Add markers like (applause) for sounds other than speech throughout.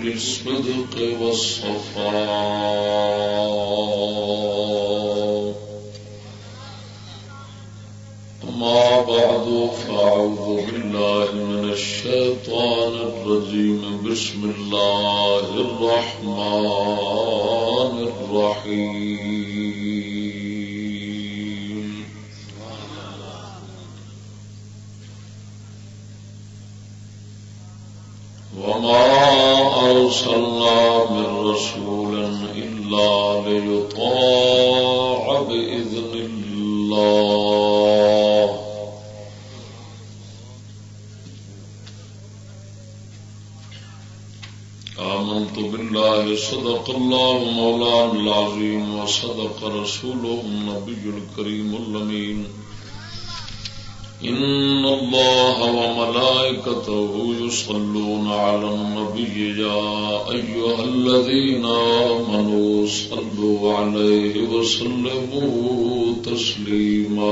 أولي والصفاء أما بعد فأعوذ بالله من الشيطان الرجيم بسم الله الرحمن الرحيم. أرسلنا من رسول إلا ليطاع بإذن الله. آمنت بالله، صدق الله مولانا العظيم، وصدق رسوله النبي الكريم اللمين إن الله وملائكته يصلون على النبي يا أيها الذين آمنوا صلوا عليه وسلموا تسليما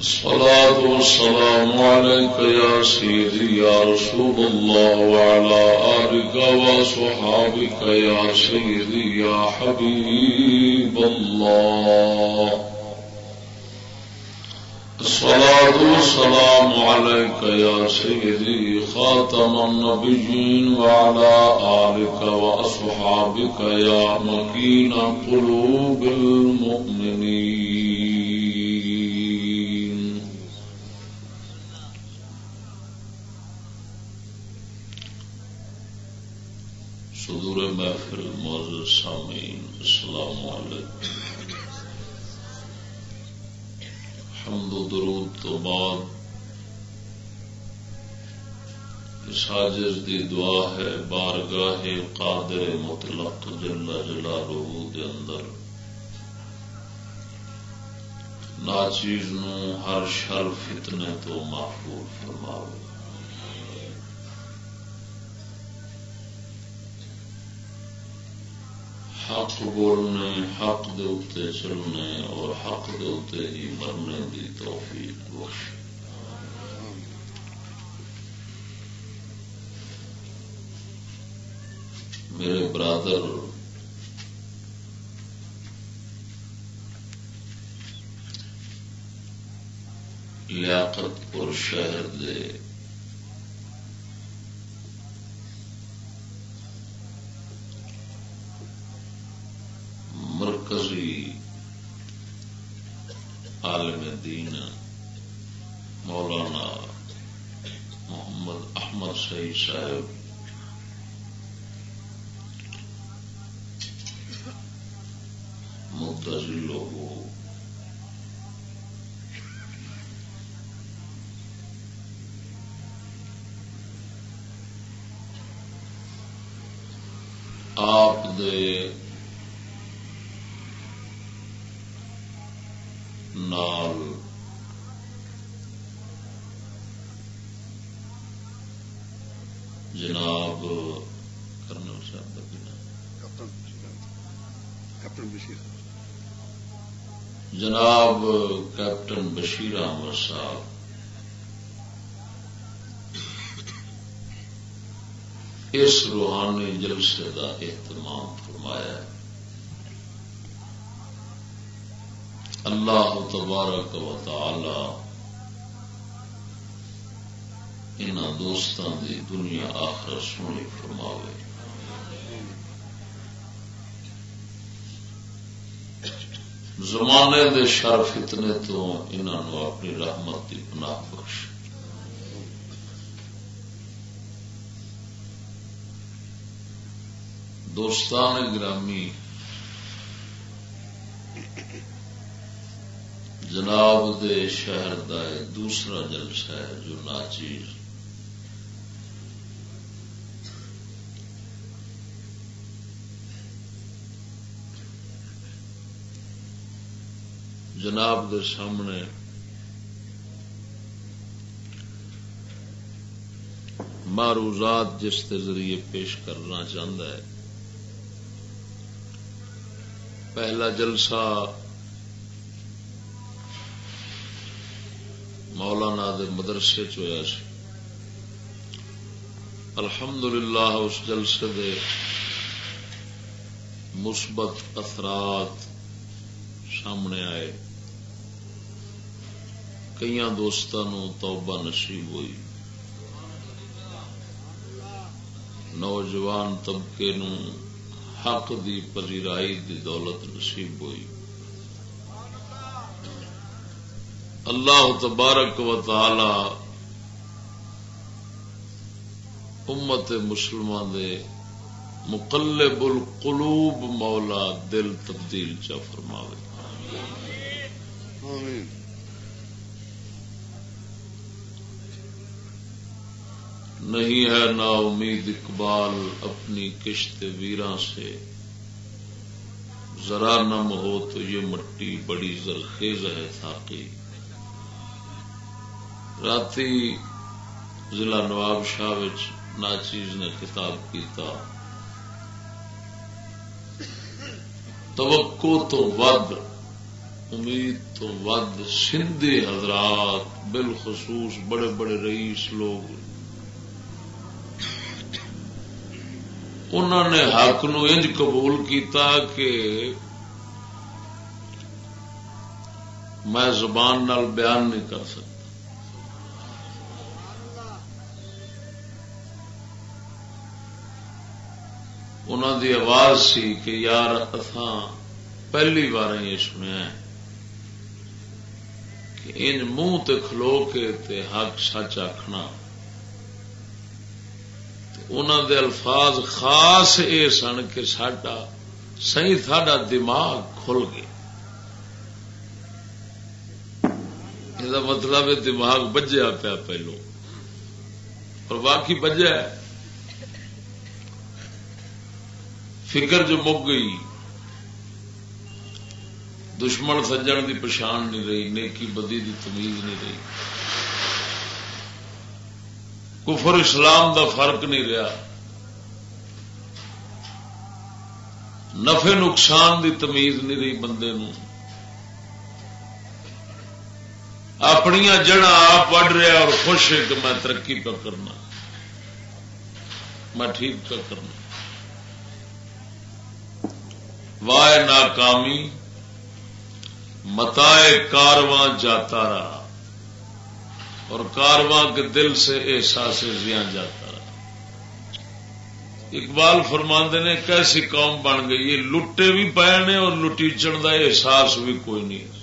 الصلاة والسلام عليك يا سيدي يا رسول الله وعلى آلك وصحابك يا سيدي يا حبيب الله الصلاة والسلام عليك يا سيدي خاتم النبيين وعلى آلك وأصحابك يا مكين قلوب المؤمنين. صدور محفل معزز سامعین السلام علیکم. حمد و درود تو بعد ساجز دی دعا ہے، بارگاہ قادر مطلق جل جلالہ دے اندر۔ ناچیز نو ہر شر فتنے تو محفوظ فرماوے۔ حق بولنے، حق دے چلنے اور حق دے ہی مرنے دی توفیق بخش۔ میرے برادر، لیاقت پور شہر دے مرکزی عالم دین مولانا محمد احمد سعید صاحب۔ متضی لوگوں۔ آپ دے نال۔ جناب کرنل صاحب جناب کیپٹن بشیر احمد صاحب۔ اس روحانی جلسے کا اہتمام فرمایا ہے۔ اللہ تبارک و تعالی ان دوستوں کی دنیا آخر سونی فرماوے۔ زمانے دے شر فتنے تو انہوں اپنی رحمت کی پناہ بخش۔ دوستان گرامی جناب دے شہر دا دوسرا جلسہ ہے جو ناچیر۔ جناب دے سامنے معروضات جس کے ذریعے پیش کرنا چاہتا ہے۔ پہلا جلسہ مولانا دے مدرسے چیا الحمدللہ اس جلسے دے مثبت اثرات سامنے آئے۔ کئی دوستوں توبہ نصیب ہوئی۔ نوجوان طبقے نو حق دی پذیرائی دی دولت نصیب ہوئی۔ اللہ تبارک و تعالی امت مسلمان دے مقلب القلوب مولا دل تبدیل چا فرماوے۔ نہیں ہے نا امید اقبال اپنی کشت ویران سے۔ ذرا نم ہو تو یہ مٹی بڑی زرخیز ہے ساقی۔ رات ضلع نواب شاہ ناچیز نے خطاب کیتا توقع تو ود امید تو ود سندھی حضرات بالخصوص بڑے بڑے رئیس لوگ انہوں نے حق نو انج قبول کیتا کہ میں زبان نال بیان نہیں کر سکتا انہوں دی آواز سی کہ یار اتھاں پہلی بار یہ سنیا کہ ان منہ تے کھلو کے تے حق سچ آخنا انہوں دے الفاظ خاص یہ سن کہ ساڈا سی ساڈا دماغ کھل گیا۔ یہ مطلب ہے دماغ بجیا پیا پہلو۔ اور باقی بجیا فکر جو مک گئی، دشمن سجن دی پچھان نہیں رہی، نیکی بدی دی تمیز نہیں رہی۔ کفر اسلام دا فرق نہیں رہا۔ نفے نقصان دی تمیز نہیں رہی بندے نو۔ اپنی جڑا آپ وڈ رہا اور خوش ہے کہ میں ترقی پہ کرنا۔ میں ٹھیک پہ کرنا۔ وائے ناکامی، متائے کارواں جاتا رہا۔ اور کارواں کے دل سے احساس زیاں جاتا رہا۔ اقبال فرماندے نے، کیسی قوم بن گئی؟ یہ لٹے بھی پے نے اور لٹیچن کا احساس بھی کوئی نہیں۔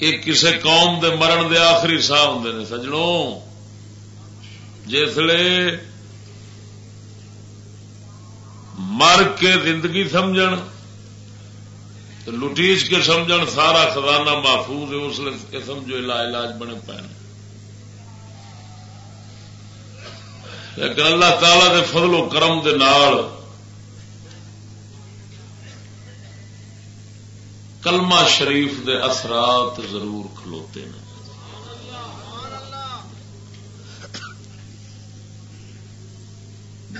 یہ کسے قوم دے مرن دے آخری سا ہوں نے سجڑوں جسے مر کے زندگی سمجھ لٹیچ کے سمجھ سارا خزانہ محفوظ ہے، اس لیے سمجھو لا علاج بنے پے لیکن اللہ تعالی دے فضل و کرم دے نال کلمہ شریف دے اثرات ضرور کھلوتے ہیں۔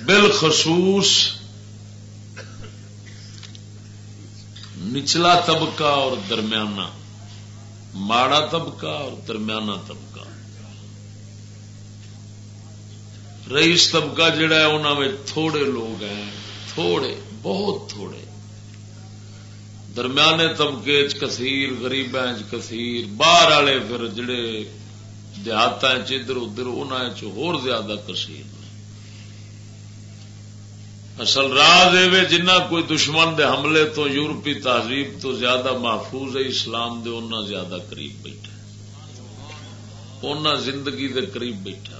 بالخصوص نچلا طبقہ اور درمیانہ، ماڑا طبقہ اور درمیانہ طبقہ۔ رئیس طبقہ جڑا ہے انہوں میں تھوڑے لوگ ہیں، تھوڑے، بہت تھوڑے۔ درمیانے طبقے کثیر غریب کثیر، باہر والے پھر جڑے دیہات ادھر ادھر انہوں زیادہ کثیر۔ اصل راز اے جنہ کوئی دشمن دے حملے تو یورپی تہذیب تو زیادہ محفوظ ہے، اسلام دے انہ زیادہ قریب بیٹھا زندگی دے قریب بیٹھا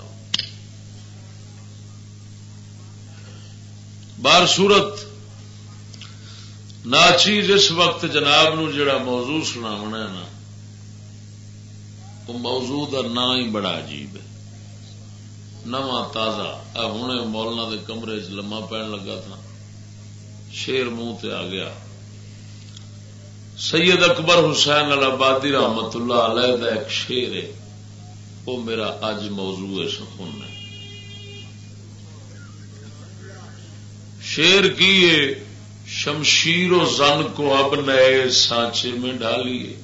بار صورت ناچیز اس وقت جناب نو جڑا موضوع سنا ہے نا، وہ موضوع کا نا ہی بڑا عجیب ہے۔ نواں تازہ۔ ہوں مولنا دے کمرے چ لما پہن لگا تھا۔ شیر منہ تے آ گیا۔ سید اکبر حسین البادی رحمت اللہ علیہ دا ایک شیر ہے۔ وہ میرا اج موضوع سکون ہے شیر کی شمشیر و زن کو اب نئے سانچے میں ڈالیے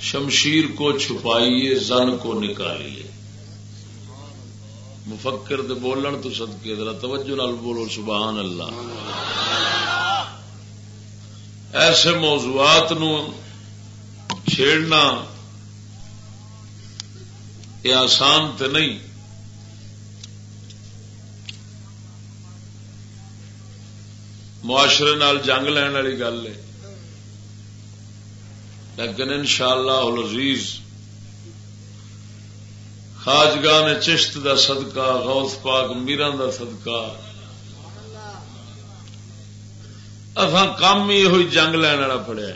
شمشیر کو چھپائیے، زن کو نکالیے۔ مفکر دے بولن تو صدقے ذرا توجہ نال بولو، سبحان اللہ۔ ایسے موضوعات نو چھیڑنا یہ آسان تو نہیں۔ معاشرے نال جنگ لین والی گل ہے۔ لیکن ان شاء اللہ خاجگاہ نے چشت دا صدقہ، غوث پاک، میران دا صدقہ۔ اصا کام ہی یہ جنگ لین والا پڑیا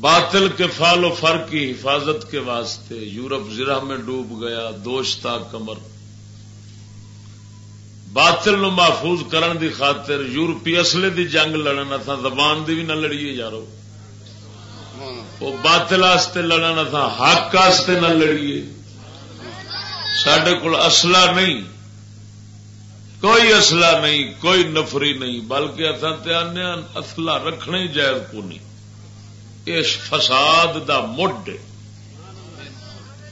باطل کے فال و فر کی حفاظت کے واسطے یورپ زرا میں ڈوب گیا دوشتا کمر۔ باطل نو محفوظ کرن دی خاطر یورپی اصلے دی جنگ لڑن اتنا زبان دی بھی نہ لڑیے یارو۔ وہ باطل آستے لڑن اتنا حق آستے نہ لڑیے۔ سڈے کو اصلہ نہیں۔ کوئی اصلہ نہیں، کوئی نفری نہیں، بلکہ اتنا آنے اصلہ رکھنے جائز کو نہیں اس فساد دا مڈ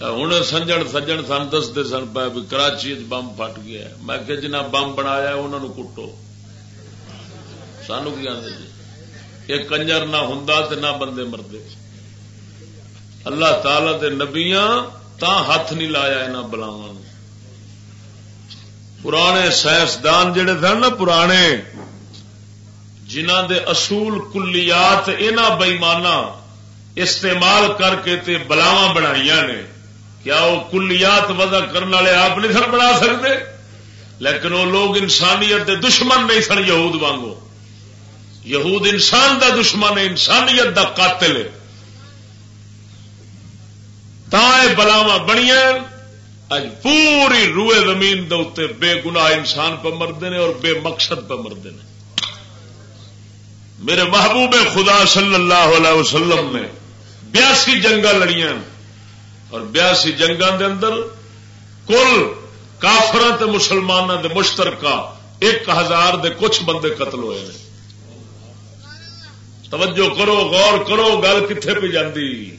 ہوں سجن سجن سن دستے سن پائے بھی کراچی بمب فٹ گیا میں کہ جنا بمب بنایا انہوں کٹو۔ سانو کی آدھے جی؟ یہ کنجر نہ ہوں نہ بندے مردے۔ اللہ تعالی دے نبیاں تا ہاتھ نہیں لایا یہاں بلاوا پرانے سائنسدان جڑے تھے نا پرانے جنہ دے اصول، کلیات انہوں بئیمانہ استعمال کر کے تے بلاوا بنائی نے۔ کیا وہ کلیات وضع کرنے والے آپ نہیں سر بنا سکتے؟ لیکن وہ لوگ انسانیت دے دشمن نہیں سن، یہود وانگو۔ یہود انسان دا دشمن ہے، انسانیت دا قاتل ہے۔ تا بلاوا بنیا اج پوری روئے زمین دے اتنے بے گنا انسان پہ مردے نے اور بے مقصد پہ مردے نے۔ میرے محبوب خدا صلی اللہ علیہ وسلم نے بیاسی جنگا لڑیاں اور بیاسی جنگا دے اندر کل کافر مسلمانوں دے مشترکہ ایک ہزار دے کچھ بندے قتل ہوئے ہیں توجہ کرو، غور کرو، گل کتنے پہ جاندی؟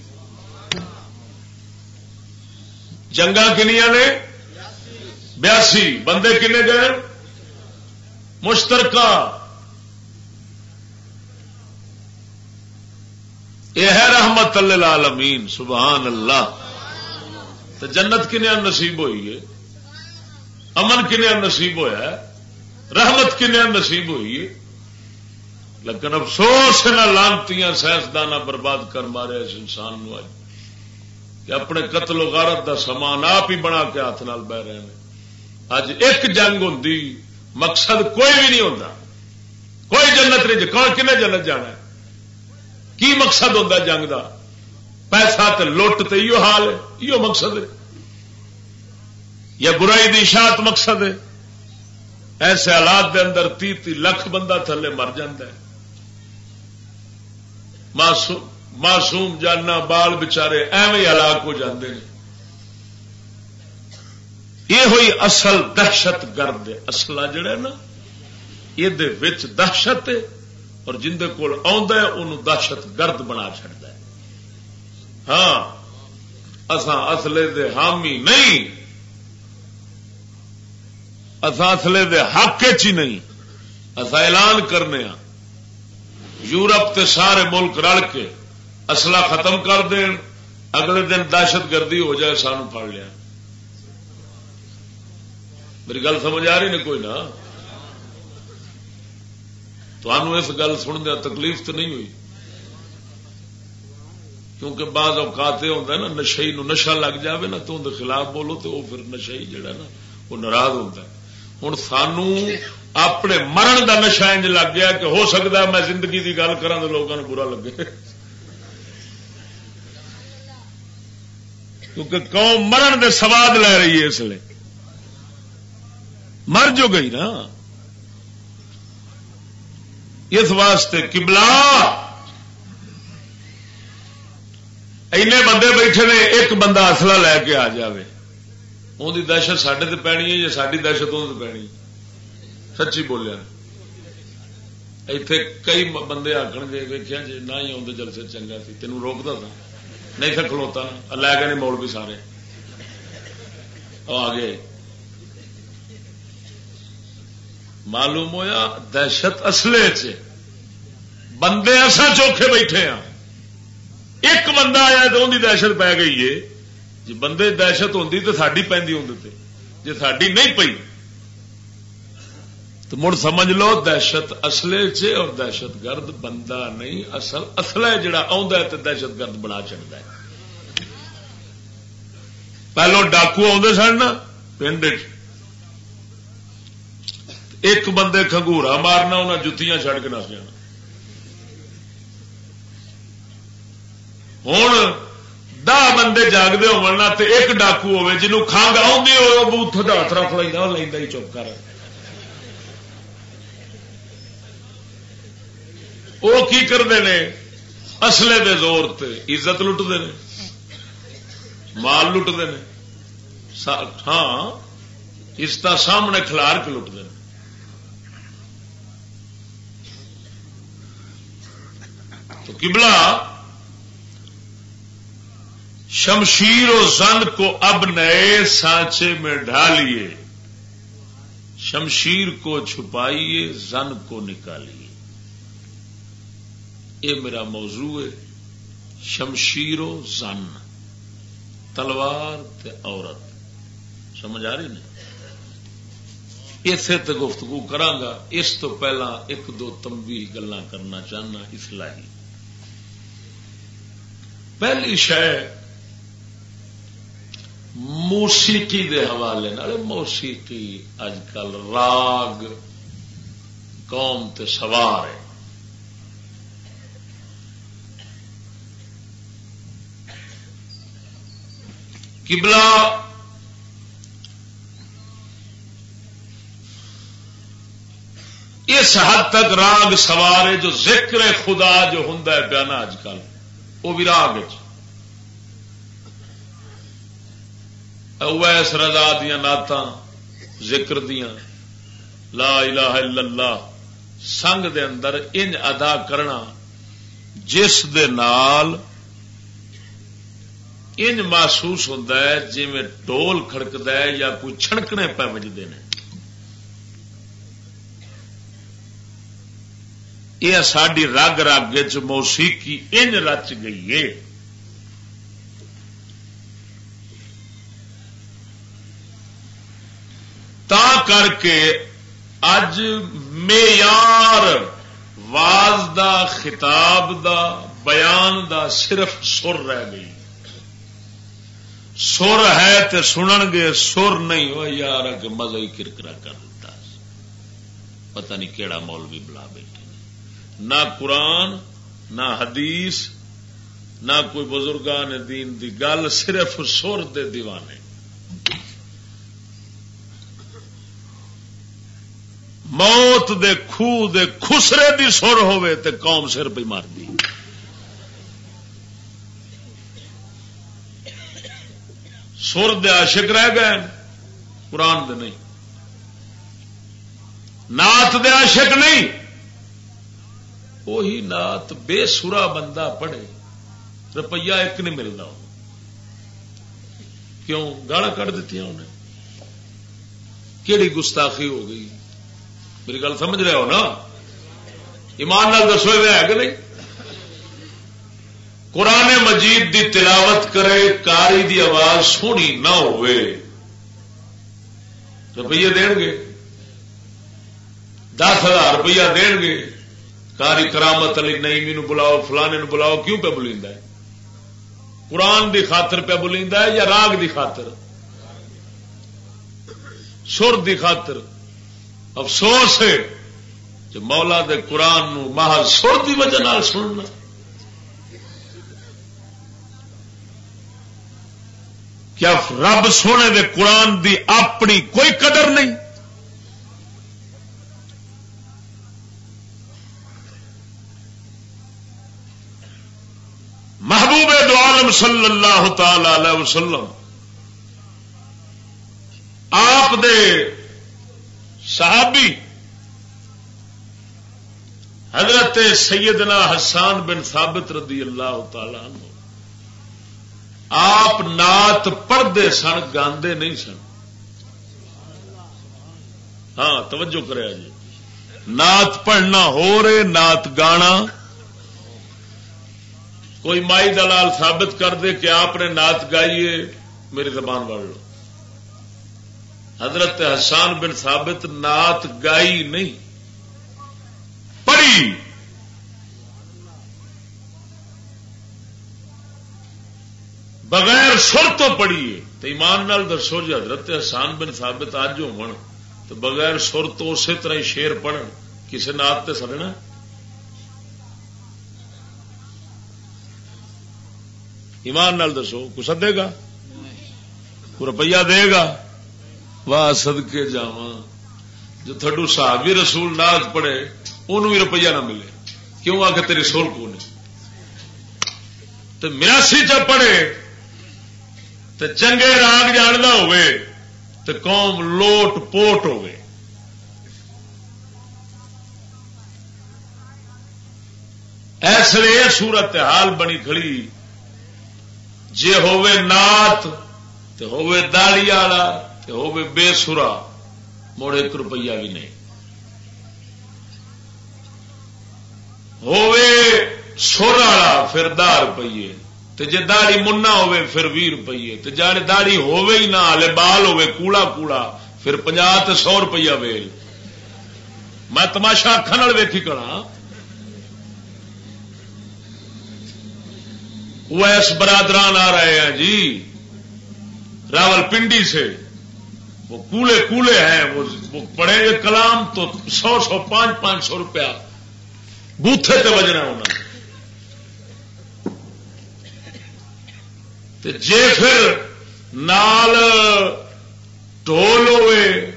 جنگا کنیا نے؟ بیاسی۔ بندے کنے گئے مشترکہ۔ یہ ہے رحمت اللہ امین سبحان اللہ۔ تو جنت کنیا نصیب ہوئی ہے۔ امن کنیا نصیب ہوا ہے۔ رحمت کنیا نصیب ہوئی ہے۔ لیکن افسوس نہ لانتی سائنسدان برباد کر مارے اس انسان نو کہ اپنے قتل و غارت دا سامان آپ ہی بنا کے ہاتھ نال بہ رہے ہیں۔ اج ایک جنگ ہوں مقصد کوئی بھی نہیں ہوتا کوئی جنت نہیں، کون کنے جنت جانا ہے؟ کی مقصد ہوتا جنگ دا؟ پیسہ تے لوٹ تے ایو حال ہے، ایو مقصد ہے۔ یا برائی دی اشاعت مقصد ہے۔ ایسے حالات دے اندر تی تی لکھ بندہ تھلے مر جاندہ ہے۔ معصوم جانا بال بچارے ایویں ہلاک ہو جاندے ہیں۔ یہ ہوئی اصل دہشت گرد اصلا جڑا نا، یہ دہشت ہے اور جندے کول آ دہشت گرد بنا چڑتا ہے۔ ہاں اساں اصلے دے حامی نہیں۔ اساں اصلے دے حق چی نہیں۔ اسا اعلان کرنے ہاں۔ یورپ تے سارے ملک رل کے اصلہ ختم کر دین، اگلے دن دہشت گردی ہو جائے، سانو پڑ لیا۔ میری گل سمجھ آ رہی نہیں کوئی نہ تو اس گل سندیا تکلیف تو نہیں ہوئی۔ کیونکہ بعض اوقات یہ ہوتا ہے نا نشئی نو نشا لگ جائے نا، تو اندر خلاف بولو تو وہ پھر نشئی جڑا نا، وہ ناراض ہوتا ہے۔ ہوں سانو اپنے مرن دا نشا انج لگ گیا کہ ہو سکتا ہے میں زندگی کی گل کرا تو لوگوں کو برا لگے۔ کیونکہ قوم مرن دے سواد لے رہی ہے اس لیے۔ مر جو گئی نا۔ اس واسطے کبلا اینے بندے بیٹھے نے، ایک بندہ اصلا لے کے آ جائے ان دہشت سڈے تو پینی ہے یا ساری دہشت ان پینی سچی بولیا اتے کئی بندے آخر گے ویکیا جی نہ ہی آدھے جلسے چنگا سی تینوں روکتا تھا نہیں تھا کھلوتا لے گئے نہیں موڑ بھی سارے آ گئے معلوم ہوا دہشت اصلے چ بندے اصا چوکھے بیٹھے ہاں ایک بندہ آیا تو ان دہشت پی گئی ہے جی بندے دہشت ہوں تو ساری پہ جی ساری نہیں پی تو مڑ سمجھ لو، دہشت اصلے چ اور دہشت گرد بندہ نہیں، اصل اصل ہے جڑا تو دہشت گرد بنا چڑھتا ہے۔ پہلو ڈاکو آدھے سن نا پنڈ ایک بندے کھنگورا مارنا انہیں جتیاں چڑھ کے نس جانا۔ ہوں دہ بندے جاگتے ہونا تو ایک ڈاکو ہوے جنوب کھانگ آت ہاتھ رکھ لینا لینا ہی چپ کر۔ وہ کی کرتے ہیں اصلے دے زور تے، عزت لٹتے ہیں مال لٹتے ہیں ہاں اس کا سامنے کھلار کے لٹتے ہیں تو کبلا شمشیر و زن کو اب نئے سانچے میں ڈالیے شمشیر کو چھپائیے زن کو نکالیے۔ یہ میرا موضوع ہے، شمشیر و زن، تلوار تے عورت۔ سمجھ آ رہی نا اسے تو گفتگو کرانگا اس تو پہلا ایک دو تمبی گلا کرنا چاہنا اسلحی پہلی شہ موسیقی دے حوالے موسیقی اج کل راگ، قوم تے سوار ہے۔ کبلا اس حد تک راگ سوار ہے جو ذکر خدا جو ہوں پیا نا اج کل وہ بھی راگ اویس رضا دیا نعت ذکر دیا لا الہ الا اللہ، سنگ دے اندر ان ادا کرنا جس دے نال ان محسوس ہوتا ہے جی میں ٹول کھڑکد یا کوئی چھڑکنے پہ بجتے ہیں یہ ساری رگ رگ چ موسیقی ان رچ گئی ہے۔ تا کر کے اج معیار واز دا خطاب دا بیان دا صرف سر رہ گئی۔ سر ہے تے سنن گے، سر نہیں ہو یار کہ مزہ ہی کرکرا کر دیتا پتہ نہیں کیڑا مولوی بلا بیٹھے نہ قرآن، نہ حدیث، نہ کوئی بزرگان دین دی گل، صرف سر دے دیوانے۔ موت دے خو دے خسرے دی سر ہوے تے قوم سر پہ مار دی۔ سر دے عاشق رہ گئے قرآن دے نہیں۔ نات دے عاشق نہیں۔ وہی نات بے سورا بندہ پڑھے، روپیہ ایک نہیں ملتا کیوں؟ گالا کٹ دیتی انہیں۔ کہڑی گستاخی ہو گئی؟ میری گل سمجھ رہے ہو نا؟ ایمان نال دسو ہے کہ نہیں؟ قرآن مجید دی تلاوت کرے، کاری دی آواز سونی نہ ہوئے۔ روپیے دین گے۔ دس ہزار روپیہ دین گے۔ کاری کرامت علی نہیں مینو بلاؤ، فلانے نو بلاؤ، کیوں پہ بلیندا ہے؟ قرآن دی خاطر پہ بلیندا ہے یا راگ دی خاطر؟ سر دی خاطر۔ افسوس ہے کہ مولا دے قرآن نو محل سر کی وجہ سننا۔ کیا رب سونے دے قرآن دی اپنی کوئی قدر نہیں؟ محبوب دو عالم صلی اللہ تعالی علیہ وسلم، آپ دے صحابی حضرت سیدنا حسان بن ثابت رضی اللہ تعالی عنہ آپ نات پڑھتے سن، گاندے نہیں سن۔ ہاں توجہ کرے جی نات پڑھنا ہو رہے نات گانا۔ کوئی مائی دلال ثابت کر دے کہ آپ نے نات گائیے میری زبان بڑھ لو۔ حضرت حسان بن ثابت نات گائی نہیں۔ پڑھی۔ بغیر سر تو پڑھیے، تو ایمان نال دسو جی حضرت حسان بن ثابت اج ہو تو بغیر سر تو اسی طرح ہی شیر پڑھن کسی نات تے سڑنا ایمان نال دسو کو سدے گا؟ کو روپیہ دے گا؟ واہ سد کے جا جو تھڈو صحابی رسول نات پڑے ان بھی روپیہ نہ ملے۔ کیوں؟ آ کے تیری سول کو نہیں تو میاسی چ پڑے تو چنگے راگ جاننا ہوئے تو قوم لوٹ پوٹ ہوئے۔ ایس لیے صورت حال بنی کھڑی۔ جے ہوئے نات تو ہوئے داڑی والا ہوے بے سورا مڑ ایک روپیہ بھی نہیں۔ ہوے سر والا پھر دہ روپیے۔ جی دہڑی منا ہوے پھر بھی روپیے جی دہڑی ہوے ہی نہ ہلے بال ہوے کوڑا کوڑا، پھر پناہ سو روپیہ ویل۔ میں تماشا اکھان ویکھی کرا وہ ایس برادران آ رہے ہیں جی راول پنڈی سے۔ وہ کولے کولے ہیں، وہ پڑے گے کلام تو سو سو پانچ پانچ سو روپیہ۔ بوتھے تے بجنا ہونا جے پھر نال ٹول ہوئے،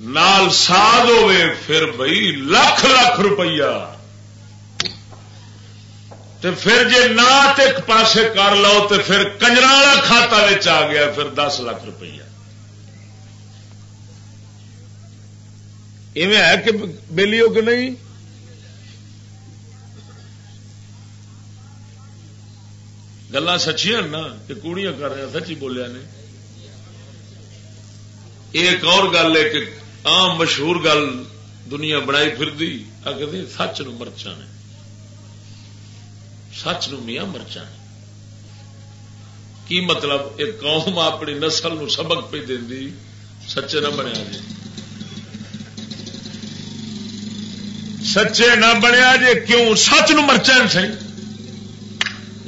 نال ساد ہوئے، پھر بھائی لاکھ لاکھ روپیہ۔ تے پھر جے نات ایک پاسے کر لو تو پھر کنجرا کھاتا آ گیا، پھر دس لاکھ روپیہ۔ ایویں ہے کہ بےلی ہو کہ نہیں؟ گلا سچیاں نا کہ کوڑیاں کر رہے سچی بولیا نے ایک اور گل ہے کہ عام مشہور گل دنیا بنائی پھر دی آخر سچ نو مرچا نے سچ نو میاں مرچا نے کی مطلب ایک قوم اپنی نسل نو سبق پہ دینی سچے نہ بنیا جی سچے نہ بنیا جی کیوں سچ نرچن سی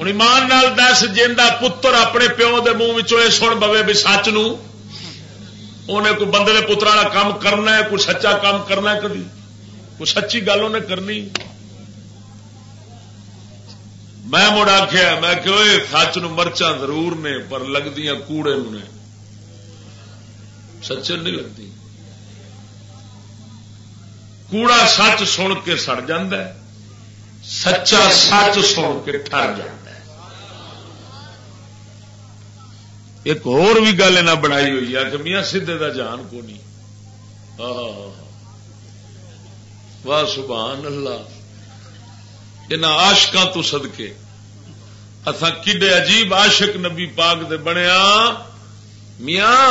ہوں ایمان نال دس جا پتر اپنے پیو دے منہ یہ سن پوے بھی سچ انہیں کوئی بندے پترا والا کام کرنا ہے کوئی سچا کام کرنا ہے کبھی کوئی سچی گل انہیں کرنی میں مڑ آخیا میں کہ سچ نرچا ضرور نے پر لگتی کوڑے نے سچے نہیں لگتی کوڑا سچ سن کے سڑ سچا سچ سن کے ٹر ایک اور بھی گل نہ بنائی ہوئی ہے کہ میاں سدھے کا جان کو نہیں واہ سبحان اللہ۔ ان آشکا تو سدکے اتنا کڈے عجیب عاشق نبی پاک دے بنیا میاں،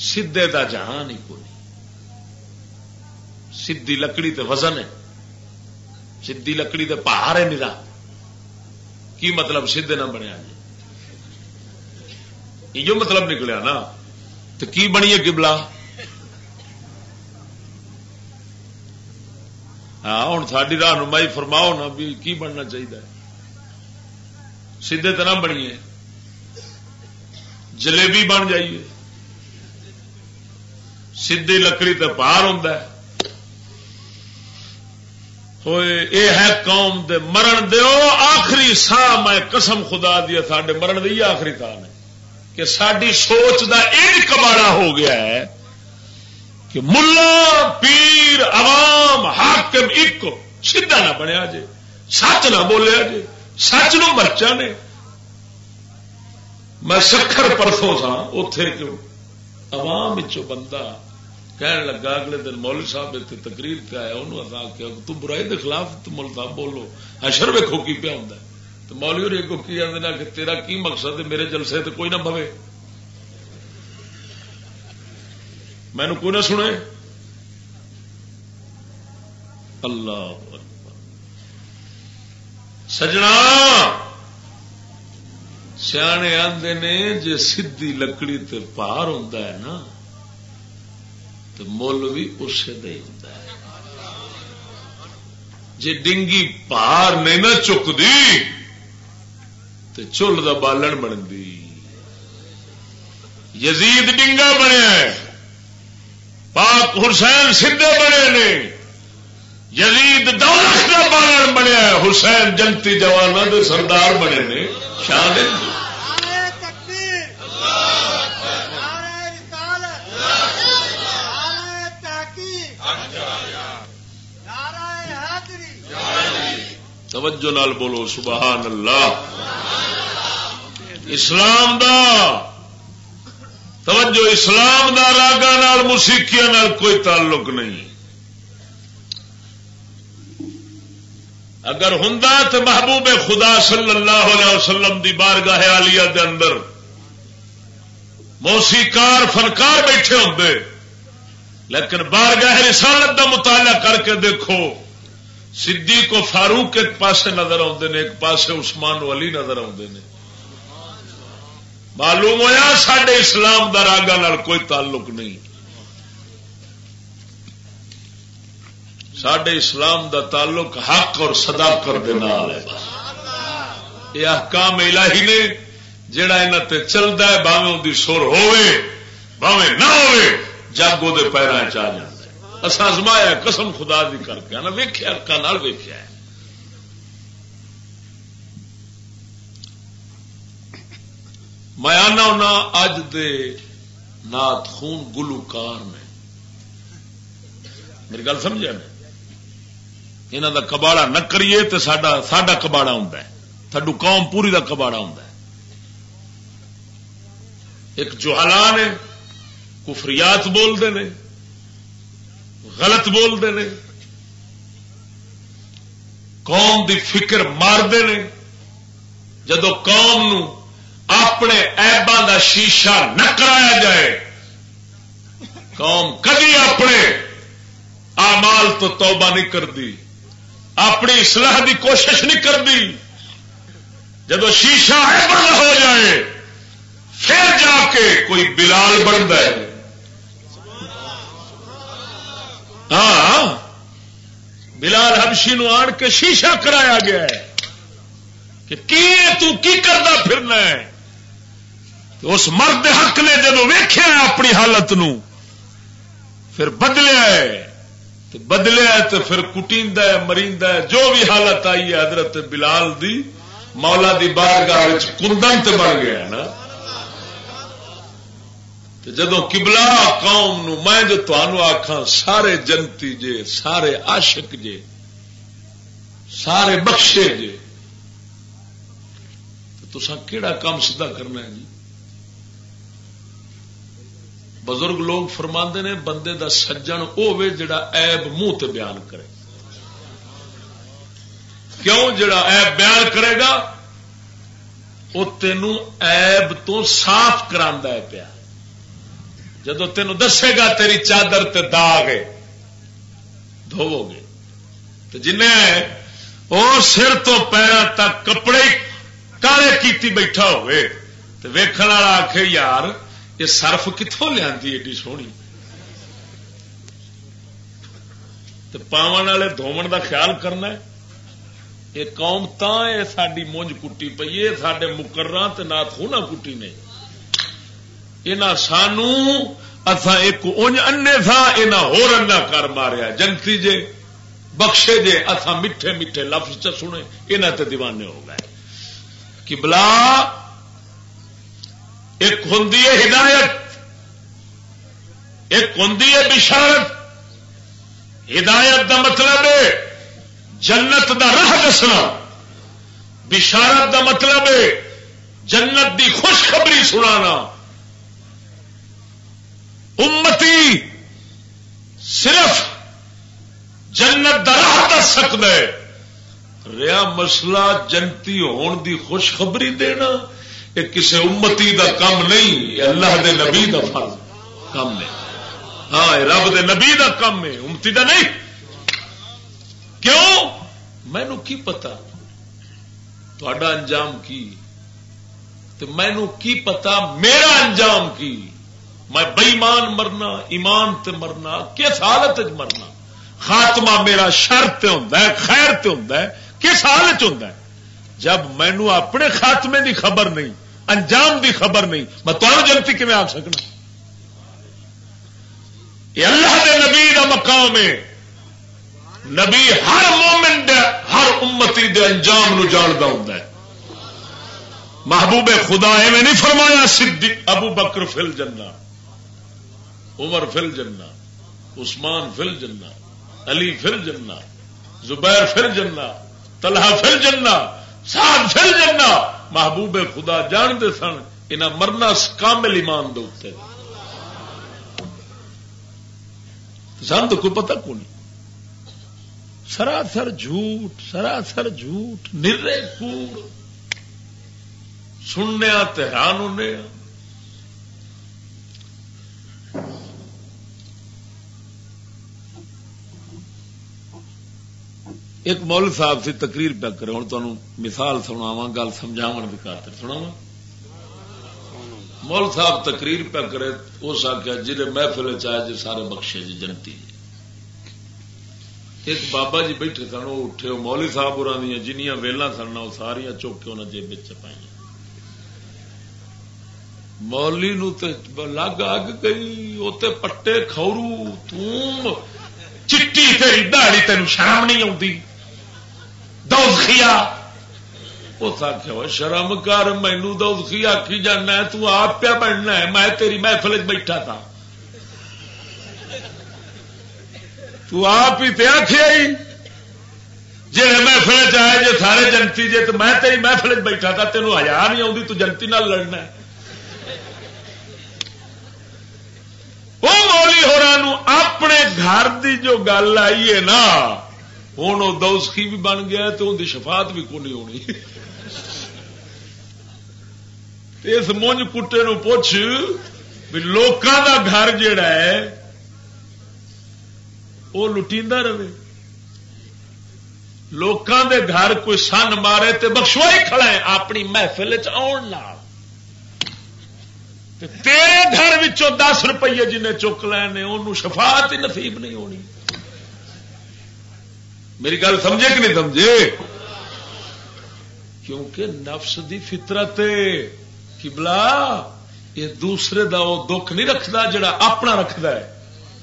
سدھے کا جہان ہی کوئی سدھی لکڑی تے وزن ہے۔ سدھی لکڑی تے پہاڑ ہے نرا کی مطلب سیدے نہ بنیا جی؟ یہ مطلب نکلیا نا، تو کی بنی ہے کبلا ہاں ہوں ساری رہنمائی فرماؤ نا بھی کی بننا چاہیے سیدے تو نہ بنیے۔ جلیبی بن جائیے۔ سیدھی لکڑی تو پار ہوں ہوئے ہے قوم دے مرن دیو، آخری سا میں قسم خدا دیا سڈے مرن دی آخری تھا نے کہ ساری سوچ دا ایک کباڑا ہو گیا ہے کہ ملا، پیر، عوام، حاکم ایک سیدھا نہ بنیا جے، سچ نہ بولیا جے، سچ نو مرچا نے۔ میں سکھر پرسوں سا اتے عوام بندہ کہن لگا، اگلے دن مولوی صاحب اتنے تقریر پہ آیا انہوں آخیا تم برائی کے خلاف تم صاحب بولو۔ اشر ویکو کی پیا ہوں تو مولوی اور ایک کی آدھے کہ تیرا کی مقصد ہے؟ میرے جلسے تو کوئی نہ پوے مینو کوئی نہ سنے؟ اللہ سجنا! سیانے آدھے نے جی سی لکڑی تے پار ہوں نا تو مل بھی اسے ہوں جی ڈنگی پار نہیں نہ چکتی چل کا بالن بنتی یزید ڈنگا بنیا پاک حسین سدھے بنے نے۔ یزید دولت کا بالن بنیا حسین جنتی جوانوں سردار بنے نے۔ شان توجہ نال بولو، سبحان اللہ۔ اسلام دا توجہ اسلام دا راگا نال موسیقیا نال کوئی تعلق نہیں۔ اگر ہوں تو محبوب خدا صلی اللہ علیہ وسلم دی بارگاہ عالیہ دے اندر موسیقار فنکار بیٹھے ہوں لیکن بارگاہ رسالت دا مطالعہ کر کے دیکھو، صدیق کو فاروق ایک پاسے نظر آتے ہیں ایک پاسے عثمان علی نظر آتے ہیں معلوم ہوا سڈے اسلام دا راگا کوئی تعلق نہیں۔ سڈے اسلام دا تعلق حق اور صداقت ہے۔ یہ احکام الہی نے جڑا یہاں تے چلتا ہے باوے ان کی سر ہوے باوے نہ ہوے جگ وہ پیروں چ جائے اصا ازمایا قسم خدا دی کر کے نا ویخیا اکا ویخیا میں آنا ہونا اج دے نات خون گلوکار نے میری گل سمجھا میں یہاں دا کباڑا نہ کریے تو سڈا کباڑا ہوں تھڈو قوم پوری دا کباڑا ہوں ایک جوہلان ہے کفریات بولتے ہیں غلط بولتے ہیں قوم دی فکر مارتے ہیں جدو قوم نو اپنے ایبان دا شیشہ نہ کرایا جائے۔ قوم کدی اپنے آمال تو توبہ نہیں کرتی اپنی اصلاح دی کوشش نہیں کرتی جدو شیشہ ایبان ہو جائے، پھر جا کے کوئی بلال بنتا ہے۔ ہاں بلال ہمشی نو آن کے شیشہ کرایا گیا ہے کہ کی تو کی کرتا پھرنا ہے؟ اس مرد حق نے جب ویخیا اپنی حالت نو، پھر بدلیا ہے بدلیا تو پھر کٹیند ہے مریند ہے، جو بھی حالت آئی ہے حضرت بلال دی، مولا دی بارگاہ کندن تے بن گیا نا۔ جدو کبلا قوم نو میں جو تمہوں آخا سارے جنتی جے، سارے عاشق جے، سارے بخشے جے، تو کیڑا کام سیدھا کرنا ہے جی؟ بزرگ لوگ فرما نے، بندے دا سجن وہ جڑا ایب منہ تے بیان کرے۔ کیوں جڑا ایب بیان کرے گا؟ وہ تینوں ایب تو صاف کرا پیا۔ جدو تین دسے گا تیری چادر تے داغ دھوو گے۔ تو جن سر تو پیروں تک کپڑے کالے کیتی بیٹھا ہوئے، تو ویکھن والا آخ یار یہ سرف کتوں لیا ایڈی سونی؟ پاون والے دھومن دا خیال کرنا ہے، یہ قوم تا یہ ساری مونج کٹی پی ہے سڈے مقرر نات خونا کٹی نے۔ یہاں سانو اتھا ایک انج انے تھا یہاں کر ماریا۔ جنتی جے، بخشے جے اتھا میٹھے میٹھے لفظ چ سنے یہاں تے دیوانے ہو گئے۔ کہ بلا ایک ہوں ہدایت، ایک ہوں بشارت۔ ہدایت دا مطلب ہے جنت دا راہ دسنا۔ بشارت دا مطلب ہے جنت دی خوشخبری سنانا۔ امتی صرف جنت راہ دس سکتا ہے۔ ریا مسئلہ جنتی ہون دی خوشخبری دینا۔ یہ کسی امتی دا کم نہیں، یہ اللہ دے نبی دا فرض کم نہیں ہاں رب دے نبی دا کم ہے، امتی دا نہیں۔ کیوں؟ مینو کی پتا تھوڑا انجام کی؟ تو مینو کی پتا میرا انجام کی؟ میں بئیمان مرنا، ایمان تے مرنا، کس حالت مرنا؟ خاتمہ میرا شر ہوں خیر ہوں کس حالت ہوں جب مینو اپنے خاتمے دی خبر نہیں انجام دی خبر نہیں میں تمہیں جنتی کیون آ سکنا؟ یہ اللہ دے نبی دا مقام ہے۔ نبی ہر مومنٹ ہر امتی دے انجام نو جانتا ہوں محبوب خدا ایویں نہیں فرمایا سدھی ابو بکر فل جنا عمر فل جنا عثمان فل جنا علی فل جنا زبیر فل جنا طلحہ فل جنا سعد فل جنا محبوب خدا جانتے سن انہیں مرنا کامل ایمان دے سن تو کوئی پتہ کون سراسر جھوٹ سراسر جھوٹ، نرے کوڑ سننے تحران ہونے۔ ایک مول صاحب سے تقریر پہ کرے، ہوں تمہیں مثال سناوا گل سمجھاو کی خاطر سنا مول صاحب تقریر پہ کرے اس آخیا جی محفل چاہے جی سارے بخشے جی جنتی جی ایک بابا جی بیٹھے سن، وہ اٹھے مولی صاحب اور جنیاں ویلا سن، وہ ساریا چوک کے انہیں جیب چپائی مولی نو تے لگ اگ گئی، وہ پٹے کھورو تم چٹی تیری دہڑی تین شرم نہیں آتی دوزخیا اس آخیا شرم کر مینو دوزخی آخی جانا تو آپ پیا بننا ہے، میں تیری محفل بیٹھا تھا۔ تو آپ ہی پیا کھیائی جی محفل چاہے جی سارے جنتی جی تو میں تیری محفل بیٹھا تھا، تینوں ہزار نہیں آتی تو جنتی نال لڑنا ہے۔ وہ مولی ہورا اپنے گھر دی جو گل آئی ہے نا ہوں وہ دوسخی بھی بن گیا تو ان کی شفاعت بھی کو نہیں ہونی۔ اس مونج کٹے نو پوچھ بھی لوکاں دا گھر جڑا ہے، وہ لٹیندا رہے۔ لوکاں دے گھر کوئی سن مارے تے بخشوائی کھڑا ہے اپنی محفل چن تیرے گھر دس روپیے جنہیں چک لے ان شفاعت ہی نصیب نہیں ہونی۔ میری گل سمجھے کہ نہیں سمجھے؟ کیونکہ نفس دی فطرت کبلا یہ دوسرے دا وہ دکھ نہیں رکھتا جڑا اپنا رکھد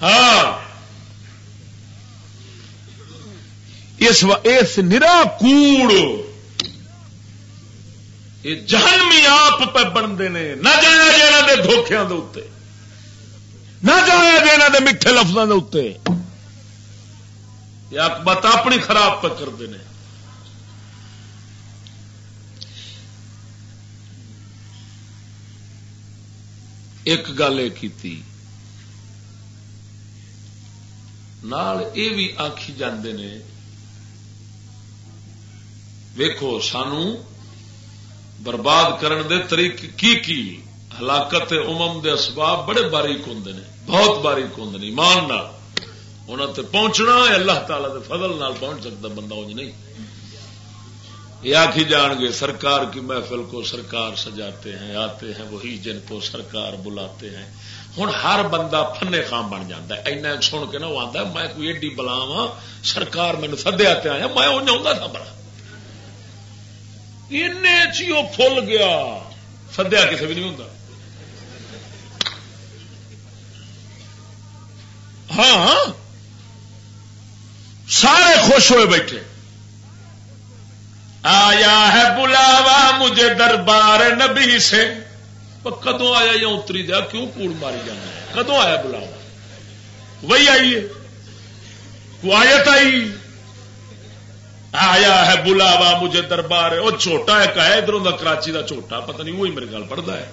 ہاں۔ اس نرا کوڑ، یہ جہنمی آپ پہ بنتے ہیں۔ نہ جایا جی یہاں دھوکھوں کے اتنے۔ نہ جایا جی میٹھے لفظوں کے اتنے۔ بت اپنی خراب پہ کرتے ہیں ایک گل یہ کی یہ بھی آخی جاندے نے۔ ویکو سانو برباد کرن دے طریق کی کی؟ ہلاکت امم دے اسباب بڑے باریک ہوں نے، بہت باریک ہوں ایمان نال۔ انہوں تے پہنچنا اللہ تعالی دے فضل نال پہنچ سکتا بندہ انج نہیں۔ یہ آخی جان گے، سرکار کی محفل کو سرکار سجاتے ہیں، آتے ہیں، وہی جن کو سرکار بلاتے ہیں۔ ہوں ہر بندہ فنے خام بن جاتا ہے۔ اینا سن کے نا وہ آتا میں کوئی ایڈی بلاوا سرکار مینو سدیا پہ آیا، میں انہیں تھا بڑا۔ چی وہ فل گیا۔ سدیا کسی بھی نہیں ہوں ہاں۔, ہاں۔ سارے خوش ہوئے بیٹھے۔ آیا ہے بلاوا مجھے دربار نبی سے۔ کدو آیا یا اتری دیا؟ کیوں کوڑ ماری جانا ہے؟ کدو آیا بلاوا؟ وہی آئیے آیت آئی؟ آیا ہے بلاوا مجھے دربار۔ وہ چھوٹا ایک ہے ادھر کراچی کا چھوٹا، پتہ نہیں وہی میرے گل پڑھتا ہے۔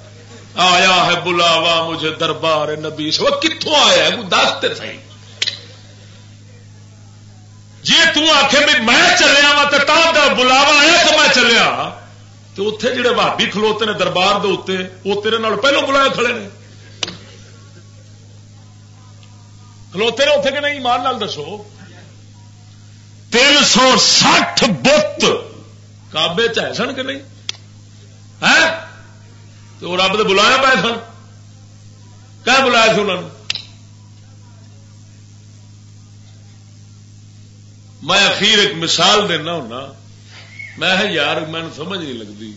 آیا ہے بلاوا مجھے دربار نبی سے۔ وہ کتوں آیا ہے؟ دس سی جی تک بھی میں چلیا وا تو بلاوا آیا تو میں چلیا تو اتے جڑے بھابی کھلوتے نے دربار دے اتنے وہ تیرے پہلو بلایا کھڑے نے۔ کھلوتے نے اتنے کہ نہیں؟ مان لال دسو۔ تین سو سٹھ بت کابے چ سن کہ نہیں؟ ہے تو رب تو بلایا پائے سن۔ کہ بلایا تھے انہوں نے میں اخیر ایک مثال دینا ہونا۔ میں یار میں سمجھ نہیں لگتی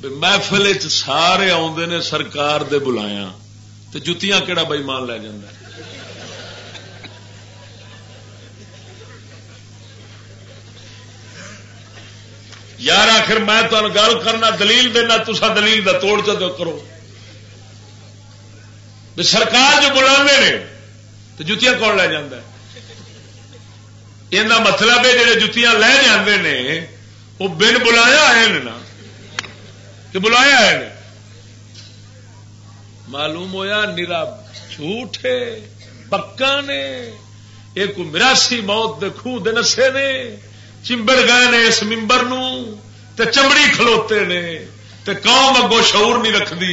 محفل چ سارے آدھے نے سرکار دے بلایا تو جتیاں کہڑا بئی مان لے جانا یار آخر میں تمہیں گل کرنا دلیل دینا تسا دلیل دا توڑ چ کرو سرکار جو بلا تو جتیاں کون لے یہ مطلب ہے جی جتیاں لے جاندے نے وہ بن بلایا آئے نا کہ بلایا آئے معلوم ہویا نرا جھوٹ ہے پکا نے ایک مراسی موت دے خوہ دے نسے نے چمبڑ گئے نے اس ممبر تے چمڑی کھلوتے نے تے قوم اگو شعور نہیں رکھتی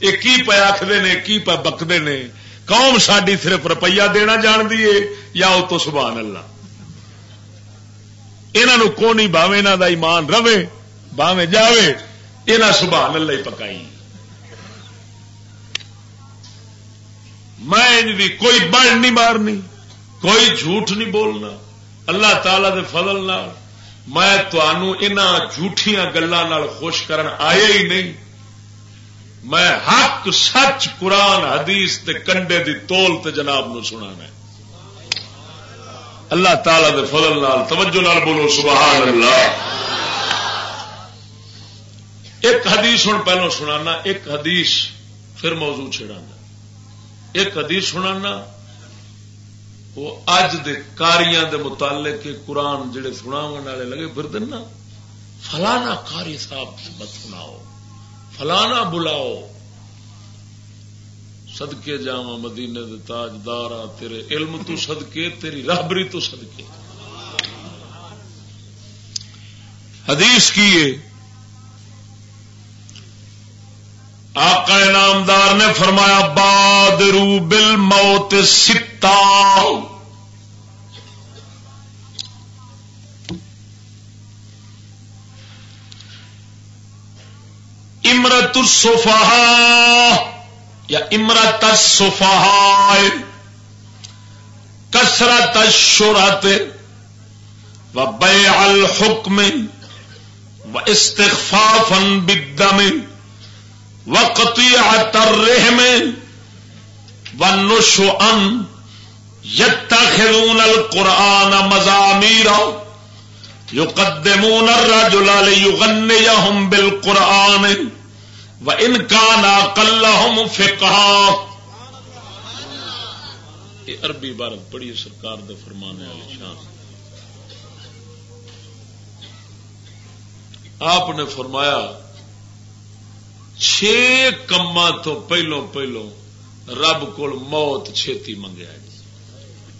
یہ کی پہ آخر نے کی پہ بکتے نے قوم ساری صرف روپیہ دینا جان دیے یا وہ تو سبحان اللہ انہوں کونی باوے انہوں دا ایمان رہے باوے جاوے یہاں سبحان اللہ ہی پکائی میں کوئی بڑ نہیں مارنی، کوئی جھوٹ نہیں بولنا، اللہ تعالی دے فضل نال میں ان جھوٹیاں گلوں خوش کرن آئے ہی نہیں۔ میں حق، سچ، قرآن، حدیث تے کنڈے دی تول تے جناب نو سنا اللہ تعالی دے فضل نال، توجہ نال بولو، سبحان اللہ۔ ایک حدیث ہوں، پہلو سنانا، ایک حدیث پھر موضوع چھڑانا۔ ایک حدیث سنانا، وہ اج دے کاریاں دے متعلق قرآن جڑے سنا والے لگے پھر دینا فلانا کاری صاحب مت سناؤ، فلانا بلاؤ۔ سدکے جاوا مدینے دے تاجدار تیرے علم تو صدقے، تیری رابری تو صدقے۔ حدیث کی آقا نامدار نے فرمایا، بادرو بل موت ستا۔ امرت الصفحاء یا امرت الصفحاء کسرت الشرط و بیع الحکم و استخفافا بالدم و قطیعت الرحم و نشعن یتخذون القرآن مزامیرا یقدمون الرجل لیغنیہم بالقرآن و ان کا نا کل عربی عبارت پڑھی سرکار دے فرمانے والی شان۔ آپ نے فرمایا چھ کما تو پہلو پہلو رب کو موت چھتی منگیا جی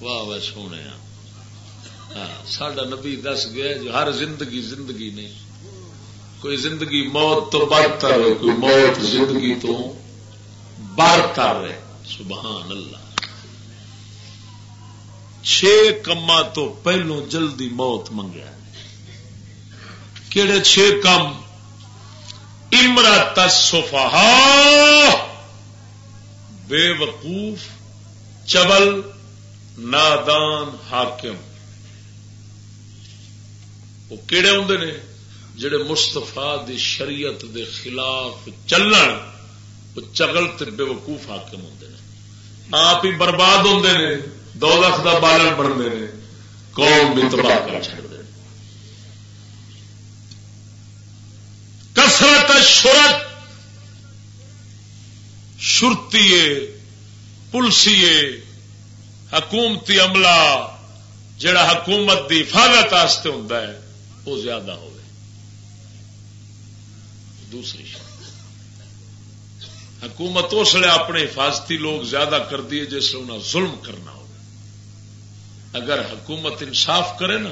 واہ واہ، سونے۔ ہاں سڈا نبی دس گیا جو ہر زندگی زندگی نہیں۔ کوئی زندگی موت تو برتر رہے کوئی موت زندگی تو برتر رہے سبحان اللہ۔ چھ کما تو پہلو جلدی موت منگیا۔ کہڑے چھ کم؟ امرت سفہا۔ بے وقوف، چبل، نادان، حاکم۔ وہ کہڑے ہوں نے؟ جڑے مستفا دی شریعت دے خلاف چلن، وہ چگل بے وقوف حاکم ہوں آپ ہی برباد ہوں نے دو لکھ کا بالن بنتے ہیں قوم بھی تباہ کر چڑھتے کسرت شرت شرتی پلسی حکومتی عملہ، جڑا حکومت دی حفاظت ہوں وہ زیادہ ہو دوسری حکومت اس لیے اپنے حفاظتی لوگ زیادہ کر دیے جس سے انہیں ظلم کرنا ہو۔ اگر حکومت انصاف کرے نا،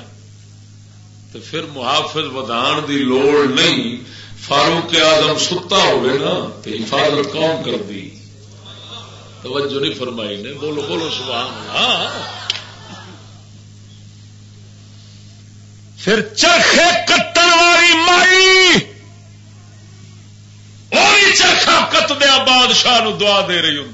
تو پھر محافظ ودان دی لوڑ نہیں، فاروق آدم ستا ہوئے نا، تو حفاظت کون کر دی؟ توجہ نہیں فرمائی نے، بولو بولو، سبحان ہاں پھر چرخے کتن والی مائی وہی چرخا کتدیا بادشاہ نو دعا دے رہی ہوں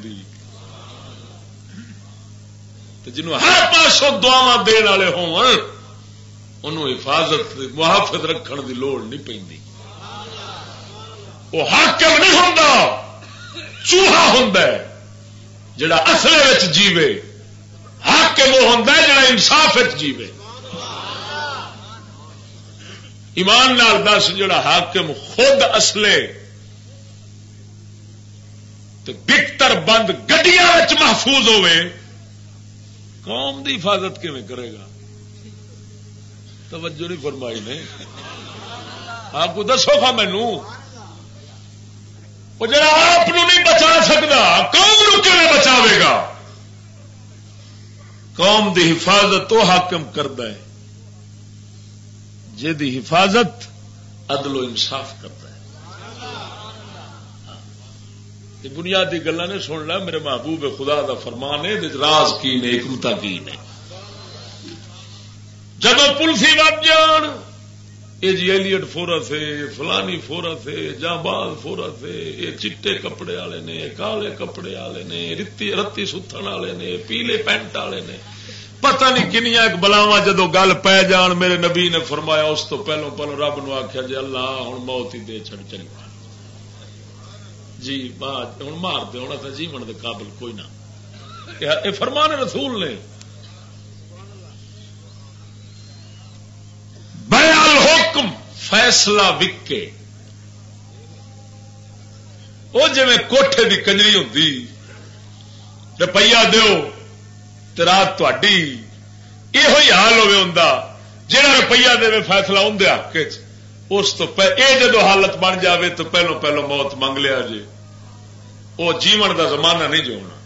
جنوب ہر پاسوں دعوا دن والے ہو حفاظت محافظ رکھن دی لوڑ نہیں پی وہ حاکم نہیں ہوں چوہا ہوں جڑا اصل جیوے۔ حاکم وہ ہوں جڑا انصاف جیوے۔ ایمان نال دس جڑا حاکم خود اصلے بکتر بند گڈیا محفوظ ہوئے قوم دی حفاظت کیون کرے گا؟ توجہ نہیں فرمائی نے۔ آپ کو دسو گا مینو وہ جڑا آپ نہیں بچا سکتا قوم نو کیون بچا گا؟ قوم دی حفاظت تو حاکم کرتا ہے۔ جی دی حفاظت عدل و انصاف کرتا ہے بنیادی گلا نے سن میرے محبوب خدا دا فرمان ہے راز کی نے حکمتا کی نے۔ جب پلسی وج جان یہ جی ایلیٹ فورت ہے فلانی فورت ہے جہاں فورت ہے یہ چٹے کپڑے والے نے کالے کپڑے والے نے رتی رتی ستن والے نے پیلے پینٹ والے نے۔ پتہ نہیں کنیا ایک بلاوا جدو گل پی جان، میرے نبی نے فرمایا، اس تو پہلو پہلو رب نو آخیا جی اللہ ہوں موت ہی دے چڑ چنگا جی ہوں مار دے ہونا تو جیون دے قابل کوئی نہ۔ یہ فرمان رسول نے۔ بیال حکم فیصلہ وکے۔ وہ جی کوٹھے کی کنجری ہوتی روپیہ دو رات تھی یہ حال ہوے ہوں جہاں روپیہ دے فیصلہ اندر حق اس تو یہ جدو حالت بن جاوے تو پہلو پہلو موت منگ لیا جی وہ جیون دا زمانہ نہیں جو ہونا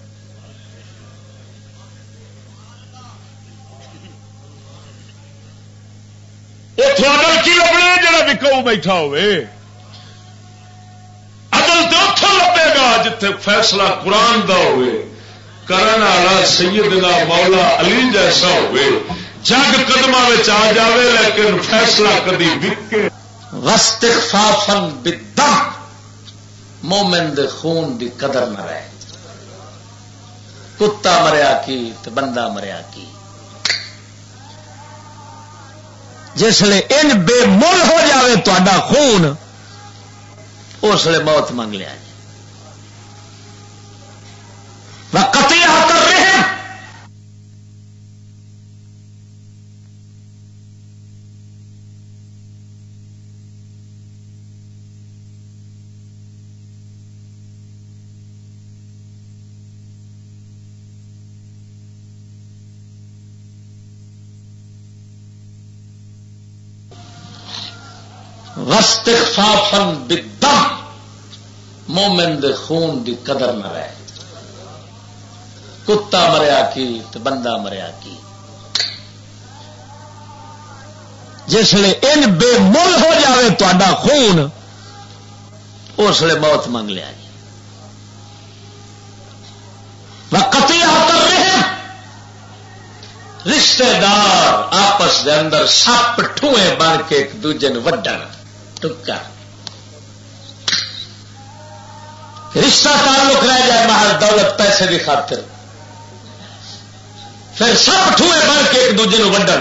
کی لبنا جڑا وکو بیٹھا ہوئے؟ عدل تو اتوں لبے گا جتھے فیصلہ قرآن دا ہوئے کرن والا سیدنا مولا علی جیسا ہوئے۔ جگ قدم آ جاوے لیکن فیصلہ کدی وکے۔ وستخفافن بالدم۔ مومن دے خون دی قدر نہ رہے۔ کتا مریا کی تو بندہ مریا کی۔ جسے ان بے مل ہو جاوے تا خون، اس لیے موت منگ لیا جی کتی واستخفافن بالدم، مومن دے خون دی قدر نہ رہے۔ کتا مریا کی تو بندہ مریا کی۔ جسے ان بے مل ہو جاوے تا خون، اس لیے موت منگ لیا جی کتی کر رہے رشتے دار آپس دے اندر سپ ٹوئے بن کے ایک دوجے وڈن۔ ٹکا۔ رشتہ تعلق رہ جائے محل دولت پیسے کی خاطر۔ پھر سب ٹھوئے بن کے ایک دوجے ونڈن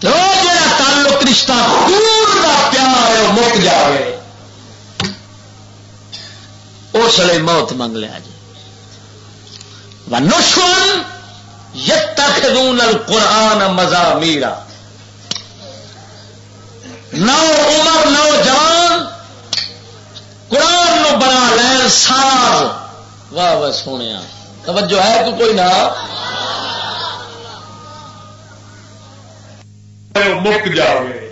تو جا تعلق رشتہ خون کا پیار ہے، وہ مک جائے اس لیے موت منگ لیا جی نشون یت تک قرآن مزہ میرا نو عمر نوجوان قرآن نو بنا لین سال واہ واہ سونے توجہ ہے کہ کوئی نہ۔ مک جائے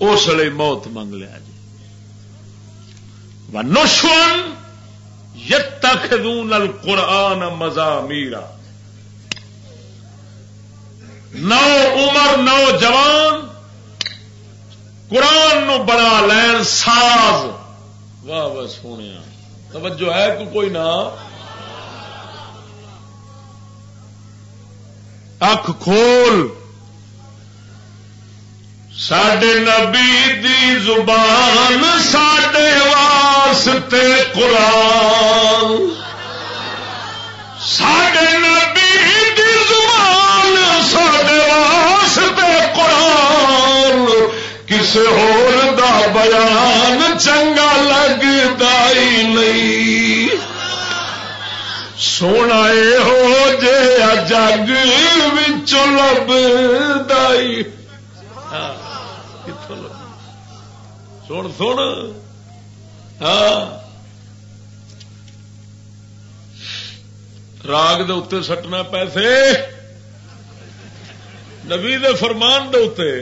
اس لیے موت منگ لیا جی۔ نشون یت تک نل قرآن مزا میرا نو عمر نوجوان قرآن نو بنا لین ساز۔ واہ واہ سونے توجہ ہے کہ کوئی نہ۔ اکھ کھول۔ سڈے نبی دی زبان سڈے واسطے قرآن۔ سڈے نبی دی زبان۔ سڈے واسطے قرآن کسی دا بیان چنگا لگتا ہی نہیں۔ سونا ہو جے جگ لب دائی سن سن۔ ہاں۔ راگ دے اتنے سٹنا پیسے۔ نبی دے فرمان دے اتنے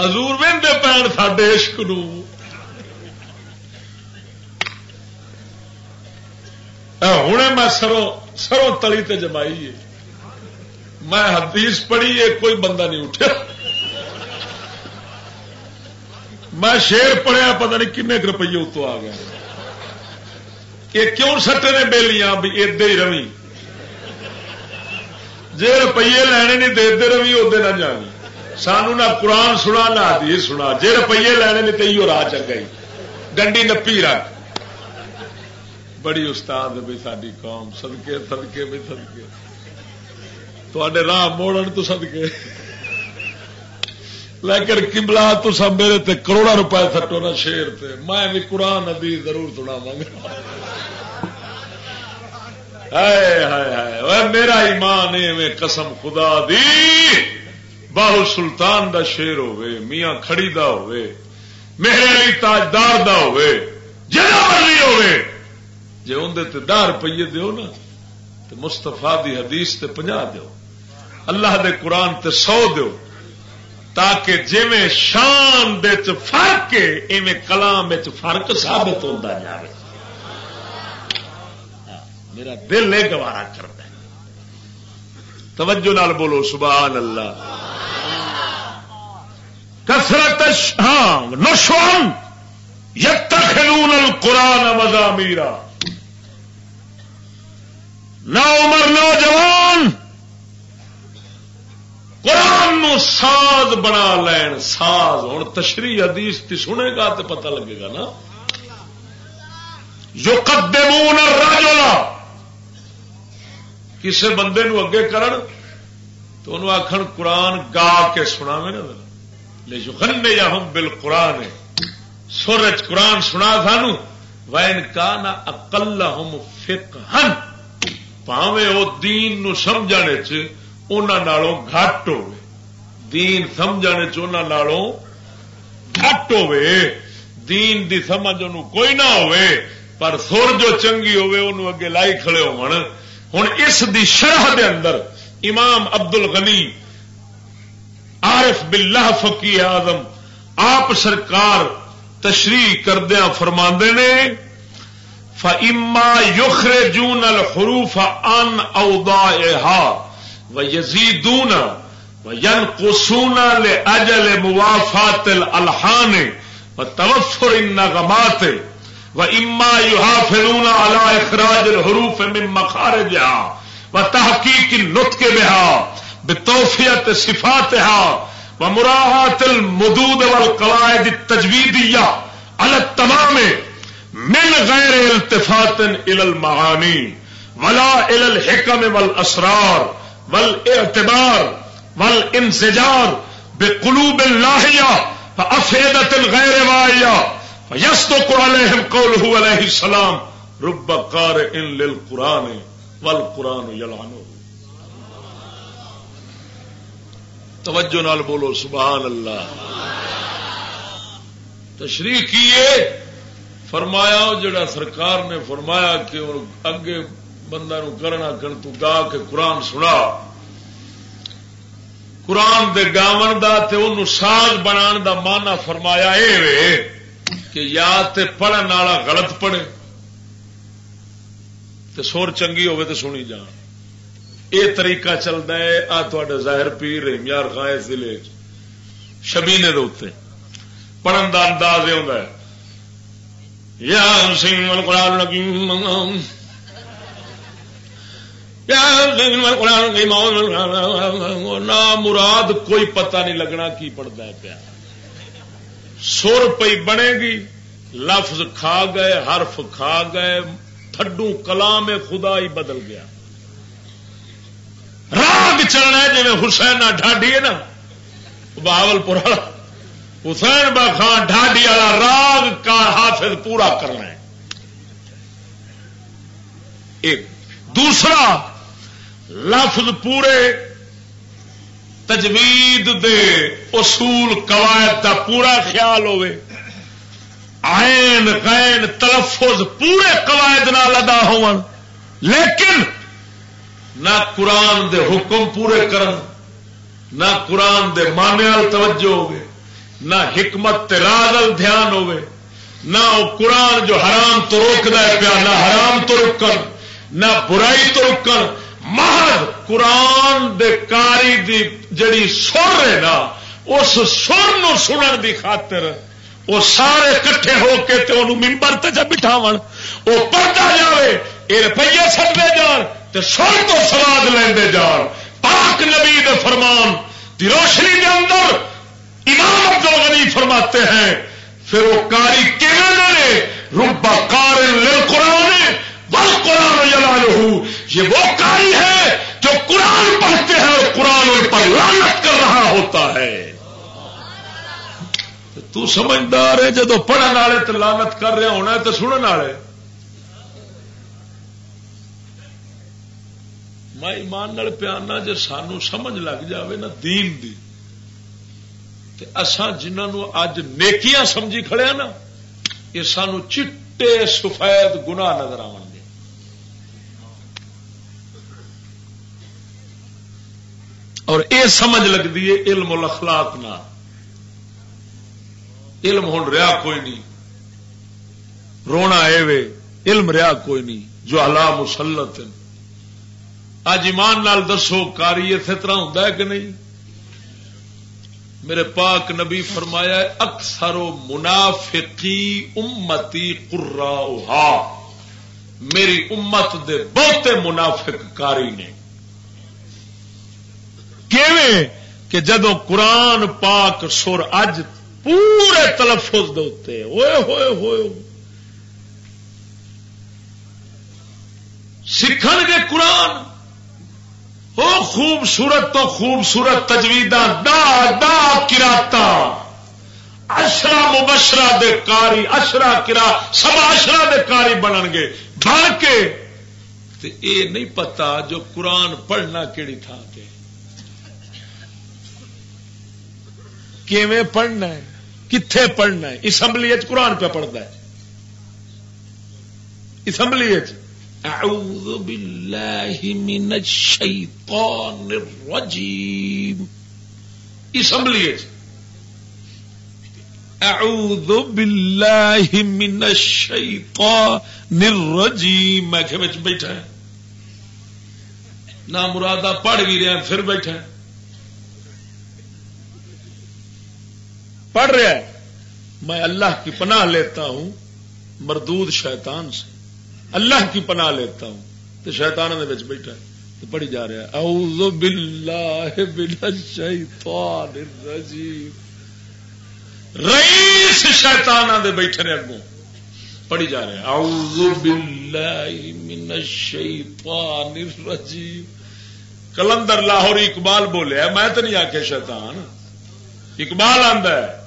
ہزور وہدے پین سڈے عشق نو۔ ہوں میں سروں سروں تلی تے جمائی ہے۔ میں حدیث پڑھی ہے، کوئی بندہ نہیں اٹھا میں شیر پڑھیا، پتہ نہیں کنے روپیے اتو آ گیا یہ کیوں سٹے نے بےلیاں بھی ادے ہی روی جی روپیے لینے نہیں دے روی ادے نہ جانی سانو نہ قرآن سنا نہ حدیث سنا۔ جی روپیے لینے نہیں تو یہ راہ چنگا ہی گنڈی نپی رکھ۔ بڑی استاد بھی ساری قوم سدکے سدکے بھی سدکے تے راہ موڑن تو سدکے لیکن کملا تو سب میرے تے کروڑا روپئے سٹو نا شیر تے۔ میں بھی قرآن ندی ضرور سنا ہائے میرا ایمان ہے قسم خدا دی۔ باہو سلطان دا شیر ہوے میاں کھڑی دا ہوے میرے علی تاجدار دا ہوے جہاں مرضی ہوے جی اندر دہ روپیے دیو نا تو مستفا دی حدیث تے پنجا دیو۔ اللہ دے قرآن تے سو دیو۔ تاکہ جی شان فرق ہے، ایویں کلام فرق ثابت ہوتا جائے میرا دل یہ گوارا کرتا ہے۔ توجہ نال بولو، سبحان اللہ۔ کسرت ہاں نشوان یتخذون القرآن مزامیرا نہ عمر نوجوان قرآن نو ساز بنا لین، ساز۔ ہوں تشریح حدیث تی سنے گا تو پتہ لگے گا نا۔ جو قدمون الرجل۔ کسے بندے نو اگے کرن تو انہوں آخر قرآن گا کے سنا میں لے جو یا ہم بال قرآن سورج قرآن سنا سانو وین کا نہ اکل ہم فک ہن پاوے وہ دین نو سمجھنے چ گھٹ ہو دین سمجھنے چالوں گھٹ ہوے دین دی سمجھ ان کوئی نہ ہوے پر سر جو چنگی ہوے انہوں اگے لائی کھڑے ہو ہوں اس دی شرح دے اندر امام ابدل غنی، عارف باللہ فقی آزم آپ سرکار تشریح کردیا فرما نے فما یخر جون الحروف ان اودا و یزیدون و ین قسونا لے اجل موافات الحان و توفر ان نغمات و اما یحافظون على اخراج الحروف من مخارجها و تحقیق النطق بها بتوفیت صفاتها و مراحات المدود والقواعد التجویدیہ على التمام من غیر التفات الى المعانی ولا الى الحکم والاسرار ول اعتبار ول انسجار بے قلوب اللہ افیدت الغیر وایا یس تو قرآن قول علیہ السلام رب کار ان للقرآن ول قرآن یلانو توجہ نال بولو سبحان اللہ تشریح کیے، فرمایا جڑا سرکار نے فرمایا کہ اگے بندہ نو کرنا کر تو گا کے قرآن سنا۔ قرآن دے گاون دا تے انہوں ساز بنا دا مانا فرمایا اے وے۔ کہ یا تے پڑھن والا غلط پڑھے تے سور چنگی ہوے تے سنی جان۔ اے طریقہ چلتا ہے، آ تے ظاہر پیر یار خان ضلع شبینے دے پڑھن کا انداز یہ ہوتا ہے۔ یا سنگ قرآن لگی مراد کوئی پتہ نہیں لگنا کی پڑھتا ہے پیا۔ سر پی بنے گی، لفظ کھا گئے، حرف کھا گئے تھڈو کلام خدا ہی بدل گیا۔ راگ چلنا جی حسین ڈھاڈی ہے نا بہاول پور حسین با خان ڈھاڈی والا راگ کا حافظ پورا کرنا ہے۔ ایک، دوسرا، لفظ پورے تجوید دے اصول قواعد کا پورا خیال ہوئے۔ آئین غین، تلفظ پورے قواعد نال ادا ہو لیکن نہ قرآن دے حکم پورے کرن، نہ قرآن دے مانے توجہ ہوگی نہ حکمت راگل دھیان ہوگی نہ وہ قرآن جو حرام تو روک دے پیا، نہ حرام تو رکن، نہ برائی تو رکن۔ محض قرآن دے کاری دی جڑی سر ہے نا، اس سر نو سنن دی خاطر وہ سارے کٹھے ہو کے تے انہوں ممبر تے جب بٹھاون، وہ پڑھتا جاوے یہ روپیے سکتے جان تے سر تو سواد لیندے جان۔ پاک نبی دے فرمان دی روشنی دے اندر امام عبد الغنی فرماتے ہیں، پھر وہ کاری کہنے ربا کار لل قرآن بل قرآن جلالہ یہ وہ کاری ہے جو قرآن پڑھتے ہیں اور قرآن ان پر لانت کر رہا ہوتا ہے۔ تو سمجھدار ہے، جدو پڑھنے والے تو لانت کر رہے ہونا ہے تو سننے والے۔ میں ایمان پیانا جی سانو سمجھ لگ جاوے نا دین دی۔ اسان جنہوں اج نیکیاں سمجھی کھڑے نا، یہ سانو چٹے سفید گنا نظر آ گے اور یہ سمجھ لگتی ہے علم الاخلاق نہ علم ہوں رہا کوئی نہیں۔ رونا وے، علم رہا کوئی نہیں۔ جو اللہ مسلط۔ اج ایمان نال دسو، کاری اسی طرح ہوں کہ نہیں؟ میرے پاک نبی فرمایا اکثر و منافقی امتی قرا میری امت دے بہتے منافق کاری نے۔ کہ جدو قرآن پاک سر اج پورے تلفظ دے ہوئے ہوئے ہوئے سکھ گے قرآن۔ وہ خوبصورت تو خوبصورت تجویز دا دا کراتا۔ اشرا مبشرا دے کاری اشرا کرا، سب اشرا دے کاری بنن گے۔ بن کے اے نہیں پتا جو قرآن پڑھنا کیڑی تھا کے کیویں پڑھنا ہے؟ کتھے پڑھنا ہے؟ اسمبلی قرآن پہ پڑھتا ہے۔ اسمبلی اعوذ باللہ من الشیطان الرجیم۔ اسمبلی اعوذ باللہ من الشیطان الرجیم۔ میں کہ بیٹھا ہے۔ نہ مرادہ پڑھ بھی رہا پھر بیٹھا ہے۔ پڑھ رہا ہے، میں اللہ کی پناہ لیتا ہوں، مردود شیطان سے۔ اللہ کی پناہ لیتا ہوں، تو شیتان بیٹھا تو پڑھی جا رہا ہے، اعوذ باللہ من الشیطان الرجیم۔ رئیس شیطان دے بیٹھے نے اگوں پڑھی جا رہا ہے، اعوذ باللہ من الشیطان الرجیم۔ کلندر لاہور اقبال بولے میں تو نہیں آ شیطان۔ اقبال آندا ہے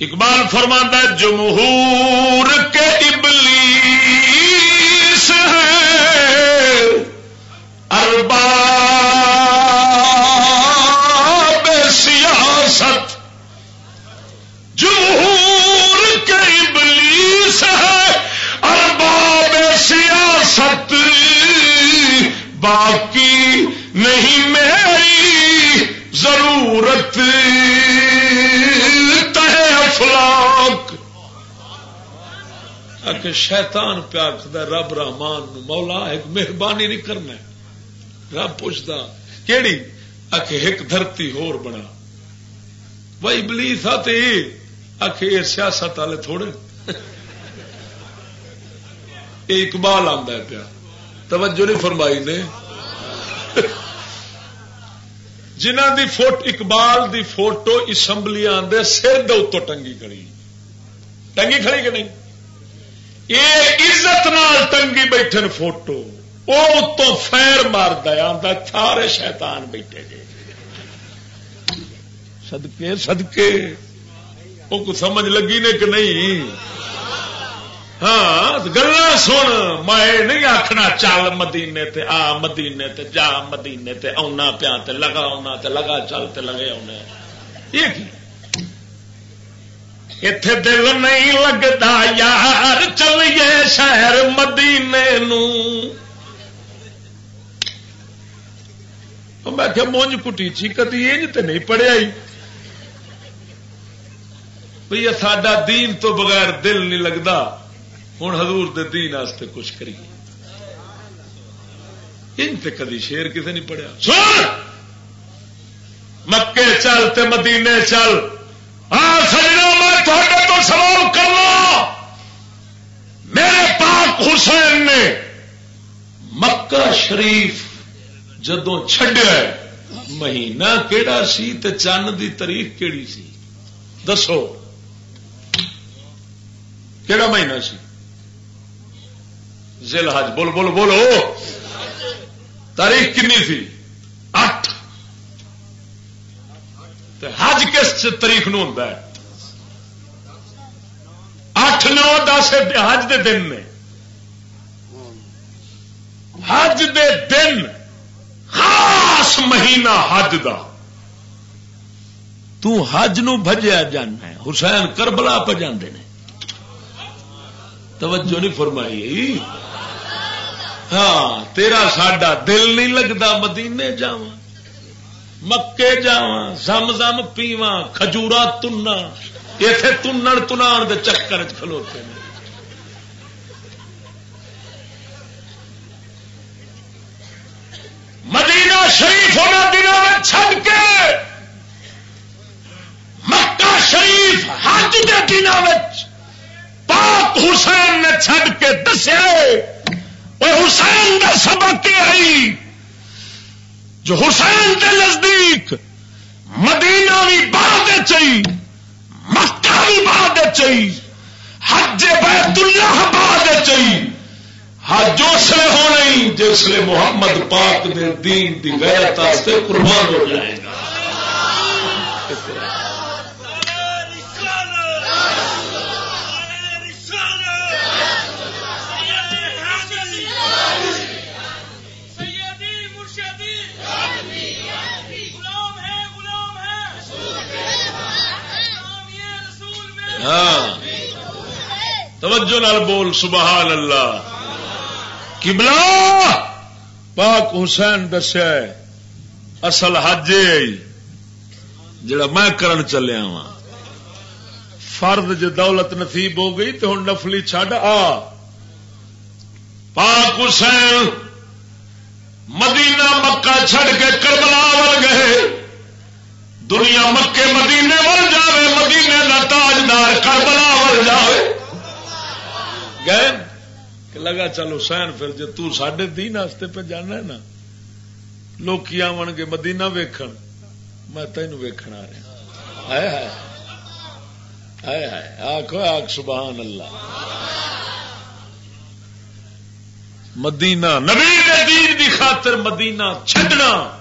اقبال فرماندہ جمہور کے ابلیس ہے۔ سیاست۔ جمہور کے ابلیس ہے۔ ارباب سیاست۔ باقی نہیں میری ضرورت۔ سلاک شیطان پیا آخر رب رحمان مولا، ایک مہربانی نہیں کرنا رب پوچھتا کیڑی؟ آخ ایک دھرتی ہور بنا۔ بھائی بلیس آ آخ یہ سیاست والے تھوڑے۔ اقبال آدھا پیا۔ توجہ نہیں فرمائی نے۔ جنہ دی فوٹ اقبال دی فوٹو اسمبلی آدھے سر دے ٹنگی کھڑی۔ ٹنگی کھڑی کہ نہیں؟ یہ عزت نال ٹنگی بیٹھے فوٹو وہ اتوں فیر مارد آتا سارے شیطان بیٹھے گے سدکے سدکے وہ کچھ سمجھ لگی نے کہ نہیں؟ ہاں گلا سن۔ میں نہیں آخنا چل مدینے تے آ، مدینے تے جا، مدینے تے آنا پیا تے لگا آنا تے لگا، چل تے لگے آنا یہ اتے دل نہیں لگتا یار، چلیے شہر مدینے نو۔ میں کہ مونج کٹی چی کدی یہ تے نہیں پڑھیا ہی۔ بھئی ساڈا دین تو بغیر دل نہیں لگتا۔ ہوں ہزور دین واسطے کچھ کریے۔ ان تے کدی شیر کسے نہیں پڑھیا۔ سن! مکے چل تے مدینے چل۔ ہاں سجنا میں تھوڑے تو سوال کرنا۔ میرے پاک حسین نے مکہ شریف جدو چڈیا مہینہ کیڑا سی تے چند دی تاریخ کیڑی سی؟ دسو، کیڑا مہینہ سی؟ ذیل حج بول بول بولو۔ تاریخ کنی تھی اٹھ۔ حج کس تاریخ نو ہوتا ہے؟ اٹھ، نو، دس حج دے دن نے۔ حج دے دن خاص مہینہ حج دا۔ تو حج نو بجیا جانا ہے، حسین کربلا پہ جاندے نے۔ توجہ نہیں فرمائی۔ ہاں تیرا ساڈا دل نہیں لگتا مدینے جا مکے جا زم زم پیوا کھجورا تنا اتے تنن تنا چکر کھلوتے ہیں۔ مدینہ شریف ہونا دنوں میں چھڈ کے، مکہ شریف حج کے دنوں پاک حسین نے چھڈ کے دسے حسین کا سبق آئی۔ جو حسین کے نزدیک مدینہ بھی بعد چی مکہ بھی بعد چی حج بیت اللہ بعد چی حج اسلے ہونے جس لیے محمد پاک دے دین دی غیرت قربان ہو جائے گا۔ ہاں۔ توجہ نال بول، سبحان اللہ۔ کبلا پاک حسین دسیا اصل حج جڑا میں کرن چلیا وا فرد جو دولت نصیب ہو گئی تو ہوں نفلی چڈ آ۔ پاک حسین مدینہ مکہ چھڑ کے کربلا ول گئے دنیا مکے مدینے ول جائے مدینے کا تاجدار کربلا ول جائے گئے؟ لگا چلو سین پھر جی تے دین واسطے پہ جانا ہے نا۔ لوگ آن گے مدینہ ویکھن۔ میں تین ویکھن آ رہا آخو آخ سبحان اللہ۔ مدینہ، نبی دین دی خاطر مدینہ چھڈنا۔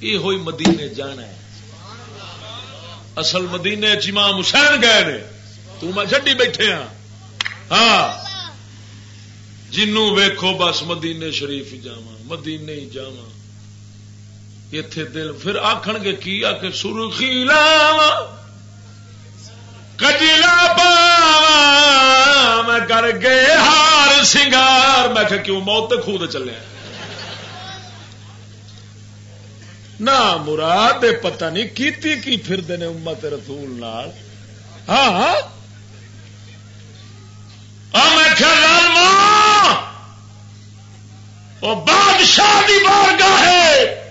یہ ہوئی مدینے جانا ہے۔ اصل مدینے امام حسین گئے نے۔ تو میں چڈی بیٹھے ہاں۔ ہاں۔ جنوں ویکھو بس مدینے شریف جا مدینے ہی جا اتے دل پھر آخن گے، کی آ کے سرخی لاوا کجلا پاوا؟ میں کر کے ہار سنگار۔ میں کہ کیوں موت خود چلے نہ مراد پتہ نہیں کیتی کی پھر دینے امت رسول نال۔ ہاں, ہاں۔ میں بادشاہ دی بارگاہ ہے۔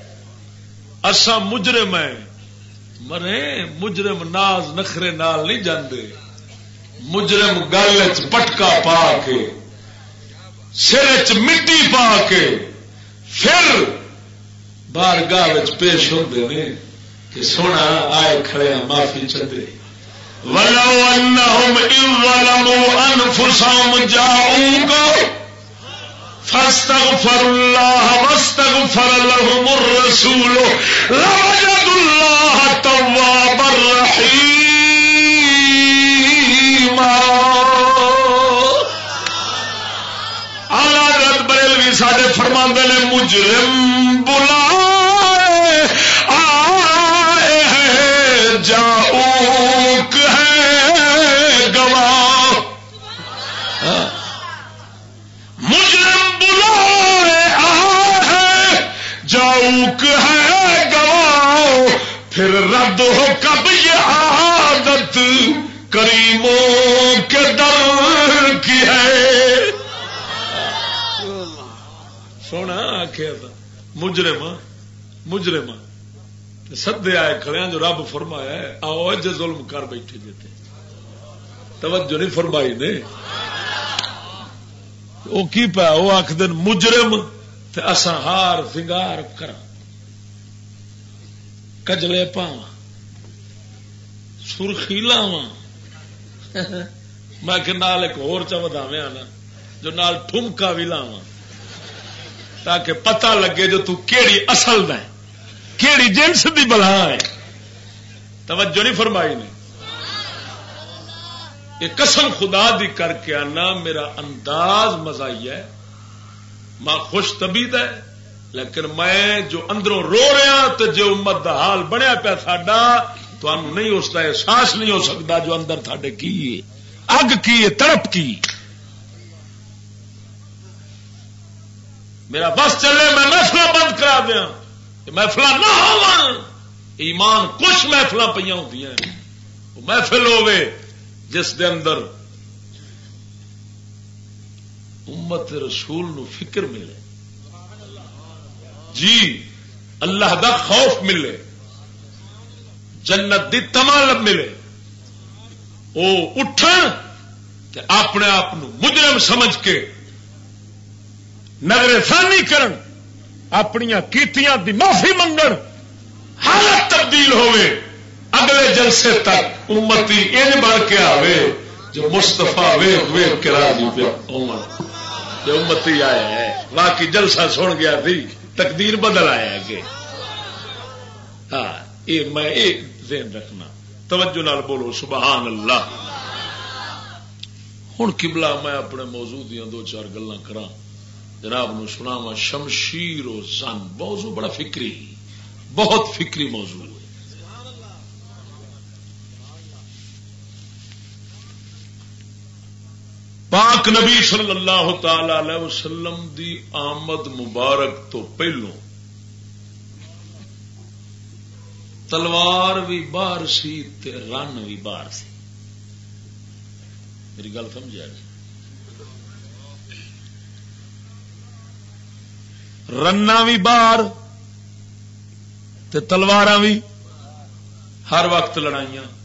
اسا مجرم ہے مرے، مجرم ناز نخرے نال نہیں جاندے۔ مجرم گل پٹکا پا کے، سر چ مٹی پا کے، پھر بارگاہ پیش ہوتے ہیں کہ سونا آئے کھڑے معافی چلے ولو انهم ان ظلموا انفسهم جاءوك فاستغفر الله واستغفر لهم الرسول لوجد الله توابا رحيما اعلی بریلوی ساڈے فرماندے نے مجرم بلا پھر رد ہو کب یہ عادت کریموں کے در کی ہے؟ سونا آخیا مجرم مجرم سدے آئے کھڑے جو رب فرمایا ہے، آؤ اج ظلم کر بیٹھے جیتے توجہ نہیں فرمائی نے۔ وہ کی پا وہ آخ دن مجرم اصا ہار سنگار کر کجلے پاوا سرخی لاوا میں کہ نال ایک ہور چا وداویا نا جو نال ٹھمکا بھی لاوا تاکہ پتہ لگے جو تو کیڑی اصل ہے کیڑی جنس دی بلا ہے توجہ نہیں فرمائی نے یہ قسم خدا دی کر کے آنا میرا انداز مزائی ہے ماں خوش طبیعت ہے لیکن میں جو اندروں رو رہا تو جو امت دا حال بنیا پیا ساڈا تو نہیں اس کا احساس نہیں ہو سکتا جو اندر تھے کی اگ کی تڑپ کی۔ میرا بس چلے، میں محفل بند کرا دیا محفل نہ ہو ایمان کچھ محفل پہ ہوں محفل ہوے جس دے اندر امت رسول نو فکر ملے۔ جی اللہ دا خوف ملے، جنت دی تمال ملے۔ وہ اٹھن اپنے آپ مجرم سمجھ کے نگر ثانی کرن اپنیا کیتیاں دی معافی منگن، حالت تبدیل ہوئے۔ اگلے جلسے تک امتی ان بن کے آوے، جو مستفا ویخ ویخ کے راضی جو امتی آیا ہے باقی جلسہ سن گیا تھی تقدیر بدل آیا کہ ہاں یہ میں یہ ذہن رکھنا، توجہ نال بولو، سبحان اللہ۔ ہوں کبلا میں اپنے موضوع دیا دو چار گلا کرا جناب نو سنا شمشیر و زن، موضوع بڑا فکری، بہت فکری موضوع پاک نبی صلی اللہ تعالی علیہ وسلم دی آمد مبارک تو پہلو تلوار بھی باہر سی تے رن بھی باہر سی۔ میری گل سمجھا جی رنا بھی باہر تلوار بھی ہر وقت لڑائیاں۔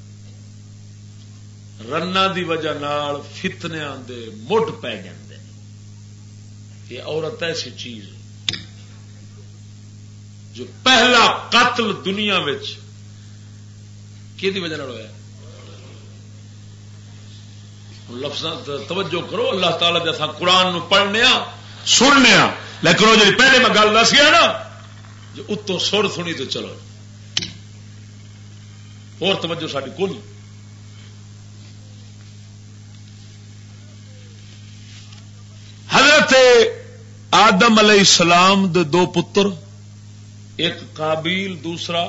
رنا دی وجہ نال فتنیا دے مٹ پی جاندے یہ عورت ایسی چیز جو پہلا قتل دنیا کی وجہ ہوا لفظ توجہ کرو، اللہ تعالی جیسا قرآن نو پڑھنے سننے لیکن وہ جی پہلے میں گل دس گیا نا، جو اتوں سر سنی تو چلو۔ اور توجہ ساری کون حضرت آدم علیہ السلام دے دو پتر، ایک قابیل، دوسرا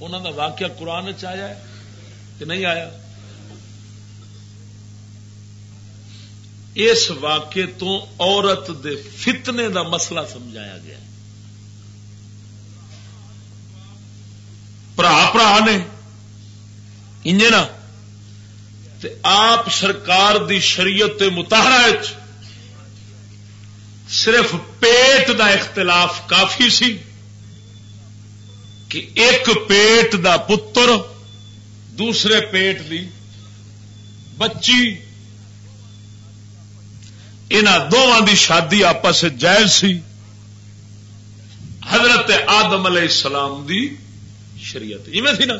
انہوں کا واقعہ قرآن چیا کہ نہیں آیا؟ اس واقعے تو عورت دے فتنے دا مسئلہ سمجھایا گیا برا برا نے انجنا آپ سرکار دی شریعت متحرہ صرف پیٹ دا اختلاف کافی سی کہ ایک پیٹ دا پتر دوسرے پیٹ دی بچی ان دونوں دی شادی آپس جائز سی۔ حضرت آدم علیہ السلام دی شریعت۔ سی نا۔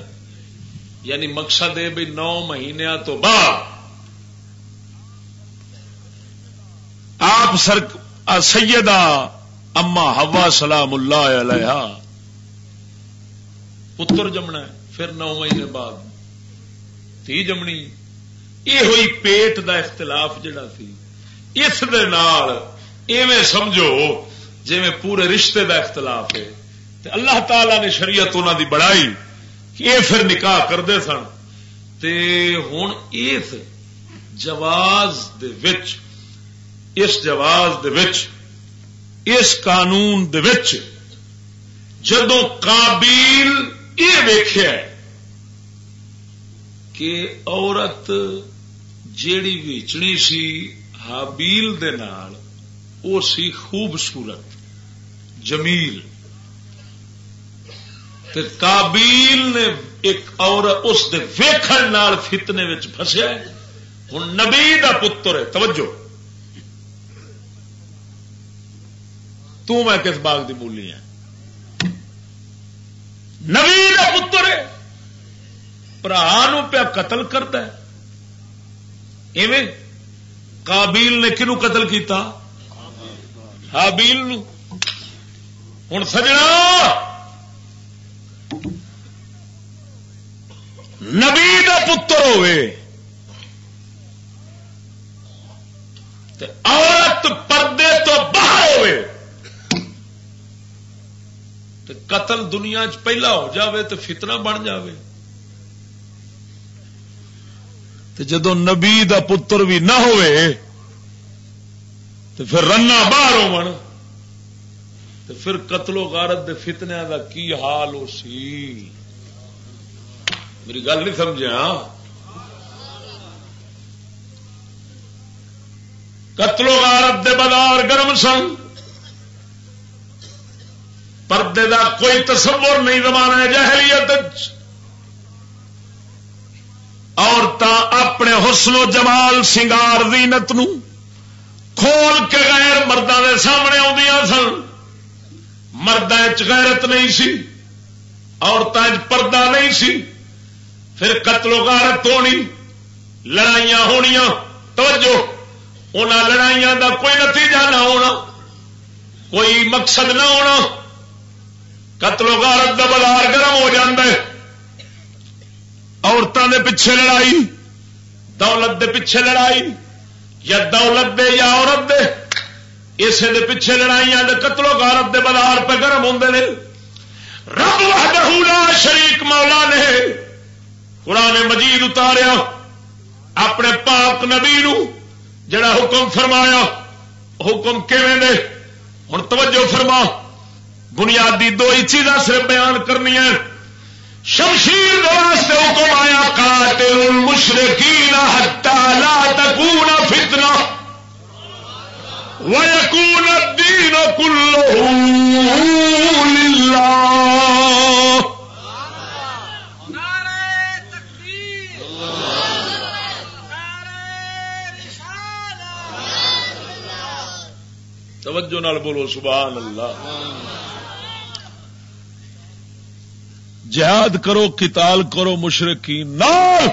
یعنی مقصد ہے بھی نو مہینوں تو بعد آپ سر سیدہ اما ہوا سلام اللہ علیہ پتر جمنا پھر نو مہینے بعد۔ تھی جمنی۔ یہ ہوئی پیٹ دا اختلاف جڑا تھی۔ اس ایویں سمجھو جی پورے رشتے دا اختلاف ہے۔ تے اللہ تعالی نے شریعت انہوں دی بڑائی کہ یہ پھر نکاح کرتے سن۔ ہوں اس جواز دے وچ اس جواز دے وچ، اس قانون دے وچ جدو قابیل یہ ویخیا کہ عورت جیڑی ویچنی سی حابیل دے نال، او سی خوبصورت جمیل۔ تے کابیل نے ایک اور اس دے ویکھن نال فتنے وچ پھسیا ہوں نبی دا پتر ہے، توجہ۔ تو میں کس باغ دی بولی ہے نبی کا پتر برا پیا قتل کرتا ایویں کابیل نے کنو قتل کیتا؟ ہابیل ہوں سجنا۔ نبی کا پتر ہوئے۔ عورت پردے تو باہر ہوئے۔ قتل دنیا چ پہلا ہو جاوے تو فتنہ بن جاوے۔ تو جدو نبی دا پتر بھی نہ ہوئے تو پھر رنا باہر ہو پھر قتل و غارت دے فتنیا دا کی حال ہو سی؟ میری گل نہیں سمجھا ہاں؟ قتل و غارت دے بازار گرم سن۔ پردے دا کوئی تصور نہیں زمانہ جہلیت عورت اپنے حسن و جمال سنگار زینت نو کھول کے غیر مردوں کے سامنے آدی سن۔ مرد غیرت نہیں سی عورتوں پردہ نہیں سی۔ پھر قتل و غارت ہونی، لڑائیاں ہونیاں۔ توجہ ان لڑائیاں دا کوئی نتیجہ نہ ہونا، کوئی مقصد نہ ہونا۔ قتل و غارت دا بازار گرم ہو جائے عورتوں دے پیچھے لڑائی، دولت دے پیچھے لڑائی، یا دولت دے یا عورت دے، اسے دے پیچھے لڑائیاں دے قتل و غارت دے بازار پہ گرم ہوں نے۔ رب لا شریک مولا نے قرآن مجید اتاریا، اپنے پاک نبی نو جڑا حکم فرمایا، حکم کیویں دے؟ ہوں توجہ فرما۔ بنیادی دو ہی چیزاں صرف بیان کرنی ہے شمشیر واسطے حکم آیا قاتل المشرکین حتی لا تکون فتنہ۔ ویکون الدین کلہ للہ توجہ نال بولو، سبحان اللہ۔ جہاد کرو کتال کرو مشرقی نال۔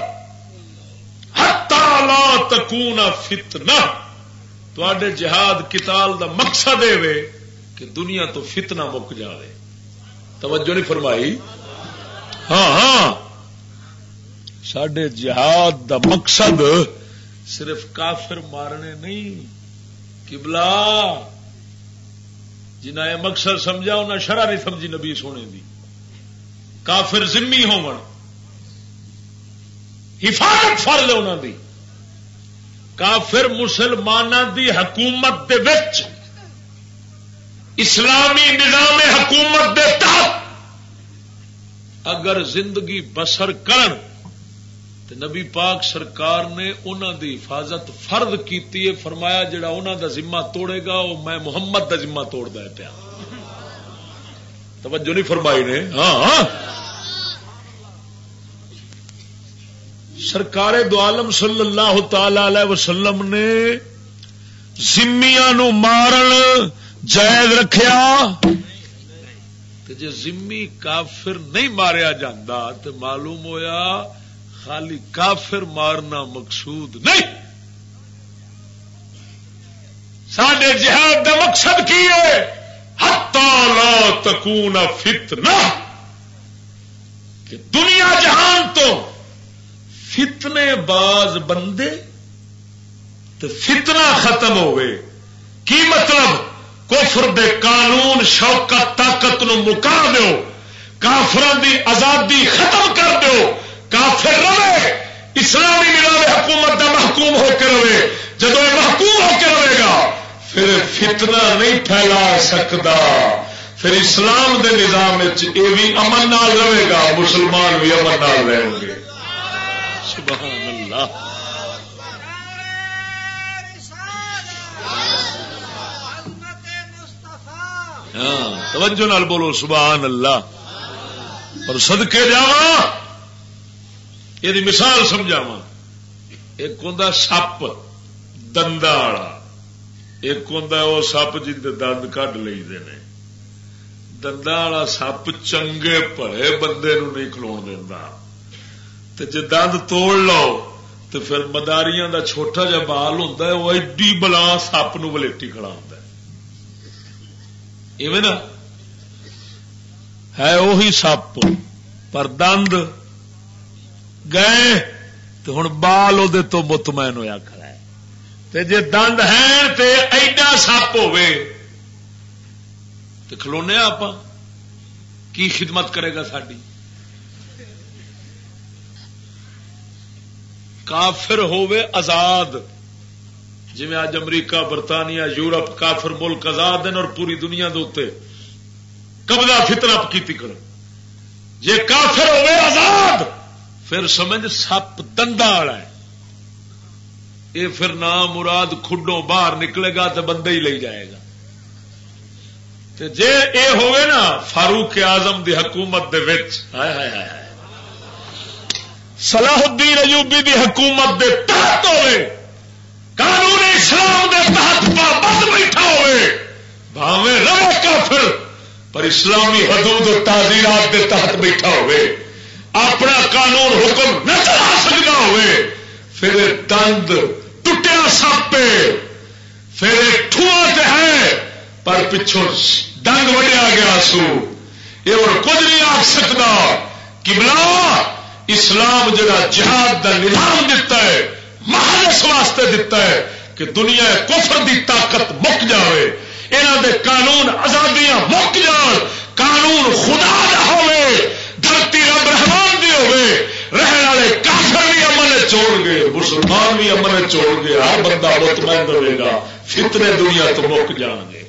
تکون فتنا تے جہاد کتال دا مقصد ہے کہ دنیا تو فتنا مک جائے توجہ نہیں فرمائی؟ ہاں ہاں۔ سڈے جہاد دا مقصد صرف کافر مارنے نہیں کبلا جنہیں یہ مقصد سمجھا، انہیں شرح نہیں سمجھی نبی سونے دی۔ کافر زمی ہو حفاظت فر لے انہوں دی۔ کافر مسلمانوں دی حکومت دے وچ اسلامی نظام حکومت دے تحت اگر زندگی بسر کرن نبی پاک سرکار نے انہوں دی حفاظت فرد کیتی ہے، فرمایا جڑا انہوں دا ذمہ توڑے گا وہ میں محمد دا ذمہ توڑ ہے پیا۔ توجہ نہیں فرمائی نے۔ ہاں،, ہاں, سرکار دو عالم صلی اللہ تعالی علیہ وسلم نے زمیا نو مارن جائز رکھیا۔ جی زمی کافر نہیں ماریا جاندہ تو معلوم ہویا خالی کافر مارنا مقصود نہیں۔ سڈے جہاد کا مقصد کی ہے؟ لا تکون فتنہ۔ کہ دنیا جہان تو فتنے باز بندے تو فتنہ ختم ہوئے۔ کی مطلب؟ کفر دے قانون شوکت طاقت نو مکا دو کافران دی آزادی ختم کر دو کافر رہے۔ اسلامی نظام حکومت دا محکوم ہو کے رہے۔ جب یہ محکوم ہو کے رہے گا پھر فتنہ نہیں پھیلا سکتا۔ پھر اسلام دے نظام یہ بھی امن نال رہے گا، مسلمان بھی امن نال رہیں گے۔ سبحان اللہ۔ ہاں توجہ نال بولو، سبحان اللہ۔ اور صدقے جاوا یہ مثال سمجھاوا ایک ہوں سپ دندا ایک ہوں وہ سپ جی جن دند کھ لی دندا والا سپ چنگے پڑے بندے نو نہیں کھلو دینا جی دند توڑ لو تو پھر مداریاں دا چھوٹا جا بال ہوں وہ ایڈی بلا سپ نو ولیٹی کھڑا ہوں نا؟ ہے وہی سپ، پر دند گئے تو ہوں بال وہ تو مطمئن ہوا کھڑا۔ تے جے دند ہے تے ایڈا سپ ہوے تو کھلونے آپ کی خدمت کرے گا ساری کافر ہوے آزاد۔ جی اج امریکہ، برطانیہ، یورپ کافر ملک آزاد ہیں اور پوری دنیا دے قبضہ فطرہ کی کرو۔ جی کافر ہوے آزاد، پھر سمجھ سپ دندا والا ہے۔ یہ پھر نام مراد کھڈوں باہر نکلے گا تو بندے ہی لے جائے گا۔ جی یہ ہوئے نا، فاروق آزم دی حکومت دے وچ۔ ہائے ہائے ہائے صلاح الدین ایوبی دی حکومت دے تحت ہوئے قانون اسلام دے تحت پابند بیٹھا ہوئے بھاوے رہے کافر، پر اسلامی حدود و تعزیرات دے تحت بیٹھا ہوئے اپنا قانون حکم نہ چلا سکتا ہوئے پھر دند ٹوٹیا ساپے پھر ٹھواں ہے، پر پچھوں ڈنگ وڈیا گیا سو۔ یہ اور کچھ نہیں آ سکتا کہ بلا، اسلام جڑا جہاد دا نظام دیتا ہے محل اس واسطے دیتا ہے کہ دنیا کفر دی طاقت مک جائے یہاں دے قانون آزادیاں مک جان۔ قانون خدا دا ہوئے دھرتی رب رحمان دی ہوئے رہن والے کافر گئے، مسلمان بھی امن چھوڑ گئے، ہر بندہ مطمئن رہے گا، فتنے دنیا تو مک جان گے۔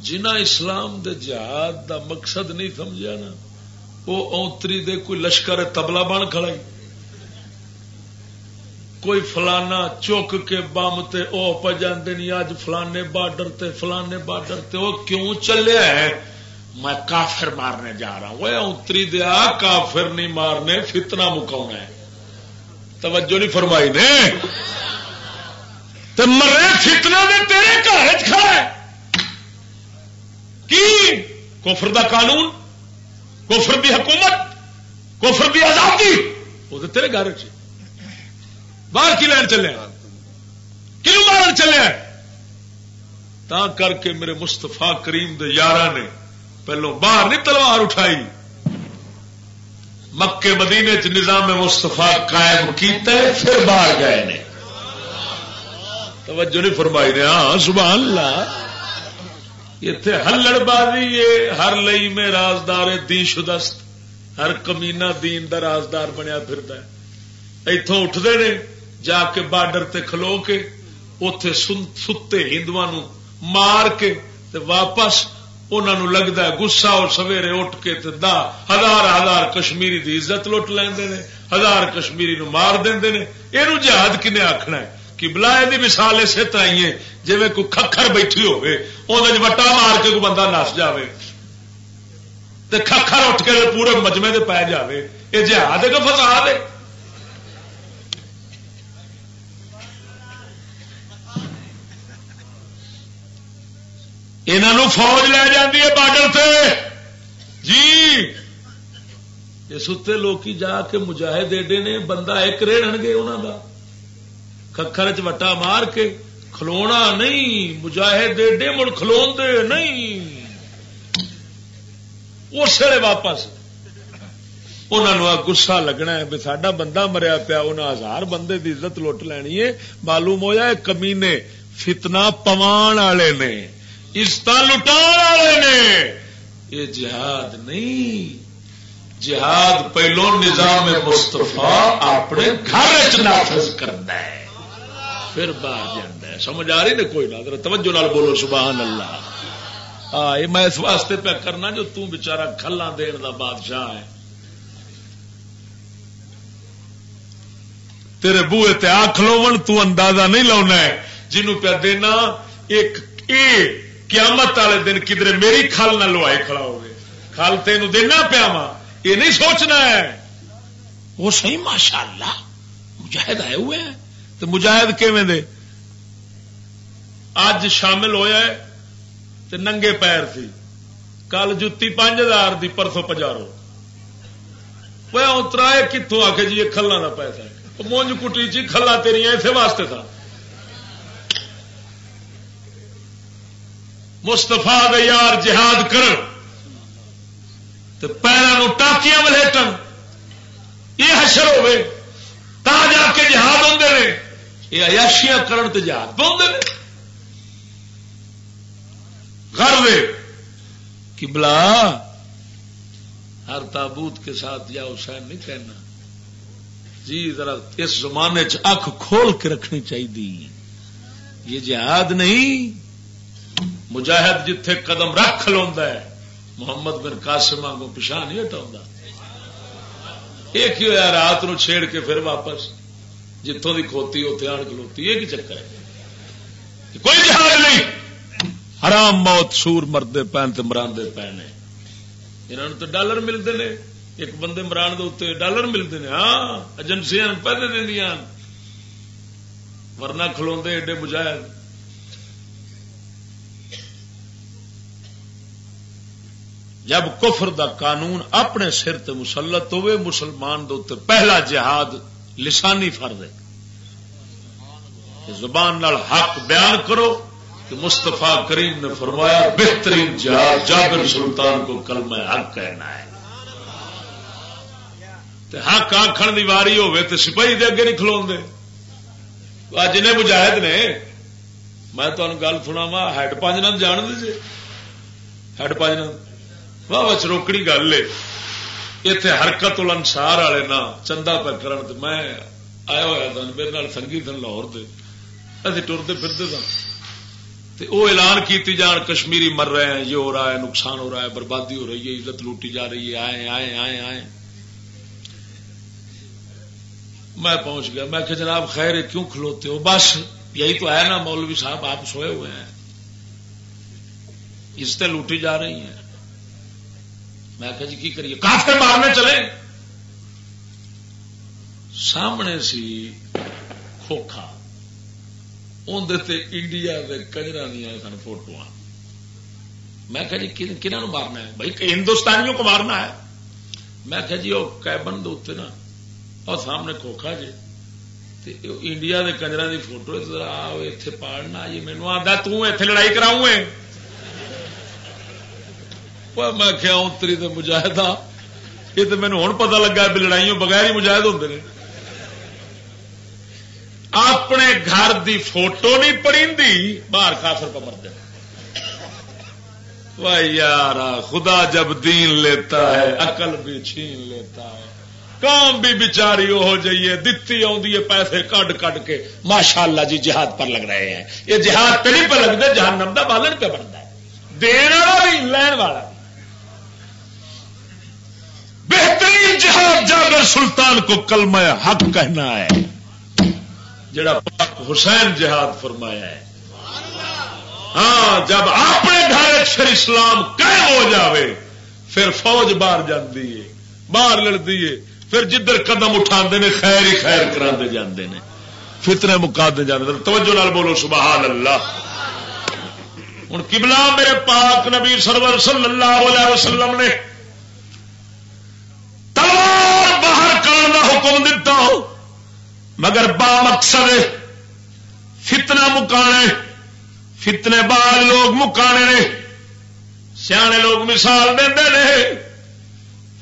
جنہ اسلام دے جہاد دا مقصد نہیں سمجھا نا، وہ اونتری دے کوئی لشکر تبلا بن کھڑائی کوئی فلانا چک کے بم تے او پہ جاندے نہیں اج فلانے بارڈر تے، فلانے بارڈر تے وہ کیوں چلے ہے میں کافر مارنے جا رہا ہوں۔ وہ اونتری دیا کافر نہیں مارنے، فتنہ مکاؤنا ہے۔ توجہ نہیں فرمائی نے؟ تے مرے فتنہ نے تیرے گھر کھڑا ہے۔ کی؟ کوفر دا قانون؟ کوفر دی حکومت؟ کوفر دی آزادی؟ وہ تو تیرے گھر چ باہر کی لین چلے کیوں باہر چلے تا کر کے میرے مستفا کریم دے یار نے پہلو باہر نہیں تلوار اٹھائی۔ مکے مدینے چ نظام مستفا قائم کیتے پھر باہر گئے نے۔ توجہ نہیں فرمائی نے ہاں سبحان اللہ۔ اتے ہلڑ بازی ہر لئی میں رازدار دی شدست۔ ہر کمینا دین دا رازدار بنیا پھر اتوں اٹھتے نے۔ جا کے بارڈر تے کھلو کے اتے ستے ہندو مار کے تے واپس انہوں لگتا ہے گسا اور سویرے اٹھ کے دا ہزار ہزار کشمیری دی عزت لٹ لیندے نے، ہزار کشمیری نو مار دے یہ جہاد کنے آخنا ہے؟ کہ بلا یہ مثال اسی طرح ہی ہے جی کوئی ککھر بیٹھی ہوے وٹا مار کے کوئی بندہ نس جائے تو ککھر اٹھ کے پورے مجمے دے پی جائے یہ جہاد ہے کہ فساد ہے؟ انہوں فوج لے جاتی ہے بارڈر سے جی۔ یہ ستے لوکی جا کے مجاہد ایڈے نے، بندہ ایک رہن گے انہوں کا ککھر چٹا مار کے کھلونا نہیں، مجاہد ایڈے مڑ کھلو نہیں۔ اس ویلے واپس۔ انہوں گسا لگنا ہے بھی سڈا بندہ مریا پیا انہیں ہزار بندے کی عزت لٹ لینی ہے۔ معلوم ہوا کمینے فتنا پوان والے نے۔ عزت لٹا والے نے۔ یہ جہاد نہیں۔ جہاد پہلو نظام مستفا اپنے گھر نافذ کرنا ہے۔ پھر باہر جانا ہے۔ سمجھ آ رہی نا کوئی نہ؟ توجہ نال بولو سبحان اللہ ہاں یہ میں اس واسطے پہ کرنا جو تم بچارا کھلا دین دا بادشاہ ہے۔ تیرے بوئے تے آخ لو تو اندازہ نہیں لاؤنا ہے۔ جنوں پہ دینا، ایک ایک قیامت والے دن کدھر میری کھل نہ لوائے کھڑا ہوگی کھل تین دینا پیا وا۔ یہ نہیں سوچنا ہے۔ وہ صحیح ماشاء اللہ مجاہد آئے ہوئے ہیں۔ تو مجاہد کیویں دے؟ اج شامل ہویا ہے تو ننگے پیر تھی کل جتی پانچ ہزار دی پرسوں پجارو۔ وہ اترا کتوں آ کے جی یہ کھلا کا پیسہ مونج کٹی چی کھلا تیری اسے واسطے تھا مستفا یار جہاد کر پیروں ٹاکیاں ولیٹن یہ حشر ہوے تا جا کے جہاد ہوتے ہیں یہ ایاشیاں کرن تے جہاد پہ گھر دے کہ بلا، ہر تابوت کے ساتھ یا حسین نہیں کہنا۔ جی ذرا اس زمانے چ اکھ کھول کے رکھنی چاہیے یہ جہاد نہیں۔ مجاہد جتھے قدم رکھ لو محمد بن قاسم آگوں پچھا نہیں ہٹا ایک ہی ہوا رات نو چھیڑ کے پھر واپس۔ جتوں کی کھوتی اتنے آن کلوتی یہ کی چکر ہے؟ کوئی جہاز نہیں۔ حرام موت، سور مردے پین تو مرادے پے نے انہوں تو ڈالر ملتے ہیں ایک بندے مران دے ڈالر ملتے ہیں ہاں ایجنسیاں پیسے دیا ورنہ کھلو ایڈے مجاہد۔ جب کفر دا قانون اپنے سر تے مسلط ہوئے، مسلمان دے پہلا جہاد لسانی فرد ہے۔ زبان نال حق بیان کرو کہ مستفا کریم نے فرمایا، بہترین جہاد جابر سلطان کو کل میں حق کہنا ہے۔ تے حق آخر کی واری ہوے تو سپاہی دے اگے نہیں کھلو دے۔ جن مجاہد نے، میں تمہیں گل سنا وا ہیڈ پانچ جان دیجیے ہیڈ پانچ واہ روکڑی گل ہے اتے حرکت انسار والے نا چندہ پہ کرن میں آیا ہوا تھا میرے سنگی تھن لاہور دے اے ٹرتے پھرتے تھا وہ اعلان کیتی جان کشمیری مر رہے ہیں یہ ہو رہا ہے نقصان ہو رہا ہے بربادی ہو رہی ہے عزت لوٹی جا رہی ہے آئے آئے آئے آئے میں پہنچ گیا میں کہ جناب خیر کیوں کھلوتے ہو بس یہی تو ہے نا مولوی صاحب آپ سوئے ہوئے ہیں عزتیں لوٹی جا رہی ہیں میں کہ جی کی کریے؟ کافر مارنے چلے۔ سامنے سی کھوکھا۔ اندر انڈیا کے کجرا دیا سن فوٹو میں کہ جی کنہوں مارنا ہے؟ بھائی ہندوستانیوں کو مارنا ہے۔ میں کہ جی وہ کیبن دے نا اور سامنے کھوکھا جی انڈیا کے کنجر کی فوٹو اتنے پالنا جی مینو آتا تے لڑائی کراؤں میں کیا اتری تو مجاہدہ یہ تو مینو ہوں پتا لگا بھی لڑائیوں بغیر ہی مجاہد ہوتے ہیں اپنے گھر دی فوٹو نہیں پڑی باہر کافر پہ مرد یار خدا جب دین لیتا ہے عقل بھی چھین لیتا ہے کام بھی بچاری ہو جائیے دتی آدھی پیسے کڈ کڈ کے ماشاء اللہ جی جہاد پر لگ رہے ہیں یہ جہاد پہ نہیں پہ لگتا جہان نمدہ بالن پہ بنتا ہے دین والا بھی لین والا بھی بہترین جہاد جابر سلطان کو کلمہ حق کہنا ہے، جڑا پاک حسین جہاد فرمایا ہے۔ ہاں جب اپنے گھر پھر اسلام قائم ہو جاوے، پھر فوج باہر جاتی ہے، باہر لڑتی ہے، پھر جدھر قدم اٹھا نے، خیر ہی خیر کرا جاندے نے۔ فتنے مکا دے جاندے توجہ نال بولو، سبحان اللہ۔ ہوں کبلا میرے پاک نبی سرور صلی اللہ علیہ وسلم نے باہر کرنے کا حکم دیتا ہو۔ مگر با مقصد فتنہ مکانے۔ فتنے بال لوگ مکانے نے۔ سیانے لوگ مثال دے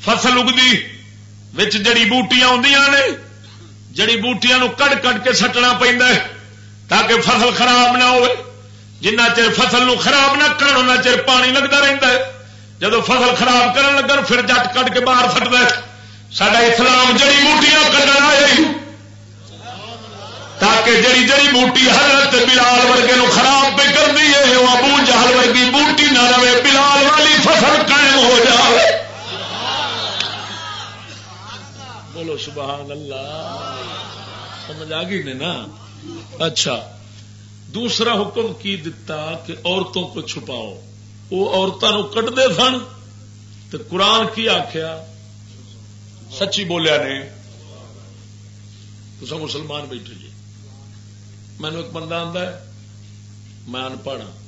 فصل اگتی جڑی بوٹیاں آدی نے۔ جڑی بوٹیاں نو کٹ کٹ کے سٹنا پہ تاکہ فصل خراب نہ ہو جنہ چر فصل نو خراب نہ کرنا چر پانی لگتا رہتا ہے۔ جدو فصل خراب کرن لگن، پھر جٹ کٹ کے باہر فٹتا سڈا اسلام جڑی بوٹیاں کٹنا آئی تاکہ جڑی جڑی بوٹی حضرت بلال ورگے نو خراب پہ کر دی ہے وہ ابو جہل ورگی بوٹی نہ رہے، بلال والی فصل قائم ہو جائے۔ بولو سبحان اللہ۔ سمجھ آ گئی نے نا؟ اچھا۔ دوسرا حکم کی دتا کہ عورتوں کو چھپاؤ، وہ عورتوں کٹتے سن تو قرآن کی آخیا سچی بولیا نے، تو مسلمان بیٹھے جی۔ مینو ایک بندہ آتا ہے، میں ان پڑھ ہاں۔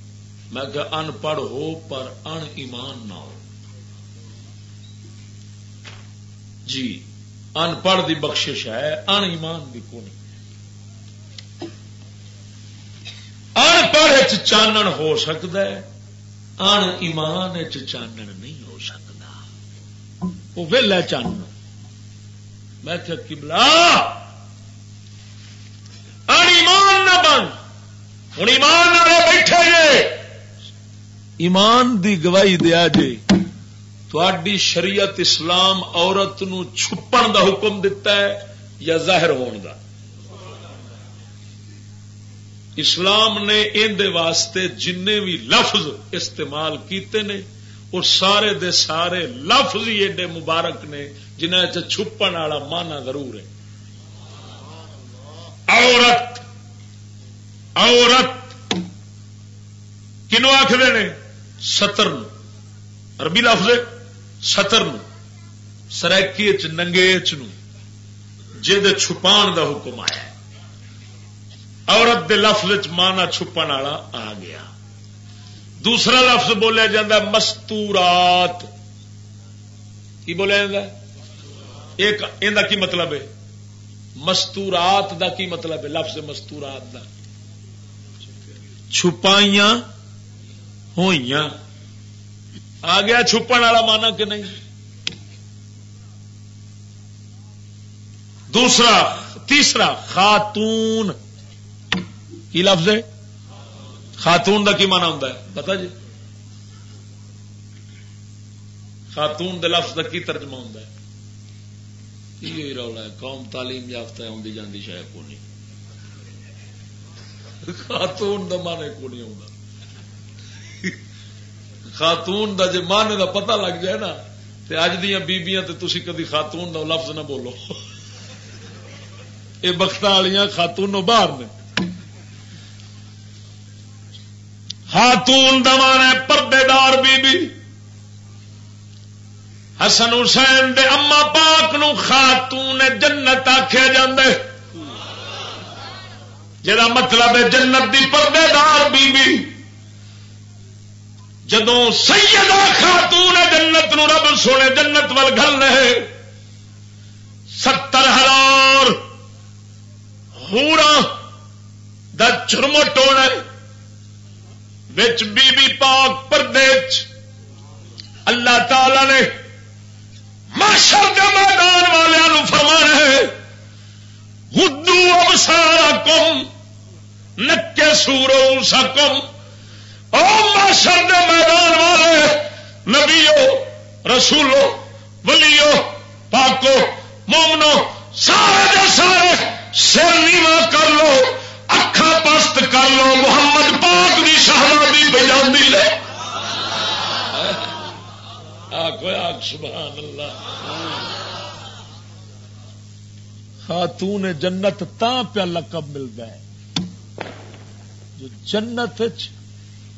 میں کہ ان پڑھ ہو پر ان ایمان نہ ہو۔ جی ان پڑھ دی بخشش ہے، ان ایمان بھی کو نہیں ان پڑھ چانن ہو سکتا ہے، ان ایمان چانن نہیں ہو سکتا وہ ویلا چانن میں کہ کبلا ایمان نہ بن۔ ہوں ایمان نہ بیٹھے جے۔ ایمان دی گواہی دیا جے۔ تھوڑی شریعت اسلام عورت نو چھپن دا حکم دیتا ہے یا ظاہر ہون دا۔ اسلام نے اندر واسطے جن بھی لفظ استعمال کیتے نے وہ سارے دے سارے لفظ ہی ایڈے مبارک نے۔ جنہیں چھپن والا مانا ضرور ہے۔ عورت عورت کنو آخر نے؟ ستر عربی لفظ ستر سرکی ننگے جد چھپان دا حکم آیا عورت دے لفظ مانا چھپن والا آ گیا۔ دوسرا لفظ بولیا جا مستورات۔ کی بولیا جا ایک کی مطلب ہے؟ مستورات دا کی مطلب ہے؟ لفظ مستورات دا۔ چھپائیاں ہوئی آ گیا چھپن والا مانا کہ نہیں؟ دوسرا، تیسرا، خاتون۔ کی لفظ ہے؟ خاتون دا کی مانا ہوں پتا جی؟ خاتون دے لفظ دا کی ترجمہ ہوں یہ رولا ہے؟ قوم تعلیم یافتہ آدھی جاندی شاید کو نہیں۔ خاتون دا مانے کو نہیں آتا خاتون دا جے مانے دا پتہ لگ جائے نا، تے اج دیا بیبیاں تے تسی کدی خاتون دا لفظ نہ بولو۔ یہ بخت والیاں خاتون باہر نے۔ خاتون دا مانے پردے دار بی بی حسن حسین دے اما پاک نو خاتون جنت آخیا جا جا مطلب ہے جنت دی پردے دار بی بی جدو سیدہ خاتون جنت نو رب سونے جنت وال گل رہے۔ ستر ہزار ہورا دا چرمٹ ہونا بی بی پاک پردے اللہ تعالی نے ماشر کے میدان والوں فرما رہے ہدو اب سارا کم، نکے سورو سکم او ماشر کے میدان والے نبیو، رسولو، ولیو، پاکو، مومنو، سارے دے سارے سر نیوا کر لو اکھا پست کر لو، محمد پاک کی شہزادی بجا لے سبحان اللہ۔ خاتون جنت تا پیا لقب ملتا ہے۔ جو جنت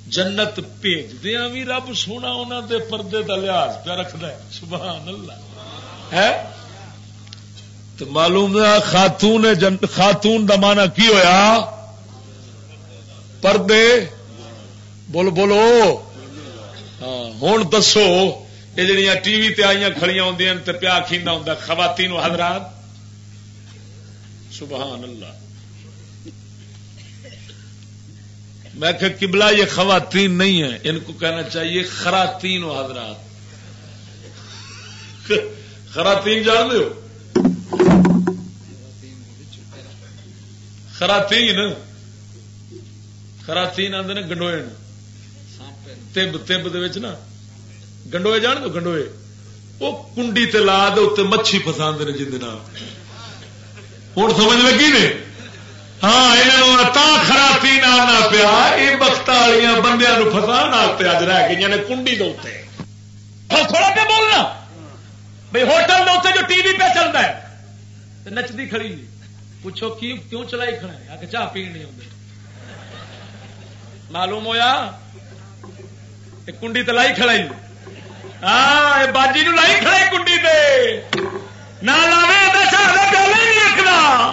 جنت بھیجدیا بھی رب سونا انہوں دے پردے کا لحاظ پہ رکھد سبحان اللہ۔ ہے؟ تو معلوم خاتون خاتون دا مانا کی ہویا؟ پردے۔ بول، بولو۔ ہاں ہوں دسو۔ یہ جہیا ٹی وی تے آئی کھڑی ہوں پیا کھیندا ہوں خواتین حضرات۔ سبحان اللہ۔ میں کہ قبلہ یہ خواتین نہیں ہے ان کو کہنا چاہیے خراتین و حضرات۔ خراتین جان دو خراتین۔ خراتین آدھے گنڈوئے تب تب نا۔ گنڈوئے جان دو گنڈوئے وہ کنڈی لا دے مچھی فسا نے جن ہوں سمجھ لگی نے؟ ہاں یہ خرابی نہ پیا۔ یہ بخت والی بندے فسا پہ اج رہ گئی نے کنڈی دے تھوڑا پہ بولنا۔ بھائی ہوٹل دے جو ٹی وی پہ چلتا ہے۔ نچتی کھڑی۔ پوچھو کی کیوں چلائی کھڑا ہے؟ آ کے چاہ پی نہیں آتے معلوم ہوا کنڈی تو لائی کھڑائی۔ ہاں باجی نو لائی کھڑائی کنڈی تے نہ لاوے شہر پہلے نہیں رکھنا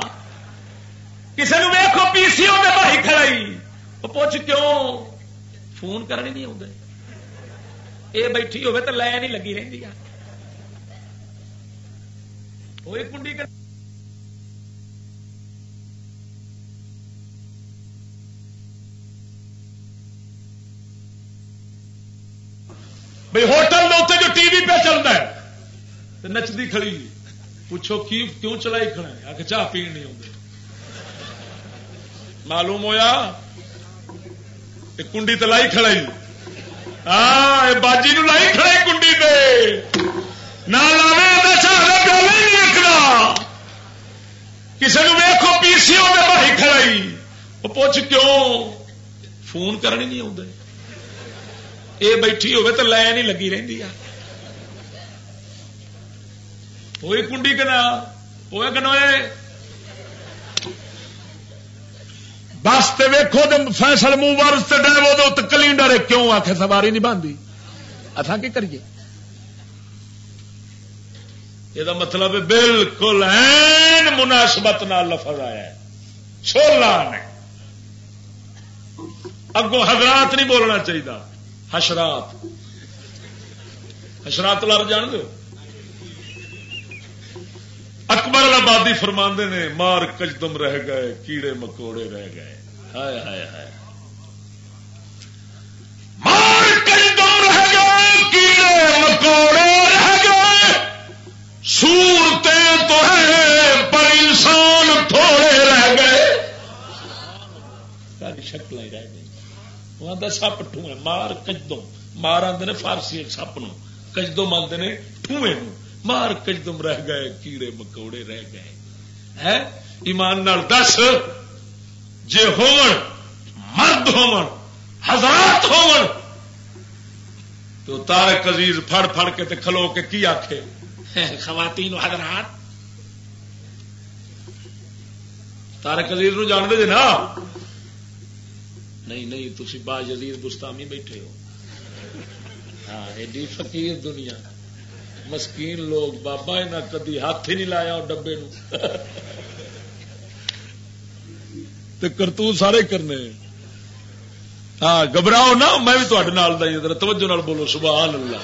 کسی نے ویکو پی سی او بھائی کھڑائی پوچھ کیوں فون کرنے نہیں آتے یہ بیٹھی ہوے تو لے نہیں لگی رہی وہ کنڈی کر بھائی ہوٹل اتنے جو ٹی وی پہ چلتا ہے نچتی کھڑی پوچھو کی کیوں چلائی کھڑا ہے؟ آ کے چاہ پی نہیں آتے معلوم ہوا کنڈی تو لائی کھڑائی۔ ہاں باجی نو لائی کھڑائی کنڈی پہ نہ لاوے گل نہیں رکھنا۔ کسی نے ویکو پی سی بھائی کھڑائی۔ وہ پوچھ کیوں؟ فون کرنے نہیں آتے یہ بیٹھی ہوے تو لے نہیں لگی رہی ہوئی کنڈی کنا؟ ہوئے کنوئے بس تے ویکو تو فیصل منہ وارس تے ڈرو تو کلینڈر کیوں آخ سواری نہیں باندھی؟ اتنا کی کریے؟ یہ مطلب بالکل این مناسبت نال لفظ آیا ہے۔ چھولا نے۔ اگوں حضرات نہیں بولنا چاہیے حشرات. حشرات لڑ جان دو اکبر آبادی فرما نے، مار کجدم رہ گئے، کیڑے مکوڑے رہ گئے. ہائے ہائے ہائے. مار کجدم رہ گئے، کیڑے مکوڑے رہ گئے. سورتے تو ہے، پر انسان تھوڑے رہ گئے. شکل رہ گئی. سپ ٹوئے مار کجدو مار آدھے فارسی سپ نو کجدو آدھے نے ٹوئے مار کجدم رہ گئے کیڑے مکوڑے رہ گئے ہے ایمان نال دس جے ہون مرد ہون حضرات ہون تو تارک عزیز پھڑ پھڑ کے تے کھلو کے کی آخے خواتین حضرات تارک عزیز نو جان دے نا نہیں نہیں تھی با جزیر گستامی بیٹھے ہو۔ ہاں ایڈی فقیر دنیا۔ مسکین لوگ، بابا نہ کدی ہاتھ ہی نہیں لایا ڈبے کرتو سارے کرنے۔ ہاں گھبراؤ نا میں بھی تھوڑے توجہ نال بولو، سبحان اللہ۔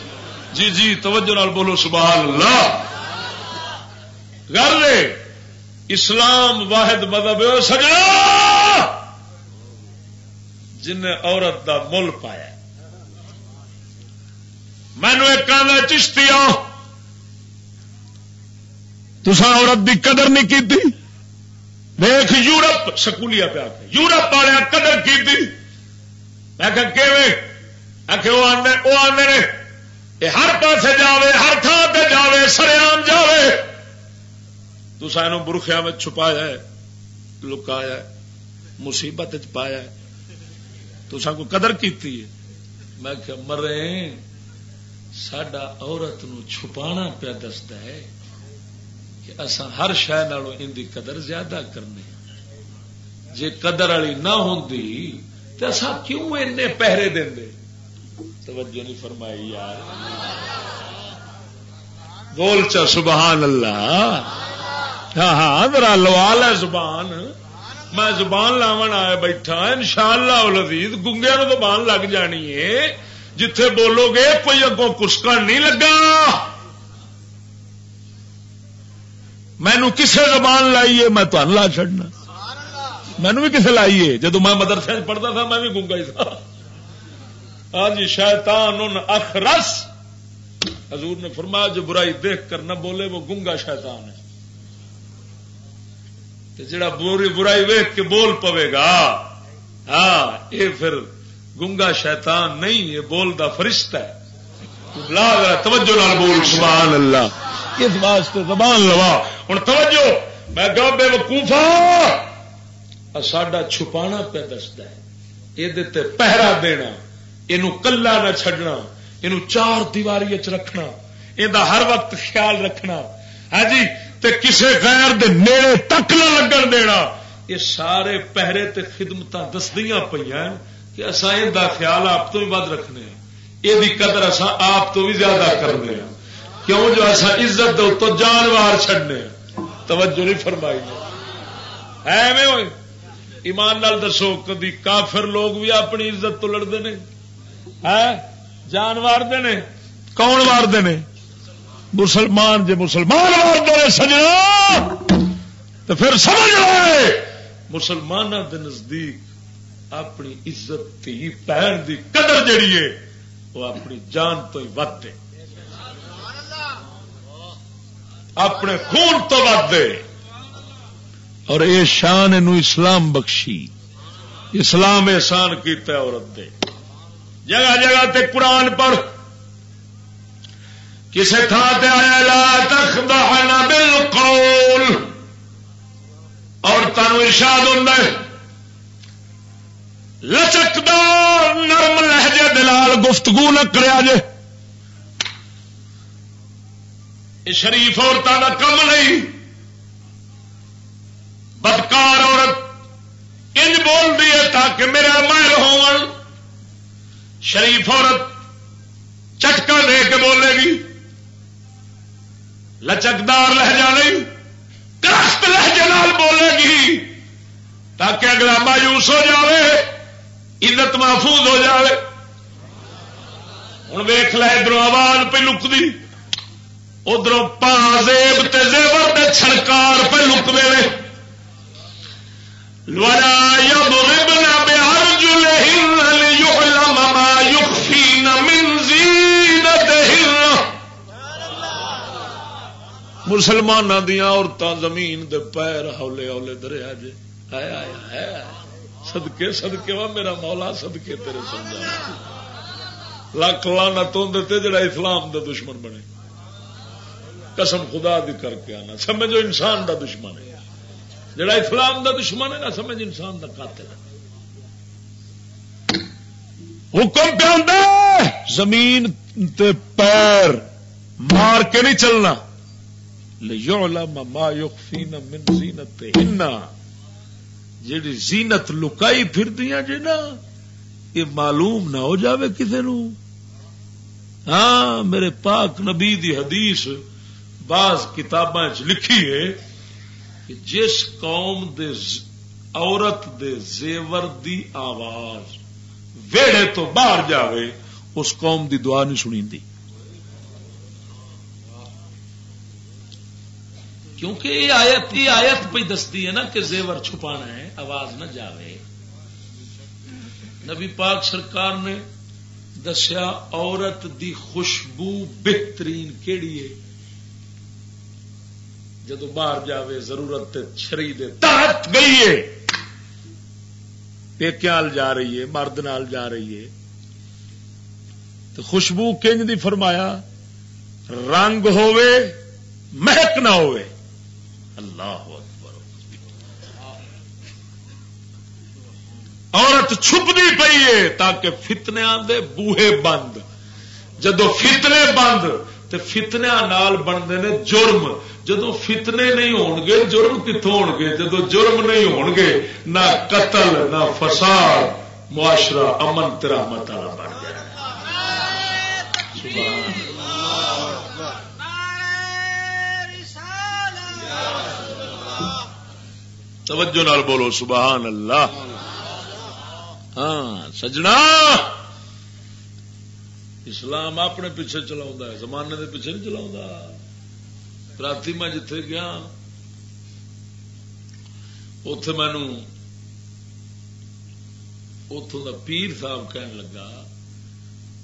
جی جی توجہ نال بولو، سبحان اللہ۔ گل اسلام واحد مذہب سجا جن عورت دا مل پایا مینو ایک آدھا چشتی تسا عورت دی قدر نہیں کی دیکھ، یورپ سکولیا پیا یورپ والے قدر کی وہ آدھے نے۔ ہر پاسے جاوے، ہر تھان پہ جاوے سریام جاوے۔ تو سانو برخیا میں چھپایا ہے، لکایا مصیبت پایا ہے۔ تو سب کو قدر کی میں کہ مرے سڈا عورت نو چھپانا پیا دستا ہے کہ اصا ہر شہ نالوں ان دی قدر زیادہ کرنے جے قدر والی نہ ہوں تو اصا کیوں این پہرے دیں توجہ نہیں فرمائی یار۔ بول چا سبحان اللہ۔ ہاں ہاں ذرا لوال ہے زبان۔ میں زبان لاون آیا بیٹھا ان شاء اللہ لذیذ گنگیا نو زبان لگ جانی ہے۔ جتھے بولو گے، کوئی اگوں کسکن نہیں لگا۔ مینو کسے زبان لائیے میں تمہیں لا چڑنا مینو بھی کسے لائیے جدو میں مدرسے پڑھتا تھا، میں بھی گنگا ہی تھا۔ ہاں جی شیطان ان اخرس۔ حضور نے فرمایا، جو برائی دیکھ کر نہ بولے، وہ گنگا شیطان ہے۔ جڑا بری برائی ویخ کے بول پوے گا ہاں یہ پھر گنگا شیطان نہیں یہ بولتا فرشتہ ہے۔ توجہ لال بول۔ سبحان اللہ۔ اس واسطے زبان لوا۔ ہوں توجہ میں بے وقوفا ساڈا چھپانا پہ دستا ہے۔ یہ پہرا دینا یہ کلا نہ چڈنا یہ چار دیواری چ رکھنا یہ ہر وقت خیال رکھنا۔ ہاں جی تے کسے غیر دے نیڑے تک نہ لگن دینا۔ یہ سارے پہرے تے خدمت دسدیاں پہ کہ اصا یہ خیال آپ تو بھی ود رکھنے یہ قدر اصا آپ تو بھی زیادہ کرنے کیوں جو اصا عزت دو تو جانوار چڈنے توجہ نہیں فرمائی۔ ہے ہوئے۔ ایمان نال دسو، کدی کافر لوگ بھی اپنی عزت تو لڑتے ہیں؟ جان وارتے ہیں کون وارتے ہیں مسلمان جی مسلمان مارتے سجنا، تو پھر سمجھ لے۔ مسلمان کے نزدیک اپنی عزت تھی پہن دی قدر جڑی ہے، وہ اپنی جان تو ہی ود اپنے خون تو ود اور یہ شان نو اسلام بخشی۔ اسلام احسان کیتا عورت دے۔ جگہ جگہ تے قرآن پر کسی تھان آیا، لا تخضعن بالقول۔ اور تنوع ارشاد ہوں لچکدار نرم لہجے دلال گفتگو نہ کریا جے۔ شریف عورتوں کا کم نہیں۔ بدکار عورت انج بول دی ہے تاکہ میرا مائر ہو شریف عورت چٹکا دے کے بولے گی۔ لچکدار لہجہ نہیں کرخت لہجے نال بولے گی، تاکہ اگلا مایوس ہو جائے عزت محفوظ ہو جائے ہوں ویخ لے ادھر آواز پہ لکتی ادھر پازیب زیور تے چھڑکار پہ لک دے لوڑا یا مربنا بہار جلے ما يخفين من زينتهن مسلمان دیا عورتیں زمین دے پیر ہولے ہولے دریا جے۔ آیا آیا سدکے سدکے وا میرا مولا سدکے تیرے سمجھا لکھ لانا تو جڑا اسلام دا دشمن بنے۔ قسم خدا دی کر کے آنا۔ سمجھو انسان دا دشمن ہے۔ جڑا اسلام دا دشمن ہے نا، سمجھ انسان دا قاتل ہے۔ حکم پہ زمین تے پیر مار کے نہیں چلنا۔ ما يخفين من زینت جیڑی زینت لکائی پھر دیا جی نا، یہ معلوم نہ ہو جاوے کسی نو ہاں میرے پاک نبی دی حدیث بعض کتاباں لکھی ہے کہ جس قوم دے عورت دے زیور دی آواز ویڑے تو باہر جاوے، اس قوم دی دعا نہیں سنی دی کیونکہ یہ آیت یہ آیت پہ دستی ہے نا کہ زیور چھپانا ہے، آواز نہ جاوے۔ نبی پاک سرکار نے دسیا، عورت دی خوشبو بہترین کیڑی ہے؟ جدو باہر جاوے، ضرورت چھری دے تحت گئی ہے۔ پیکیال جا رہی ہے، مرد نال جا رہی ہے۔ تو خوشبو کنج دی فرمایا، رنگ ہووے، مہک نہ ہوئے اللہ اکبر. عورت چھپتی پی ہے تاکہ فتنے آدھے بوہے بند. جدو فتنے بند تو فتنیا نال بنتے نے جرم. جدو فتنے نہیں ہون گے جرم کتوں ہو گے جدو جرم نہیں ہون گے نہ قتل، نہ فساد. معاشرہ امن ترامت والا بن گیا. توجہ نال بولو، سبحان اللہ۔ ہاں سجنا۔ اسلام اپنے پیچھے چلا زمانے دے پیچھے نہیں چلا رات میں جتھے گیا اتے مینو اتوں کا پیر صاحب کہن لگا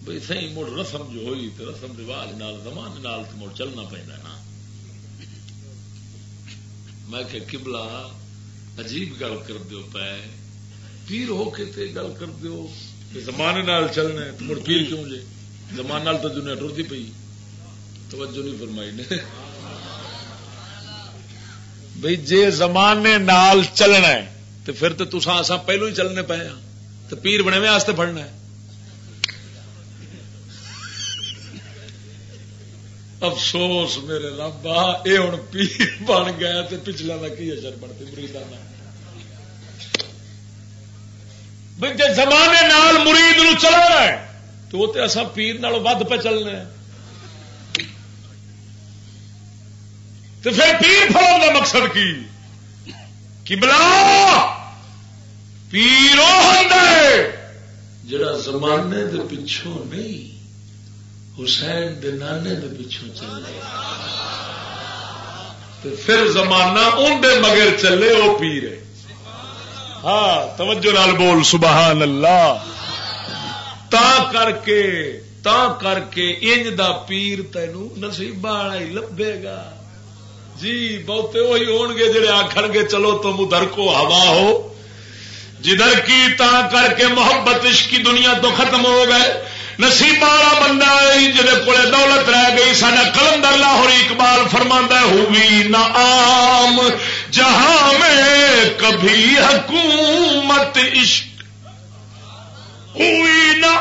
بھائی سی مڑ رسم جو ہوئی تو رسم رواج نال زمانے نال مڑ چلنا پہنا نا میں کہ کبلا عجیب گل کر دو پے۔ پیر ہو کے تے گل کر دو زمانے نال چلنا مڑ پیر کیوں جے؟ زمانے تو دنیا ٹرتی پی توجہ نہیں فرمائی نے۔ بھائی جے زمانے نال چلنا ہے تو پھر تو تسا اصا پہلو ہی چلنے پے ہاں۔ تو پیر بنے آستے پڑنا ہے۔ افسوس میرے ربا یہ ہوں پیر بن گیا تو پچھلے کا کی اثر بنتی؟ مریدا جی زمانے نال مرید نو چلنا ہے، تو وہ تو اصا پیر نال ود پہ چلنا ہے۔ تو پھر پیر فلم کا مقصد کی؟ بلا پیر جڑا زمانے دے پچھوں نہیں۔ حسین دے نانے دے پچھوں چلے۔ پھر زمانہ ان دے مگر چلے وہ پیر ہے۔ ہاں توجہ نال بول، سبحان اللہ۔ تا کر کے، تا کر کے انج دا پیر تینو نصیب والا ہی لبے گا۔ جی بہتے وہی ہون گے جڑے آخر گے، چلو تم ادھر کو ہوا ہو۔ جدھر کی تا کر کے محبت عشق کی دنیا تو ختم ہو گئے۔ نصیب والا بندہ جہد کو دولت رہ گئی سارا کلندر لاہور اقبال فرما ہوئی نہ آم جہاں میں کبھی حکومت عشق ہوئی نہ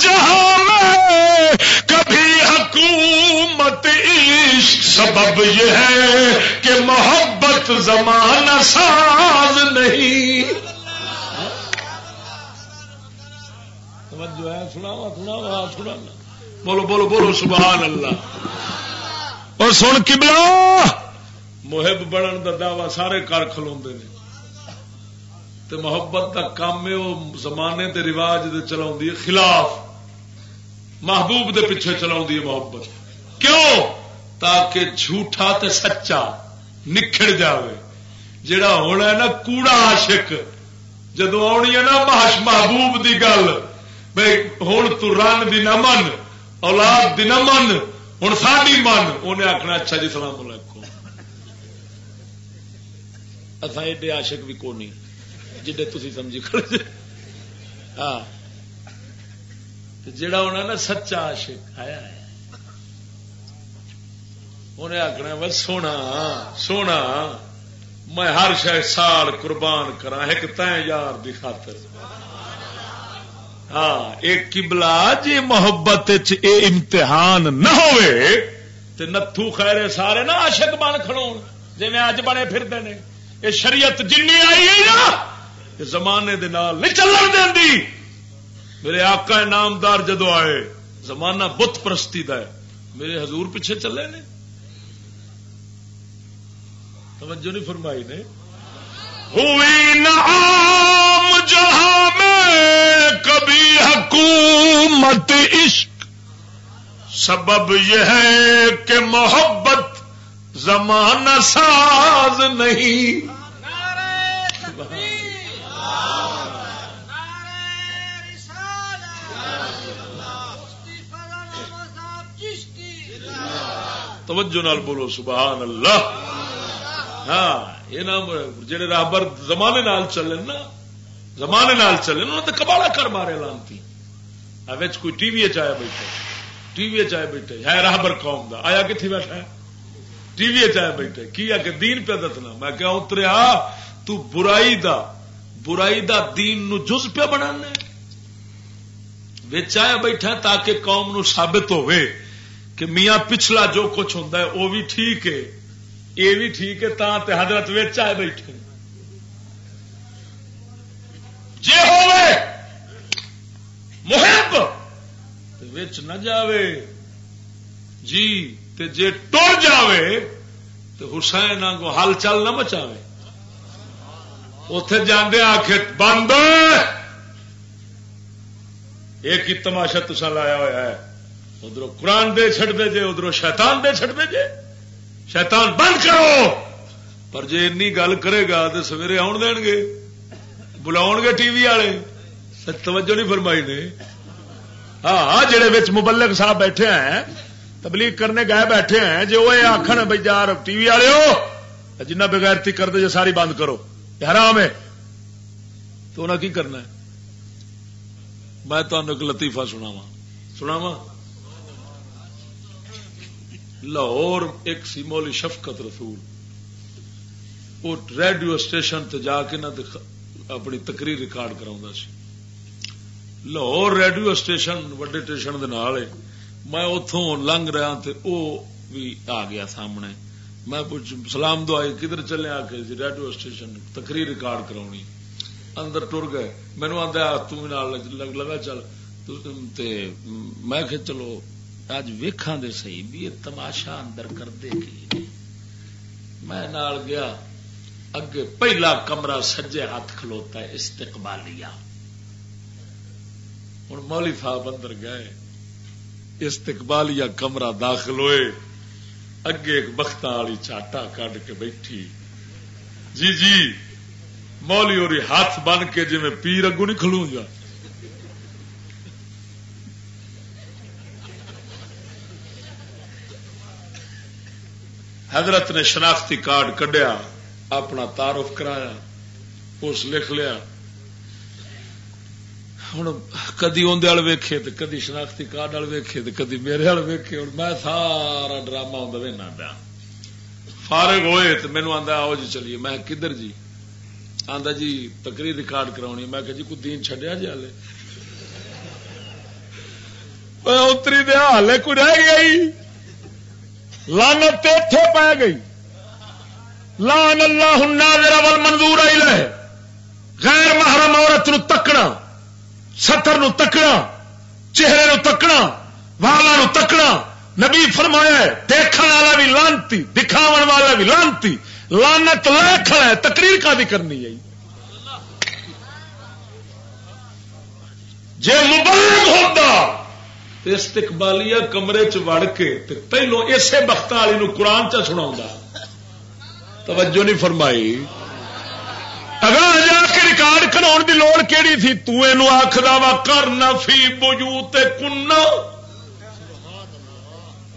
جہاں میں کبھی حکومت عشق۔ سبب یہ ہے کہ محبت زمانہ ساز نہیں۔ توجہ ہے سناوا سناوا سنا بولو بولو بولو سبحان اللہ۔ اور سن کبلا محب بنن کا دعوی سارے کر کلو محبت کا کام ہے وہ زمانے کے رواج چلا خلاف۔ محبوب دے پیچھے چلا محبت۔ کیوں؟ تاکہ جھوٹا تے سچا نکھڑ جاوے۔ جڑا ہونا ہے نا کوڑا عاشق۔ جدو آنی ہے نا محبوب دی گل۔ بھائی ہوں تو رن دی نہ من اولاد دی نہ من ہوں ساری من انہیں آخنا اچھا جی سلام علیکم اصا ایڈے آشک بھی کون جی تھی سمجھی کر ہاں جڑا ہونا نا سچا آشک آیا ہے انہیں آخنا بس سونا سونا میں ہر شاید سال قربان کرا ایک تین یار کی خاطر ہاں ایک کبلا جی محبت اے امتحان نہ ہوئے تو نتھو خیر سارے نا عاشق بن کھڑو جی میں اج بنے پھرتے ہیں یہ شریعت جن آئی ہے نا زمانے دے نال نہیں چلن دی میرے آقا نامدار جدو آئے، زمانہ بت پرستی دا ہے۔ میرے حضور پیچھے چلے نے۔ توجہ نہیں فرمائی نے۔ ہوئی نعام جہاں کبھی حکومت عشق۔ سبب یہ ہے کہ محبت زمانہ ساز نہیں۔ توجہ نال بولو، سبحان اللہ۔ ہاں یہ نام جہے رابر زمانے نال چلے نا زمانے نال چلے، انہوں نے تو کبالا کر مارے لانتی۔ کوئی ٹی وی آیا بیٹھے۔ ٹی وی آئے بیٹھے۔ ہے راہبر قوم دا۔ آیا کتنی بیٹھا ہے؟ ٹی وی آیا بیٹھے۔ کی آ کہ دین پہ دسنا میں کیا اتریا تو برائی دا برائی دا دین نو جز پہ بنا آیا بیٹھا تاکہ قوم نو ثابت ہوئے کہ میاں پچھلا جو کچھ ہوں وہ بھی ٹھیک ہے۔ یہ بھی ٹھیک ہے تا تے حضرت ویچ آئے بیٹھے۔ جے ہوئے، محب وچ نہ جاوے۔ جی تے جے ٹر جاوے تو حسین کو ہل چل نہ مچاوے۔ اتے جانے آخ بند۔ ایک ہی تماشا تسا لایا ہوا ہے۔ ادھر قرآن دے چھٹ دے جے ادھر شیطان دے چھٹ دے جے شیطان بند کرو۔ پر جی این گل کرے گا تو سویرے آن دین گے۔ بلاؤ گے ٹی وی والے توجہ نہیں فرمائی نے ہاں, ہاں، جڑے مبلک صاحب بیٹھے ہیں تبلیغ کرنے گئے بیٹھے ہیں جو وہ آخر بھائی یار ٹی وی والے ہو جنہ بغیرتی کر دے جو ساری بند کرو حرام ہے تو انہیں کی کرنا ہے میں تمہیں ایک لطیفہ سناوا سناوا لاہور ایک سی مولی شفقت رسول وہ ریڈیو اسٹیشن تے جا کے نہ اپنی تقریر ریکارڈ کرا سی۔ لاہور ریڈیو اسٹیشن وڈے اسٹیشن میں اتوں لنگ رہا تے او بھی آ گیا سامنے۔ میں پوچھ، سلام دعائی، کدھر چلے آ کے جی ریڈیو اسٹیشن تقریر ریکارڈ کرونی اندر ٹر گئے۔ مینو آدھا تگ لگا چل۔ میں کہ چلو اج ویخا دے سی بھی تماشا اندر کر دے کی؟ میں نال گیا۔ اگے پہلا کمرہ سجے ہاتھ کھلوتا ہے، استقبالیہ۔ ہوں مولی صاحب اندر گئے، استقبالیہ کمرہ داخل ہوئے، اگے ایک بخت والی چاٹا کڈ کے بیٹھی۔ جی جی مولی اور ہاتھ بن کے جی میں پیر اگو نہیں کھلوں گا۔ حضرت نے شناختی کارڈ کڈیا۔ اپنا تعارف کرایا اس لکھ لیا۔ ہوں کدی اندر ویکھے تو کدی شناختی کارڈ والے ویکھے تو کدی میرے ویکھے۔ ہوں میں سارا ڈرامہ ہوں پیا فارغ ہوئے تو مینو آدھا آؤ جی چلیے۔ میں کدھر جی؟ آدھا جی تقریر ریکارڈ کرانی میں کہ جی کوئی دین چڈیا جی ہلے اتری دیا ہالے کوئی رہ گئی۔ لانت اتے پی گئی۔ لان اللہ ہوں منظور آئی لے غیر محرم عورت نو تکنا ستر نو تکنا چہرے نو تکنا والا نو تکنا نبی فرمایا ہے دیکھنے والا بھی لانتی دکھاو والا بھی لانتی۔ لانت لے کھڑا ہے، تقریر کا بھی کرنی ہے۔ جی مبلغ ہوتا استقبالیہ کمرے چ وڑ کے پہلو اسے بخت والی نو قرآن چا سنا توجہ نہیں فرمائی۔ اگر جا کے ریکارڈ کرا دی لوڑ کیڑی تھی، تو آخر وا کر نفی بجو کن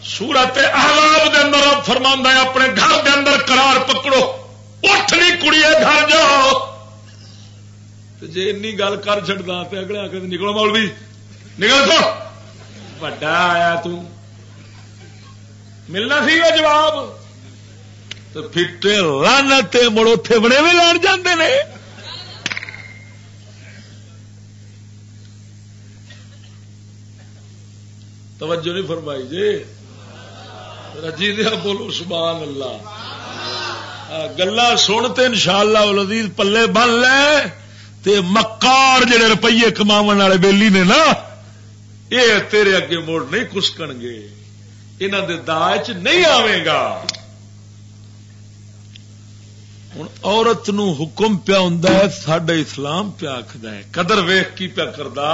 سورت احلاب دے اندر رب فرما ہے، اپنے گھر دے اندر قرار پکڑو۔ اٹھ نہیں کڑی گھر جاؤ۔ جی این گل کر چڑتا تو اگلے آ کے نکلو مولوی۔ نکل تو وڈا آیا تو۔ ملنا سی وہ جواب؟ تو فٹے رن مڑ اتے بڑے بھی لان جاندے نے۔ توجہ نہیں فرمائی جی۔ رجی دیا بولو، سبحان اللہ۔ گلا سنتے ان شاء اللہ پلے بن لے۔ تے مکار جڑے روپیے کما والے بےلی نے نا یہ تیرے اگے موڑ نہیں کسکن گے۔ انہوں دے داج نہیں آئے گا۔ ہوں عورت نو حکم پیا ہوں سڈا اسلام پیا آخد قدر ویخ کی پیا کردا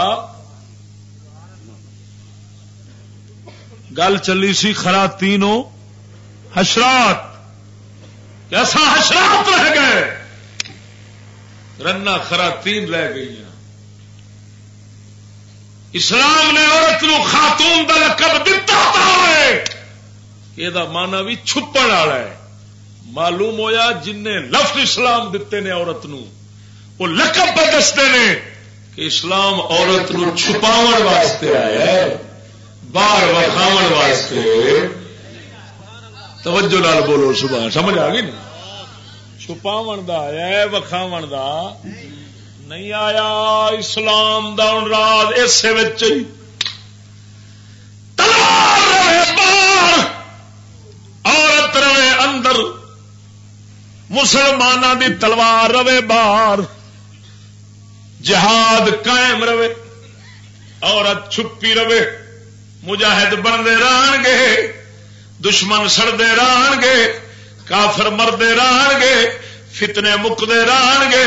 گل چلی سی خرا تینوں حشرات ایسا حشرات رہ گئے رنا خرا تین رہ گئی اسلام نے عورت نو خاتون کا لقب دتا یہ مانا بھی چھپن والا ہے معلوم ہویا جن نے لفظ اسلام دیتے نے عورت نو، وہ لقب پہ دستے نے کہ اسلام عورت نو چھپاو واسطے آیا ہے، باہر وکھاو واسطے۔ توجہ نال بولو صبح سمجھ آ گئی نا؟ چھپاو آیا ہے وکھاو نہیں آیا، اسلام دون راز اسے تلوار رہے باہر، عورت رہے اندر۔ مسلمانوں دی تلوار رہے باہر۔ جہاد قائم رہے۔ عورت چھپی رہے۔ مجاہد بنتے رہن گے دشمن سڑتے رہن گے کافر مرتے رہن گے فتنے مکتے رہن گے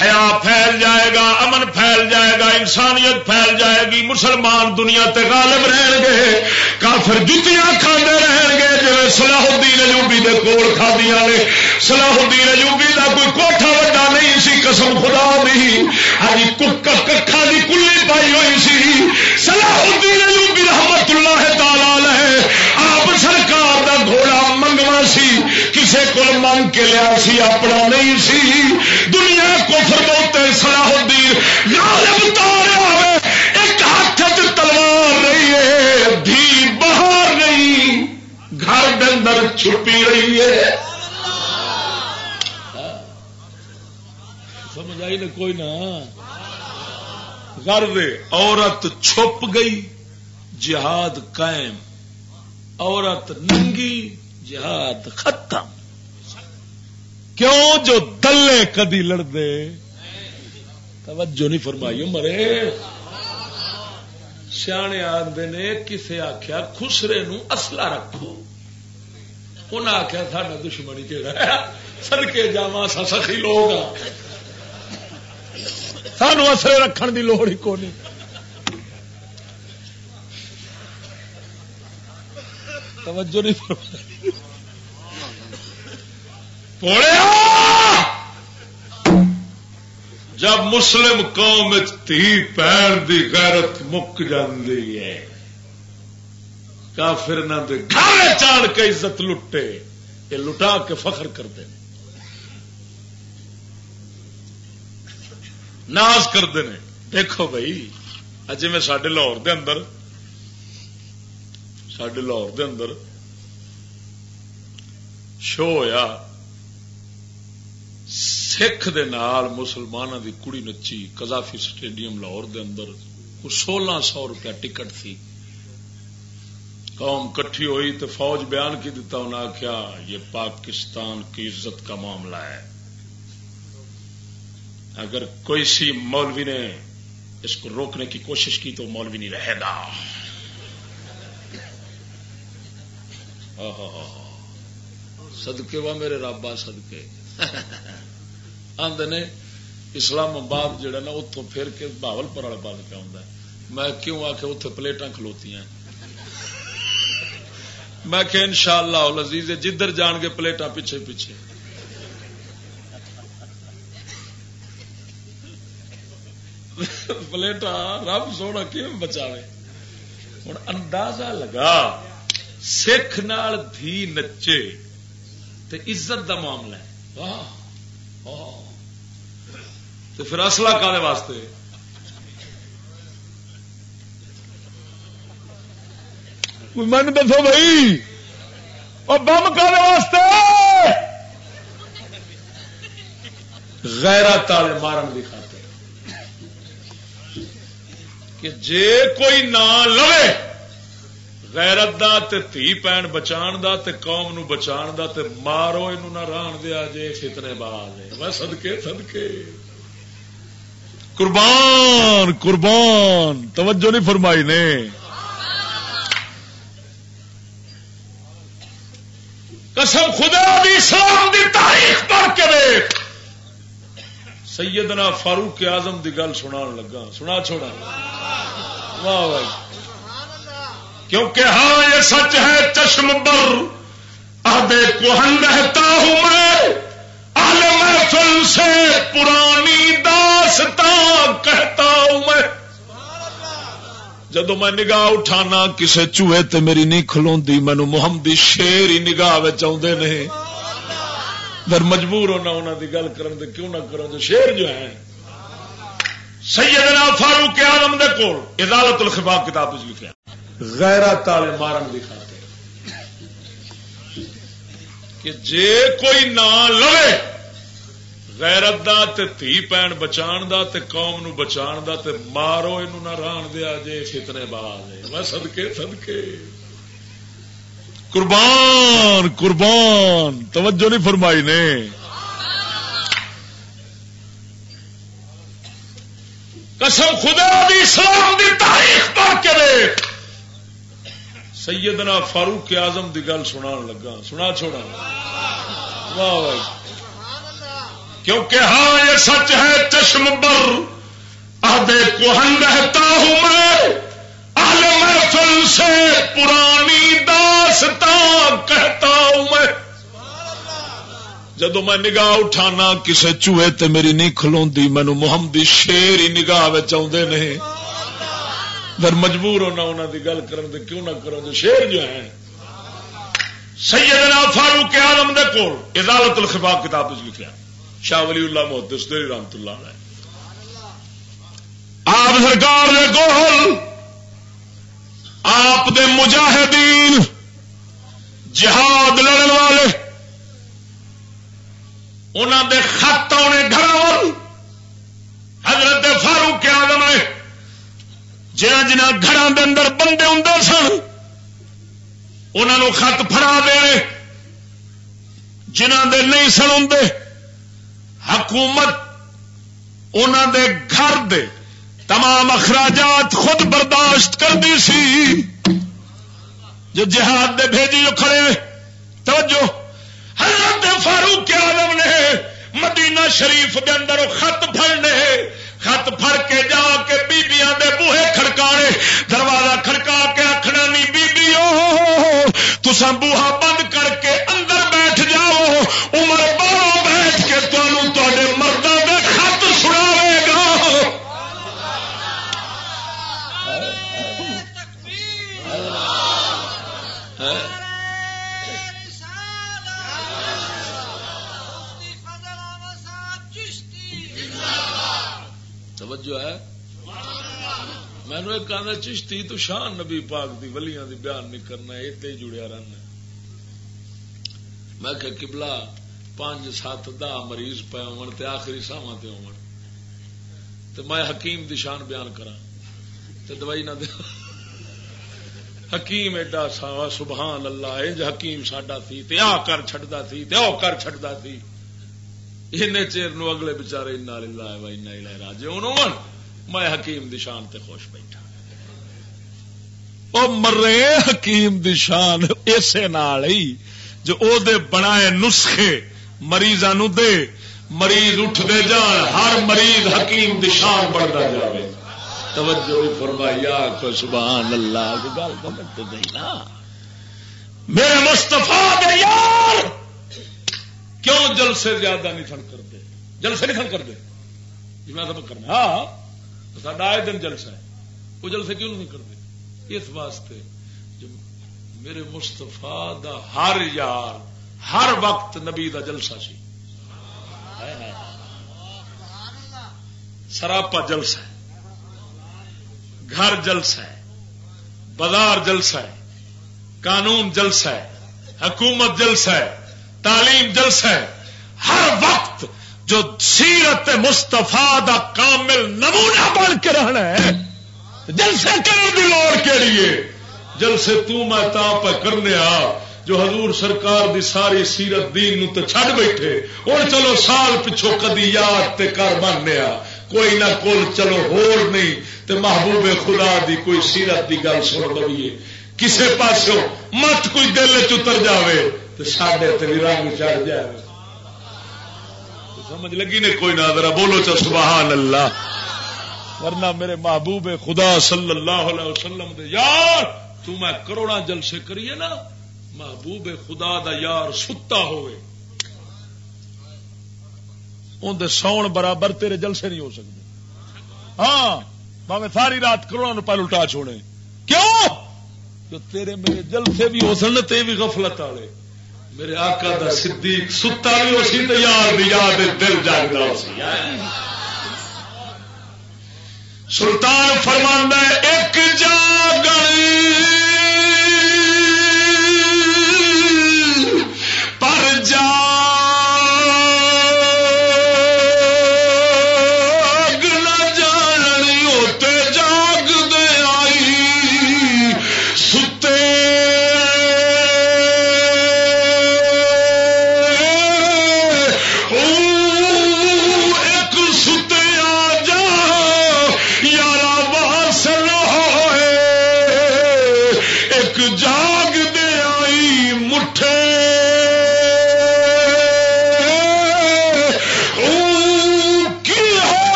حیا پھیل جائے گا، امن پھیل جائے گا، انسانیت پھیل جائے گی، مسلمان دنیا تے غالب رہن گے، کافر جتیاں کھانے رہن گے جی سلاح الدین اجوبی دے کول کھا دیا نے۔ سلاح الدین اجوبی دا کوئی کوٹھا وڈا نہیں سی، قسم خدا نہیں ہاں جی، ککھا دی کلی پائی ہوئی سی۔ سلاح الدین اجوبی رحمت اللہ تعالی ہے آپ سرکار دا گھوڑا منگوا سی، کسے کو منگ کے لیا سی، اپنا نہیں سی۔ دنیا کو فرموتے صلاح الدین غالب تاریا ایک ہاتھ تلوار رہی ہے، دھی باہر نہیں۔ گھر کے اندر چھپی رہی ہے۔ سمجھ آئی نا کوئی نہ گھر عورت چھپ گئی، جہاد قائم۔ عورت ننگی جہاد ختم۔ کیوں جو دلے کدی لڑ دے توجہ نہیں فرمائی مرے سیانے آدھے نے کسے آخیا خسرے نو اصلا رکھو۔ انہیں آخیا ساڈا دشمنی کہڑا سڑکے جا سا سخی لوگ سانو اصلے رکھن دی لوڑ ہی کونی۔ توجہ نہیں فرمائی۔ جب مسلم قوم تھی، پیر دی غیرت مک جاندی ہے۔ کافر نہ دے گھر چاڑ کے عزت لٹے۔ یہ لٹا کے فخر کرتے ہیں ناز کرتے ہیں دیکھو بھائی، اجے میں سڈے لاہور دے اندر سڈے لاہور دے اندر شو ہوا سکھ دے نال مسلمانوں دی کڑی نچی کزافی سٹیڈیم لاہور دے اندر سولہ سو روپیہ ٹکٹ تھی۔ قوم کٹھی ہوئی تو فوج بیان کی دیتا انہوں آخیا یہ پاکستان کی عزت کا معاملہ ہے۔ اگر کوئی سی مولوی نے اس کو روکنے کی کوشش کی تو مولوی نہیں رہے گا۔ سدکے وا میرے رابا سدکے (laughs) آدھے نے اسلام آباد جہا نا اتوں پھر کے بہل پر والے بند پہ آتا میں کیوں آ کے اتنے پلیٹاں کھلوتی ہیں؟ میں کہ ان شاء اللہ لذیذ جدھر جان کے پلیٹاں پیچھے پیچھے۔ پلیٹا رب سونا کیوں بچا ہوں اندازہ لگا، سکھ نال دھی نچے تے عزت دا معاملہ ہے۔ تو پھر اصلا کالے واسطے؟ من دسو بھائی؟ اور بم کالے واسطے؟ غیرت تالے مارن کی خاطر۔ کہ جے کوئی نہ لوے غیرت دا تے تھی پین بچان دا تے قوم نو بچان دا تے مارو انو نہ ران دیا جے فتنے باز میں صدقے صدقے۔ قربان قربان۔ توجہ نہیں فرمائی نے۔ قسم خدا دی، اسلام دی تاریخ پڑھ کے دیکھ۔ سیدنا فاروق اعظم دی گل سنا لگا۔ سنا چھوڑا۔ واہ واہ۔ کیونکہ ہاں یہ سچ ہے، چشم بر۔ آدھے کوہن رہتا ہوں میں۔ اہل محفل سے پرانی دار داستان کہتا ہوں میں۔ جدو میں نگاہ اٹھانا کسے چوہے تے میری نہیں کھلوندی مینو محمدی شیر ہی نگاہ چاہتے نہیں در مجبور ہونا انہوں دی گل کرن دے، کیوں نہ کرو جو شیر جو ہے سیدنا فاروق آدم دے کول ادالت الخباب کتاب لکھا غیرت والے مارن کی خاطر۔ کہ جے کوئی نہ لوے غیرت دا تے تھی پین بچان دا تے قوم نو بچان دا تے مارو انہوں نہ ران دیا جے فتنے باز میں صدقے صدقے۔ قربان قربان۔ توجہ نہیں فرمائی نے۔ قسم خدا دی اسلام دی تاریخ پڑھ کے دیکھ۔ سیدنا فاروق اعظم دی گل سنا لگا۔ سنا چھوڑا۔ واہ واہ۔ کیونکہ ہاں یہ سچ ہے، چشم بر۔ آدھے کوہن رہتا ہوں میں۔ اہل محفل سے پرانی داستا کہتا ہوں میں۔ جدو میں نگاہ اٹھانا کسے چوہے تے میری نہیں کھلوندی، مینو محمدی شیر ہی نگاہ چاہتے نہیں۔ پھر مجبور ہونا انہوں دی گل کرن دے، کیوں نہ کرو جو شیر جو ہیں۔ سیدنا فاروق عالم دے کول ازالت الخفاق کتاب لکھا شاہ ولی اللہ محدث دے رحمت اللہ علیہ۔ آپ سرکار دے کول، آپ دے مجاہدین، جہاد لڑن والے انہوں دے خط آنے گھر حضرت فاروق کے آدم نے جہاں جنہ گھر اندر بندے ہوں سن انہوں خط فرا دے جنہ دے نہیں سن ہوں حکومت انہوں دے گھر دے تمام اخراجات خود برداشت کرتی سی۔ جو جہاد دے بھیجی جو کھڑے توجہ۔ حضرت فاروق آدم نے مدینہ شریف دے اندر خط پھڑنے خط پھڑ کے جا کے بیبیاں دے بوہے کھڑکانے دروازہ کھڑکا کے آخنا نہیں بیبیو تسا بوہا بند کر کے اندر بیٹھ جاؤ۔ عمر باہر بیٹھ کے تمہوں تے مردہ توجہ ہے۔ میں نے ایک آدھا چشتی تو شان نبی پاک دی ولیاں دی بیان نہیں کرنا یہ تے جڑیا رہنا میں کہ قبلہ پانچ سات دہ مریض پے ہون تے آخری ساواں تے ہون۔ تے میں حکیم دی شان بیان کراں۔ تے دوائی نہ دے۔ حکیم ایڈا ساوا سبحان اللہ انج حکیم ساڈا تھی تے آ کر چھڈدا تھی تے او کر چھڈدا تھی این چیر نو اگلے بچارے انا للہ و انا الیہ راجعون میں حکیم دی شان تے خوش بیٹھا۔ او مرے حکیم دی شان اسے نال ہی، جو او دے بنائے نسخے مریضاں نو دے، مریض اٹھ دے جان، ہر مریض حکیم دی شان بڑھدا جاوے۔ توجہ بھی فرمایا کو سبحان اللہ گل سمجھ تو گئی نا۔ میرے مستفا دے یار! کیوں جل سے زیادہ نہیں سن کرتے؟ جل سے نہیں سن کرتے؟ جی میں سب کرنا ہاں, ہاں، ساڈا آئے دن جلسہ ہے۔ وہ جلسے کیوں نہیں کرتے؟ اس واسطے جو میرے مستفا دا ہر یار، ہر وقت نبی دا جلسہ سی۔ سراپا جلسہ ہے۔ گھر جلسہ ہے۔ بازار جلسہ ہے۔ قانون جلسہ ہے۔ حکومت جلسہ ہے۔ تعلیم جلسہ ہے، ہر وقت جو سیرت مستفا دا کامل نمونہ بن کے رہنا ہے جلسے کرنے کی لوڑ کے لیے۔ جلسے تو میں تا پہ کرنے آ، جو حضور سرکار دی ساری سیرت دین نو تے چھڈ بیٹھے، اور چلو سال پچھو کدی یاد تے کر بننے آ۔ کوئی نہ کول چلو ہور نہیں، تے محبوب خدا دی کوئی سیرت دی گل سن لویے کسے پاسوں مت کوئی دل چتر جاوے۔ تو ساڈے تے بھی رنگ چڑھ جائے۔ سمجھ لگی نے کوئی نہ، ذرا بولو چا سبحان اللہ۔ ورنہ میرے محبوب خدا صلی اللہ علیہ وسلم دے، یار، تو میں کروڑا جلسے کریے نا، محبوب خدا دا یار ستا ہوئے۔ اندر ساؤن برابر تیرے جلسے نہیں ہو سکتے۔ ہاں میں ساری رات کروڑا روپئے لٹا چھوڑے کیوں؟ جو تیرے میرے جلسے بھی ہو سن تے بھی غفلت والے۔ میرے آقا دا صدیق ستا بھی ہو سی تو یار بھی یاد دل جاگتا سلطان فرماندہ ایک جاگل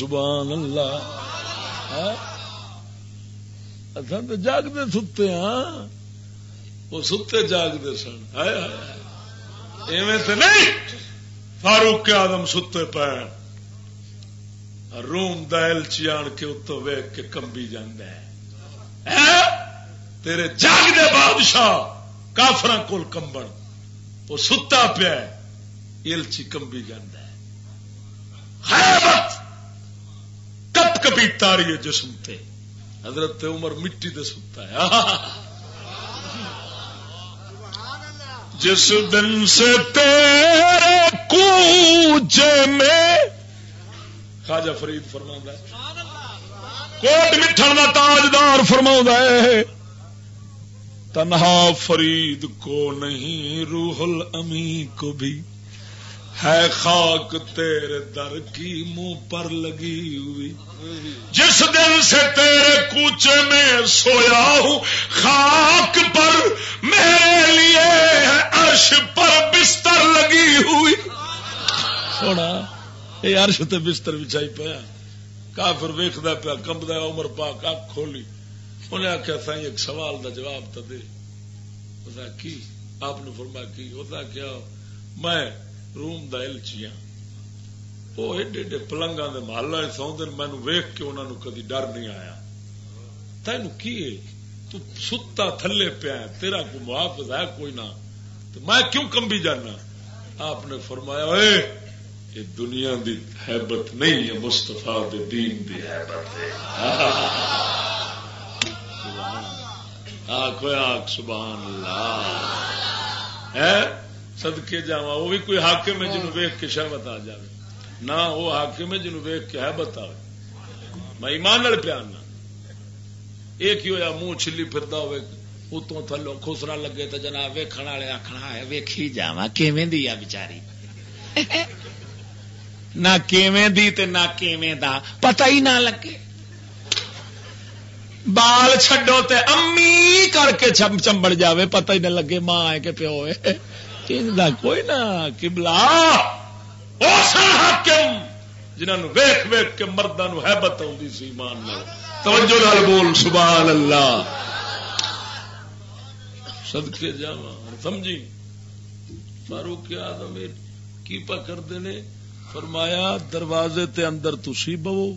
سبحان اللہ۔ ہاں؟ اصل تو جاگتے ستے ہاں؟ وہ ستے جاگتے سن۔ ایویں تو نہیں۔ فاروق کے آدم ستے پے۔ روم دل چیان کے اتو ویگ کے کمبی جانا ہے ہاں؟ تیرے جاگتے بادشاہ کافر کول کمبن۔ وہ ستا پیا الچی کمبی جانا ہے کپ تاری ہے جسم تے حضرت عمر مٹی تے ستا ہے۔ جس دن سے تیرے کوچے میں خواجہ فرید فرما کوٹ مٹھن کا تاجدار فرما ہے۔ تنہا فرید کو نہیں، روح الامی کو بھی۔ ہے خاک تیرے در کی منہ پر لگی ہوئی۔ جس دن سے تیرے کوچے میں سویا ہوں، خاک پر میرے لیے عرش پر بستر لگی ہوئی۔ سونا، یہ عرش تے بستر بچائی پیا۔ کافر ویختا پیا، کمبدا عمر پاک اک کھولی۔ انہیں آخیا سائی ایک سوال دا جواب تو دے۔ کی؟ آپ نے فرما کی؟ ہوتا کیا؟ میں روم دا الچی وہ ایڈے ایڈے پلنگا دے محلہ سوندے مینو ویخ کے انہوں نے کدی ڈر نہیں آیا۔ تین کی تو ستا تھلے پیا تیرا کو محافظ ہے کوئی نہ۔ تو میں کیوں کمبی جانا؟ آپ نے فرمایا، اے، یہ دنیا دی حیبت نہیں ہے مستفا دین دی حیبت ہے۔ آخ سبحان اللہ۔ ہے سدکے جا وہ بھی کوئی حاکم ہے جنوب ویخ کے شہبت آ جائے نہ وہ حاکم ہے جنوب ویخ کے حبت آئے میں ایمان نہ ایک ہی ہوا منہ چلی پھرتا ہوئے اتوں تھلو خسرا لگے تو جناب ویکن والے آخنا ہے ویکھی جا کیویں دی آ بچاری (laughs) نہ کیویں دی تے نہ کیویں دا پتہ ہی نہ لگے۔ بال چڈو تے امی کر کے چمبڑ جاوے پتہ ہی نہ لگے ماں ہے کہ پیو ہے۔ کوئی نہ کبلا حاکم جنہوں ویخ ویخ کے مردوں حیبت آتی سی مان توجہ لال بول، سبحان اللہ۔ سدکے جا سمجھی؟ فاروق آدم کی پا کرتے نے، فرمایا، دروازے تے اندر تسی بو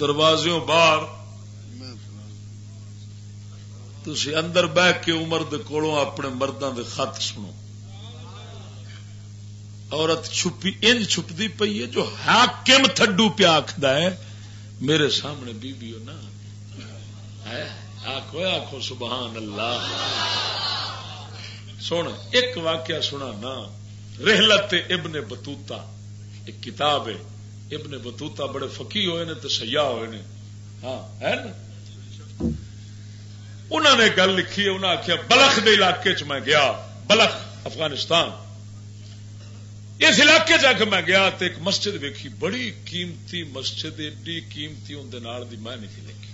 دروازوں باہر۔ تھی اندر بہ کے عمر دے کولوں اپنے مردوں دے خط سنو۔ عورت چھپی، انج چھپتی پی ہے جو حاکم تھڈو پیا آخد ہے۔ میرے سامنے بی بی نا آخو آخو سبحان اللہ۔ سن، ایک واقعہ سنا نا۔ رحلت ابن بتوتا ایک کتاب ہے۔ ابن بتوتا بڑے فقی ہوئے نے تو سیاح ہوئے نے۔ ہاں ہے نا؟ انہوں نے گل لکھی ہے انہیں آخیا بلخ دے علاقے چ میں گیا، بلخ، افغانستان۔ اس علاقے جا کے میں گیا تو ایک مسجد ویکھی، بڑی قیمتی مسجد، ایڈی قیمتی اندر دی میں نہیں دیکھی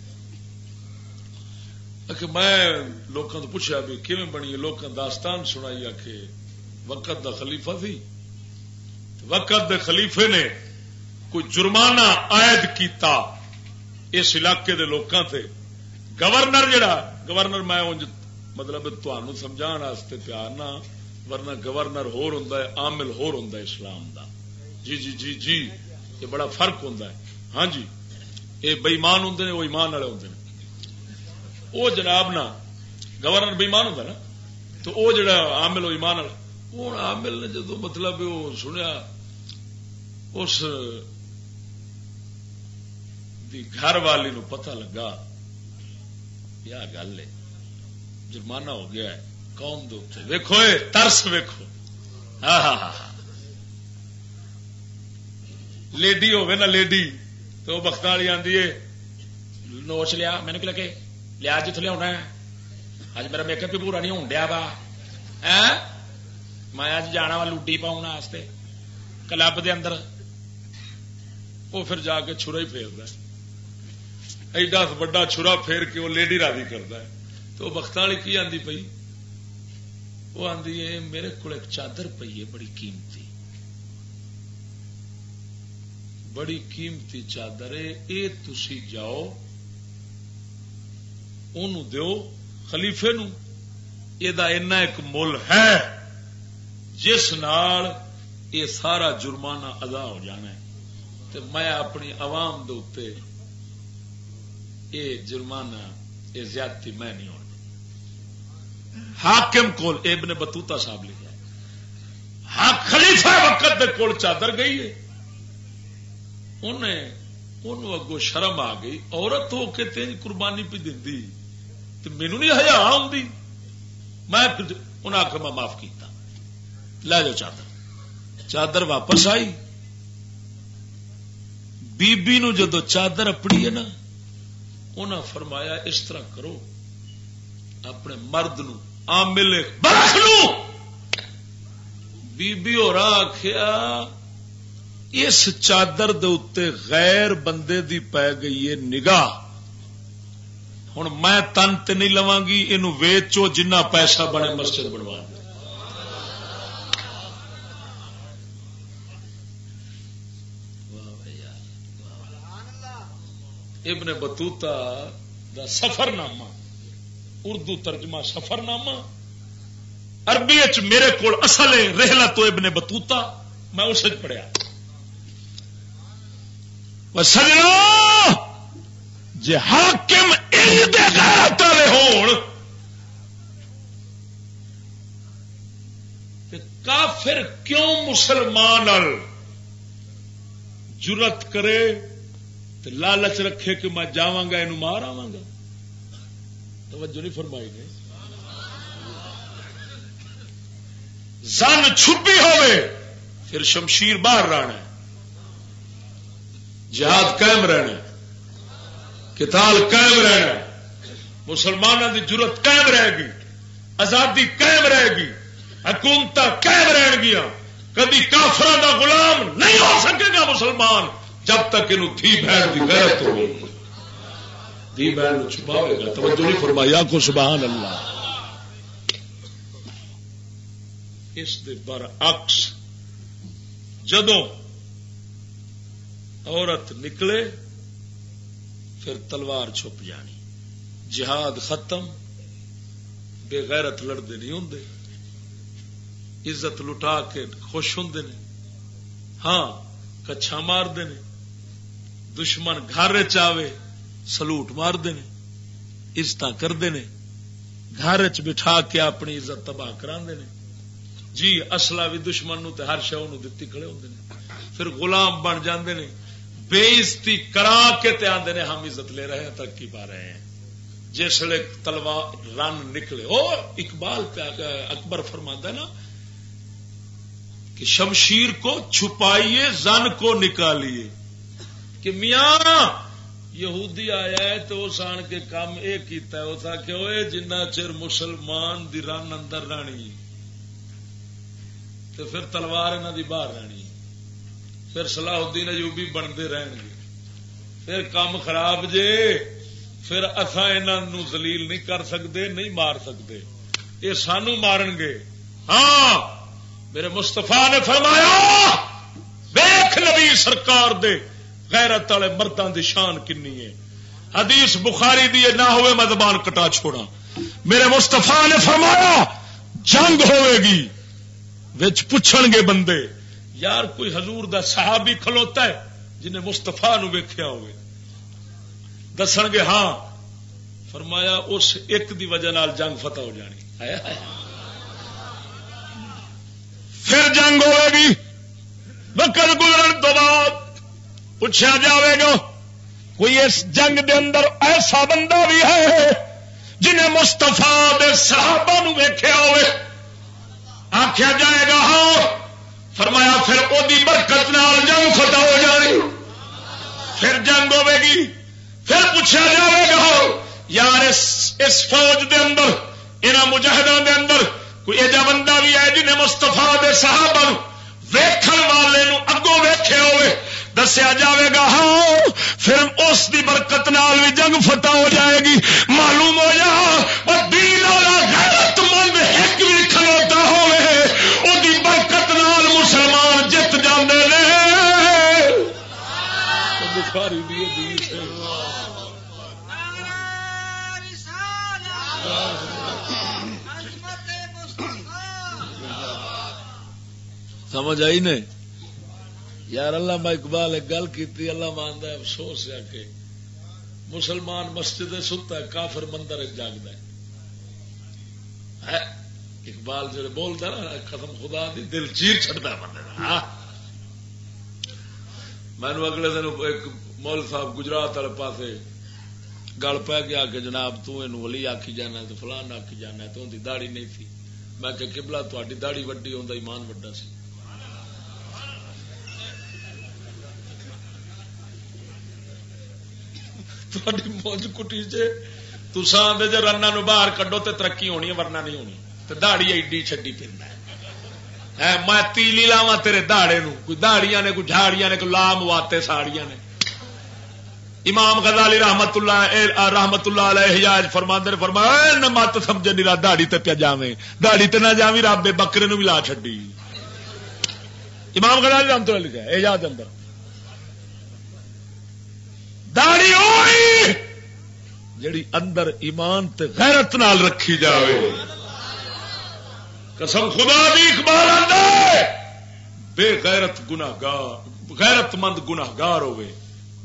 میں لوگوں تو پوچھا بھی کیون بنی ہے؟ لوگ داستان سنائی آ کے وقت دا خلیفہ تھی۔ وقت دے خلیفے نے کوئی جرمانہ عائد کیتا اس علاقے دے لوکاں تے۔ گورنر جڑا، گورنر میں مطلب سمجھا پیار نہ ورنہ گورنر ہور ہوں آمل ہور ہوں اسلام دا۔ جی جی جی جی یہ بڑا فرق ہوں ہاں جی یہ بئیمان ہوں وہ ایمان والے ہوں وہ جناب نا، گورنر بئیمان ہوں نا، تو وہ جڑا آمل وہ ایمان والا ہوں آمل نے جدو مطلب وہ سنیا، اس گھر والی نو پتہ لگا گل ہے، جرمانہ ہو گیا ہے۔ قوم ویکو ترس ویکو ہاں،, ہاں ہاں ہاں لیڈی نا لیڈی تو بخت والی آدھی ہے نوچ لیا مینو کی لگے؟ لیا جتوں لیا اج میرا میک اپ بھی پورا نہیں ہون ڈیا وا. ہاں؟ میں اج جانا وا لوڈی پاؤن واسطے، کلب دے اندر. وہ پھر جا کے چھرا ہی پھیرتا ایڈا وڈا چھرا پھیر کے وہ لیڈی راضی کرتا ہے. تو وقت والی کی آدھی پی وہ آدھی ہے، میرے کو ایک چادر پی ہے، بڑی قیمتی۔ بڑی قیمتی چادر ہے۔ یہ تھی جاؤ ان خلیفے نو یہ ایک مل ہے، جس نال یہ سارا جرمانہ ادا ہو جانا ہے۔ تو میں اپنی عوام دے یہ جرمانہ یہ زیادتی میں نہیں ہونی۔ حاکم کول، ابن بتوتا صاحب لکھا ہاں خلیفہ وقت دے کول چادر گئی ہے۔ انہیں انہوں اگو شرم آ گئی۔ عورت ہو کے تین قربانی پہ دینی تو مینو نہیں ہیا آئی میں انہیں آخر میں معاف کیتا۔ لے جاؤ چادر۔ چادر واپس آئی۔ بی بی نو جدو چادر اپڑی ہے نا، انہاں فرمایا، اس طرح کرو۔ اپنے مرد نو عامل برخ نو! بی بی اور آخیا اس چادر دے غیر بندے دی پی گئی ہے نگاہ۔ ہوں میں تن ت نہیں لوا گی یہ ویچو، جنہ پیسہ بنے مسجد بنوا ابن بتوتا دا سفر نامہ اردو ترجمہ سفر نامہ اربی میرے کو اصل رحلہ تو ابن بتوتا میں اسے پڑھیا۔ سجنا جی حاکم غیرت والے ہون کافر کیوں مسلمان جرت کرے لالچ رکھے کہ میں جا گا یہ مار آوا گا۔ توجہ نہیں فرمائی گئی زن چھپی ہوئے، پھر شمشیر باہر رہنا جہاد قائم رہنا کتال قائم رہنا مسلمانوں کی ضرورت قائم رہے گی۔ آزادی قائم رہے گی۔ حکومت قائم رہن گیا کبھی کافر کا غلام نہیں ہو سکے گا مسلمان جب تک یہ تھی بہن کی غیرت ہو۔ جی، تھی بہن چھپاوے گا توجہ نہیں فرمایا کو سبحان اللہ۔ اس برعکس جدوں عورت نکلے، پھر تلوار چھپ جانی۔ جہاد ختم، بے غیرت لڑتے نہیں ہوں عزت لٹا کے خوش ہوں نے۔ ہاں کچھا مارتے نے۔ دشمن گھر چاہے سلوٹ مارتے نے عزت کرتے ہیں، گھر چ بٹھا کے اپنی عزت تباہ کرا جی اصلا بھی دشمن نو تے ہر شو دتی کھڑے ہوں پھر غلام بن جاندے نے بےزتی کرا کے تے آدھے نے ہم عزت لے رہے ہیں، ترقی پا رہے ہیں۔ جس تلوار رن نکلے، او اقبال اکبر فرما نا کہ شمشیر کو چھپائیے، زن کو نکالیے۔ کہ میاں یہودی آیا ہے تو اس آن کے کام یہ کیتا ہے، اس کہ وہ جنہ چر مسلمان دی رن اندر رانی تو پھر تلوار انہوں دی باہر رانی پھر سلاح الدین اجوبی بنتے رہن گے پھر کام خراب جے، پھر اصا انہوں زلیل نہیں کر سکتے نہیں مار سکتے یہ سانو مارن گے ہاں میرے مستفا نے فرمایا ویخ نبی سرکار دے۔ غیرت والے مردوں دی شان کنی ہے۔ حدیث بخاری دی نہ ہوئے میں زبان کٹا چھوڑا میرے مستفا نے فرمایا، جنگ ہوئے گی۔ وچ پوچھن گے بندے، یار کوئی حضور دا صحابی کھلوتا ہے جنہیں مستفا نو ویخیا ہوئے؟ دسن گے ہاں۔ فرمایا، اس ایک دی وجہ نال جنگ فتح ہو جانی۔ پھر جنگ ہوئے گی۔ وقت گزرن تو بعد پوچھا جاوے گا کوئی اس جنگ دے اندر ایسا بندہ بھی ہے جنہیں مستفا صحابہ نو ویخیا ہوئے آخیا جائے گا ہاں۔ فرمایا، پھر وہی برکت نال جنگ فتح ہو جانی۔ پھر جنگ ہوے گی۔ پھر پوچھا جائے گا ہاں۔ یار، اس اس فوج دے اندر انہوں مجاہدوں دے اندر کوئی ایجا بندہ بھی ہے جنہیں مستفا دے ویکھن والے نو اگوں ویکھے ہوئے دسیا جاوے گا ہاں پھر اس دی برکت نال بھی جنگ فتح ہو جائے گی۔ معلوم ہو جا دین والا غیرت مند ایک بھی کھلوتا ہوئے مسلمان جت جاندے نے۔ بخاری بھی حدیث ہے۔ سمجھ آئی نے؟ یار اللہ میں اقبال ایک گل کی اللہ مانتا افسوس ہے کہ مسلمان مسجد ستا ہے، کافر مندر جاگتا ہے۔ اقبال جڑے بولتا نا ختم خدا دی، دل چیر چڑتا بندے ہاں۔ مینو اگلے دن ایک مول صاحب گجرات والے پاس گل پہ گیا کہ جناب تلی آکی جانا تو فلان آکی جانا تو ان داڑی نہیں تھی۔ میں کہ کبلا تاری داڑی وڈی ہوں ایمان وڈا سی۔ مونج کٹی جے تسان جی رنا نو باہر کڈو تو ترقی ہونی ہے ورنہ نہیں ہونی تو دہڑی ایڈی چڈی پہ میں تیلی لاوا تیرے دہڑے نو کوئی دہڑیاں نے کوئی جھاڑیاں نے کوئی لام واتے ساڑیاں نے امام غزالی رحمت اللہ رحمت اللہ علیہ حجاج فرما نے فرمایا مت سمجھے نہیں دہڑی تے پیا جاویں دہڑی تے نہ جاویں رب بکرے نو بھی لا چڈی امام غزالی رحمت اللہ لکھا ہے اعجاز اندر داڑی ہوئی جڑی اندر ایمان تے غیرت نال رکھی جاوے۔ قسم خدا دی، اقبال آدھے بے غیرت گناہگار، غیرت مند گناہگار ہوئے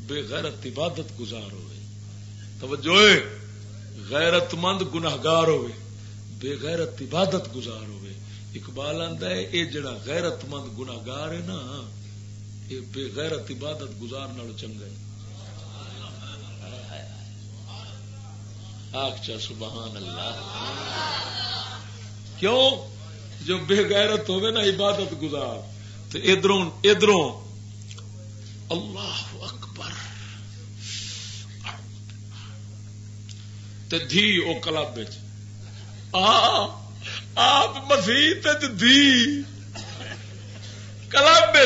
بے غیرت عبادت گزار ہوئے توجہ غیرت مند گناہگار ہوئے بے غیرت عبادت گزار ہوئے اقبال آدھا ہے یہ جڑا غیرت مند گناہگار ہے نا یہ بے غیرت عبادت گزار نال چنگا ہے۔ آخچا سبحان اللہ۔ کیوں؟ جو بے غیرت ہوگی نا عبادت گزار۔ تو ادھر ادھر اللہ اکبر۔ دھی وہ کلب آپ مسیح دھی۔ کلب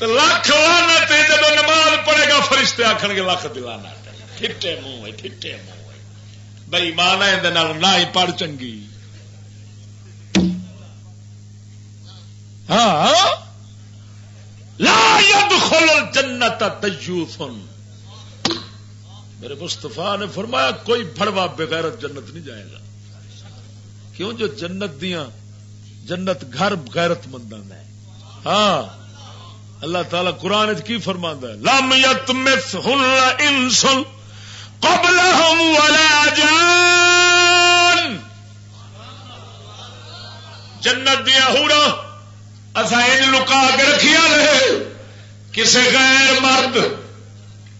تو لکھ لانا جب نماز پڑے گا، فرشتے آخر گے، لکھ دلانا ٹھٹے منہ ٹھٹے منہ بئی مانا نہ ہی پڑھ چنگی۔ ہاں۔ لا يدخل الجنت دیوث میرے مستفا نے فرمایا، کوئی بڑوا بغیرت جنت نہیں جائے گا۔ کیوں جو جنت دیا جنت گھر غیرت مند ہے ہاں۔ اللہ تعالی قرآن کی فرما ہے؟ لم یت مس انسل قبل جان۔ جنت دیا ہورا اصا ان لکا کے رکھیا رہے کسی غیر مرد،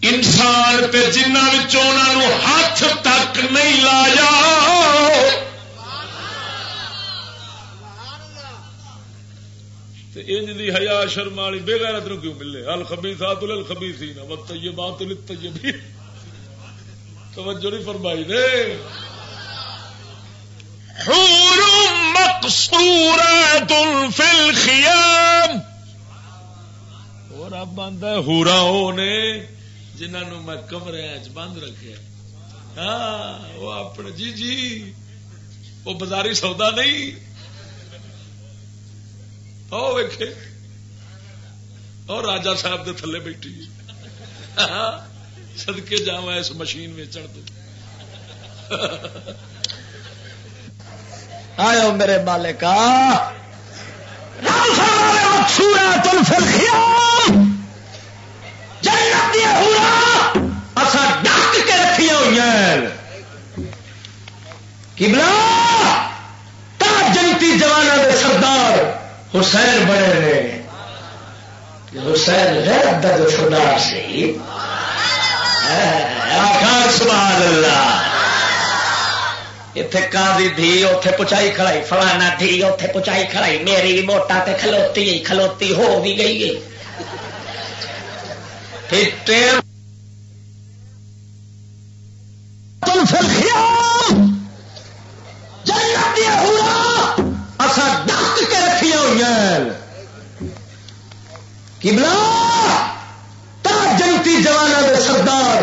انسان تے جنہوں ہاتھ تک نہیں لایا۔ انج دی حیا شرم والی بے غیرت نو کیوں ملے؟ ہل خبی سا تو لل خبی سی نہ مت یہ بات بھی توجہ نہیں فرمائی دے حور مقصورات فی الخیام۔ اور اب بندہ ہورا ہو نے میں کمرے بند رکھے ہاں وہ اپنے جی جی وہ بازاری سودا نہیں۔ اور راجا صاحب دے تھلے بیٹھی۔ سدکے جا اس مشین ویچن تو آئے میرے مالک ڈک کے رکھیا ہوئی کملا جنتی جوانا دے سردار۔ حسین بڑے رہے حسین غیرت دا جو سردار سی آخر سبحان اللہ۔ اتے کاندی دھی اتے پچائی کھڑائی، فلانا دھی اتے پچائی کھڑائی، میری موٹا تے کھلوتی کھلوتی ہو بھی گئی گئی تم پھر خیال جنت دیا ہوا اصا ڈک کے رکھیا ہوئی کبلا تا جنتی جوانا دے سردار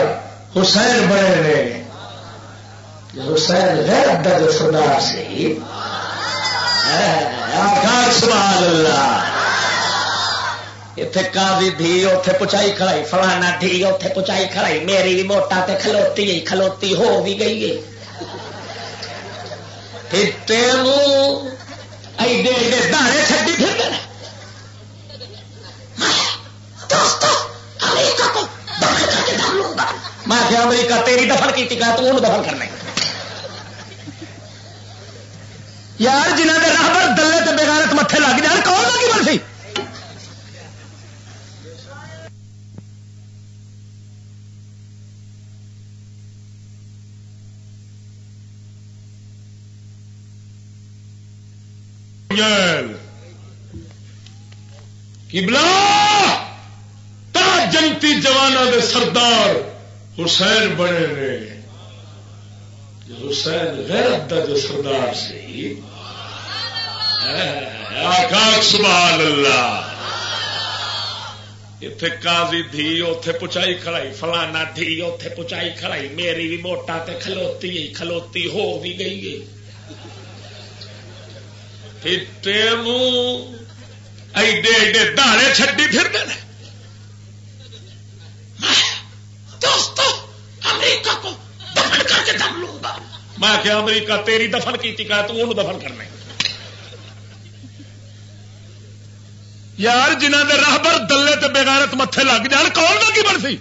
حسین بڑے رہے حسین غیرت دا جو سردار سی۔ سبحان اللہ اتے کازی دھی اتے پچائی کھڑائی، فلانا دھی اتے پچائی کھڑائی، میری بھی موٹا تے کھلوتی گئی کھلوتی ہو بھی گئی ہے۔ ایڈے ایڈے دہڑے چڈی پھر میں کیا امریکہ تیری دفن کی تو دفن کرنا یار جنہ کے راہ پر دلے تو بےغیرت متے لگ جان، کون لگی مرسی تا جنتی جوانا دے سردار حسین بنے نے۔ حسین غیرت دا جو سردار سی۔ سبحان اللہ اتے کازی دھی اتے پچائی کھڑائی، فلانا دھی اتے پچائی کھڑائی، میری بھی موٹا تے کھلوتی کھلوتی ہو بھی گئی۔ ہے منہ ایڈے ایڈے دارے چڈی پھر دوستو امریکہ کو دفن کر کے دم لوں گا میں کہ امریکہ تیری دفن کی تو انہوں دفن کرنا یار جنہ کے راہ پر دلے تے بےغیرت متے لگ جان کون کا کی بن سی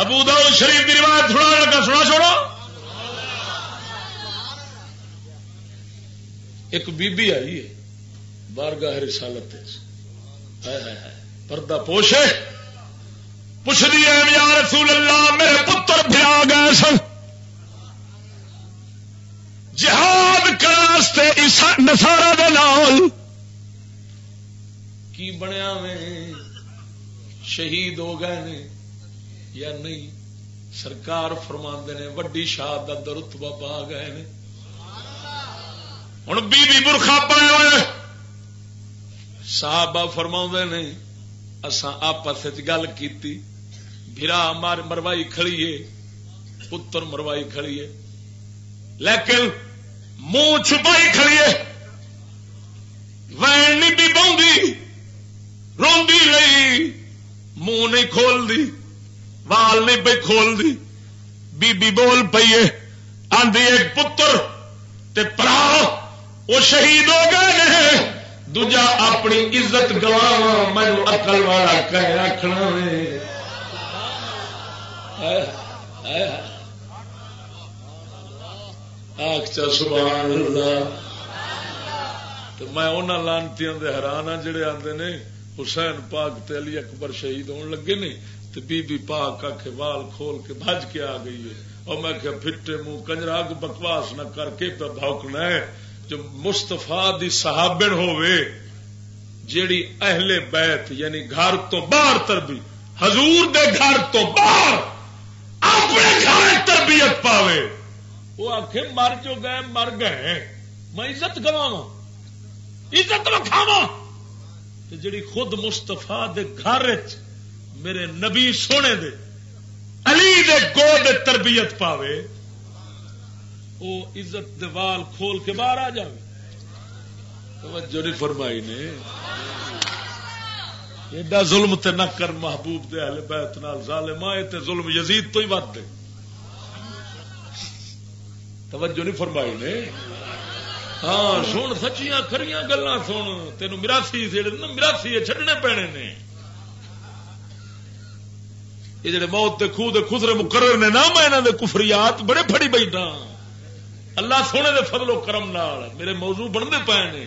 ابو داؤد شریف کی روایت سنا لگا، سنا چھوڑو۔ ایک بی بی آئی ہے، بارگاہ رسالت پردہ پوشے۔ پوچھ دیا یا رسول اللہ، میرے پتر بھی آ گئے سن۔ جہاد کراستے نسارا دے نال کی بنیا میں شہید ہو گئے نے۔ یا نہیں سرکار فرما نے، وڈی شہادت رتبہ پا گئے نے۔ ہوں بی برخا پائے ہوئے۔ صحابہ فرما نے اسان آپس گل کی برا مار مروائی کھڑیے پتر مروائی کھڑیے لیکن منہ چھپائی کھڑیے وین نہیں بھی پاؤں روی رہی منہ نہیں کھول دی وال نہیں پہ کھول دی بی بی بول پیے آدھی ایک پتر تے پرا، وہ شہید ہو گئے دوجا اپنی عزت گوا مینو اکل والا کہ رکھنا اچھا، سبحان اللہ میں انہوں لانتی حیران ہاں جڑے آتے نے حسین پاک تے علی اکبر شہید ہون لگے نے۔ تو بی بی پاک کے وال کھول کے بج کے آ گئی ہے۔ اور میں کہ پھٹے منہ کنجرا بکواس نہ کر کے پہ بھوکنا ہے۔ جو مستفا دی صحابن ہوئے جیڑی اہل بیت یعنی گھر تو باہر تربی حضور دے گھر تو باہر اپنے گھر تربیت پاوے۔ وہ آخ مر جو گئے، مر گئے۔ میں عزت گواوا عزت رکھاوا جڑی خود مستفا دے گھر چ میرے نبی سونے دے، علی دے گو دے تربیت پاوے وہ عزت دے وال کھول کے باہر آ جائے توجہ نہیں فرمائی نے۔ ایڈا ظلم تے نہ کر محبوب دے اہل بیت نال ظالم تے ظلم یزید تو ہی ود دے۔ توجہ نہیں فرمائی نے۔ ہاں سن، سچیاں، کھریاں گلا سن۔ تین مراسی مراسی چڈنے پینے نے۔ یہ جڑے موت دے خوہ دے خسرے مقرر نے نہ میں انہوں دے کفریات بڑے پڑی بیٹھا اللہ سونے دے فضل و کرم نال میرے موضوع بنتے پے نے۔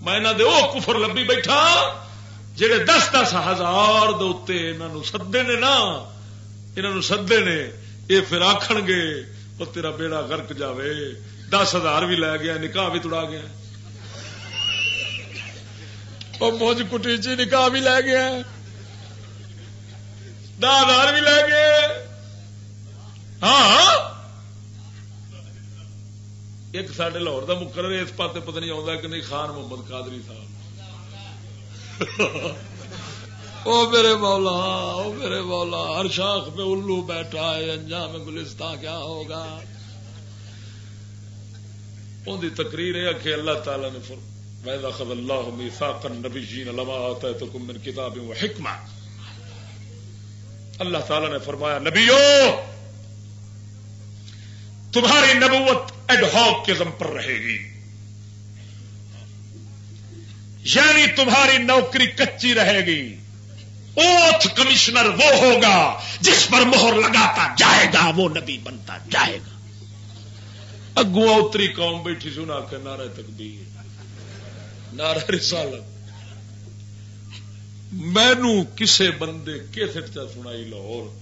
میں انہوں دے او کفر لبی بیٹھا جڑے دس دس ہزار دے انہوں سدے نے نا انہوں سدے نے یہ پھر آخ گے وہ تیرا بیڑا گرک جاوے، دس ہزار بھی لے گیا، نکاح بھی تڑا گیا۔ موج کٹی چی، نکاح بھی لے گیا۔ ہزار بھی لے گئے ہاں،, ہاں ایک سڈے لاہور کا مقرر اس پاس پتہ نہیں آتا کہ نہیں، خان محمد قادری صاحب۔ او میرے مولا، او میرے مولا، ہر شاخ پہ الو بیٹھا ہے، انجام گلستان کیا ہوگا؟ ان کی تقریر ہے کہ اللہ تعالی نے فر وَإِذَا خَذَ اللَّهُ مِيثَاقَ النَّبِيِّينَ لَمَا آتَيْتُكُم مِّن كِتَابٍ وَحِكْمَةٍ اللہ تعالی نے فرمایا، نبیو، تمہاری نبوت ایڈ ہاک کے دم پر رہے گی۔ یعنی تمہاری نوکری کچی رہے گی۔ اوتھ کمشنر وہ ہوگا جس پر مہر لگاتا جائے گا، وہ نبی بنتا جائے گا۔ اگو اتری قوم بیٹھی سنا کے نعرہ تکبیر، نعرہ رسالت۔ مینو کسے بندے کیسٹ چا سنائی لاہور؟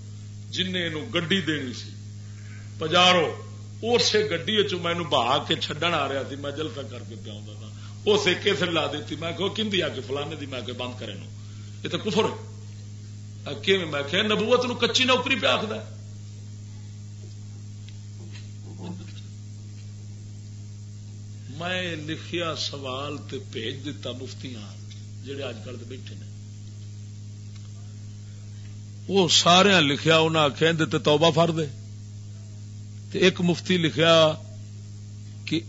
جن گڈی دینی سی۔ پجارو، اسے گڈی مینو بہا کے چڈن آ رہا تھی میں جلسہ کر کے پیا تھا۔ اسے کیسٹ لا دیتی؟ میں کہ کھنی آ کے فلانے دی؟ میں کہ بند کرے نو۔ یہ تو کفر ہے۔ میں کہ نبوت نو کچی نوکری پہ آخر میں لکھیا سوال تے بھیج دیتا مفتی جڑے اج کل بیٹھے نے۔ وہ سارے لکھیا انہیں آخیا توبہ فر دے تے ایک مفتی لکھیا کہ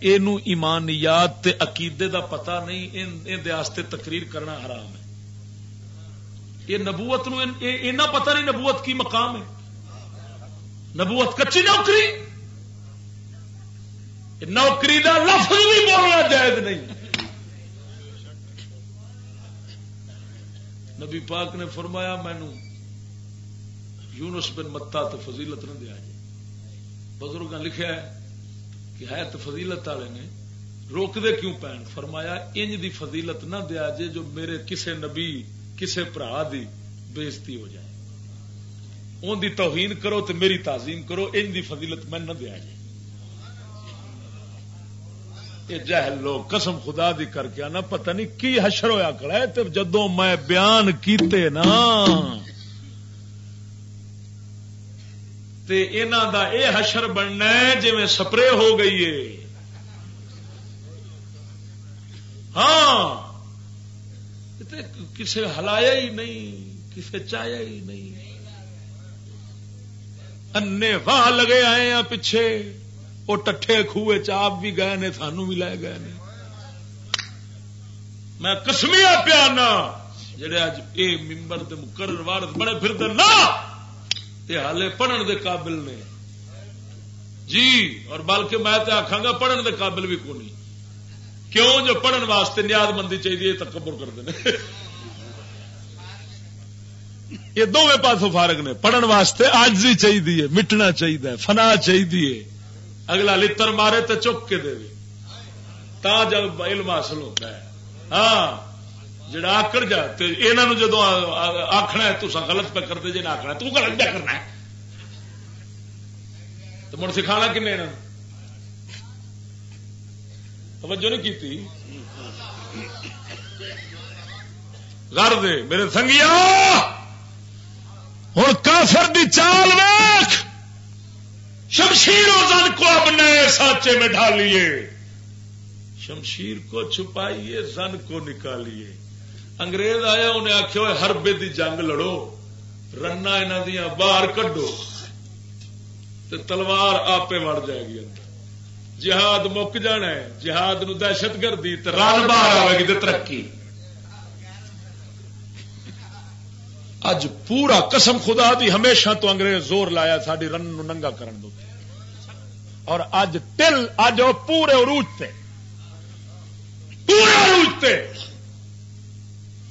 ایمانیات تے عقیدے دا پتہ نہیں ان تقریر کرنا حرام ہے۔ یہ نبوت نو اینا پتہ نہیں نبوت کی مقام ہے۔ نبوت کچی نوکری؟ نوکری دا لفظ بھی بولنا جائز نہیں۔ نبی پاک نے فرمایا مینو یونس بن متا تو فضیلت نہ دیا جی بزرگ لکھا ہے کہ ہے تو فضیلت والے نے روک دے کیوں پین؟ فرمایا، انج دی فضیلت نہ دیا جے جو میرے کسے نبی، کسے برا دی بےزتی ہو جائے۔ ان دی توہین کرو تو میری تعظیم کرو ان دی فضیلت میں نہ دیا جائے۔ جہل لوگ، قسم خدا دی کر کے آنا، پتہ نہیں کی حشر ہویا کڑا ہے جدو میں بیان کیتے نا۔ تے دا اے حشر بننا ہے جی میں سپرے ہو گئی ہے۔ ہاں۔ کسے ہلایا ہی نہیں، کسے چایا ہی نہیں۔ انے واہ لگے آئے ہیں پیچھے۔ وہ ٹھے خوہ چاپ بھی گئے نے، سانو بھی لے گئے نے۔ میں کسمیا پیانا۔ جڑے اج یہ ممبر دے مقرر وارد بڑے پھر نہ یہ حالے پڑھن دے قابل نے۔ جی اور بلکہ میں تو آخا گا پڑھن دے قابل بھی کو نہیں کیوں؟ جو پڑھن واسطے نیاد مندی چاہیے تکبر کرتے ہیں یہ دونوں پاسوں فارغ نے۔ پڑھن واسطے آج ہی چاہیے مٹنا چاہیے فنا چاہیے اگلا لتر مارے تو چک کے دے۔ تا جب علم حاصل ہوتا ہے۔ ہاں۔ جڑا آکڑ جا یہ جدو آخنا ہے تو غلط پہ کرتے جی نہ آخنا تو غلط پہ کرنا ہے تو مڑ سکھانا کن توجہ نہیں کی گھر دے میرے سنگیا ہوں کافر دی چال ویخ شمشیر و زن کو اب نئے سانچے میں ڈالیے شمشیر کو چھپائیے زن کو نکالیے انگریز آیا انہیں آخیا ہر بے دی جنگ لڑو رنا دیا باہر کڈو تو تلوار آپ وڑ جائے گی جہاد مک جانا ہے جہاد نو دہشت گردی رن باہر آئے گی ترقی۔ اج پورا قسم خدا دی ہمیشہ تو انگریز زور لایا ساری رن ننگا کرن دو۔ اور اج ٹل اج وہ پورے عروج تے پورے عروج تے۔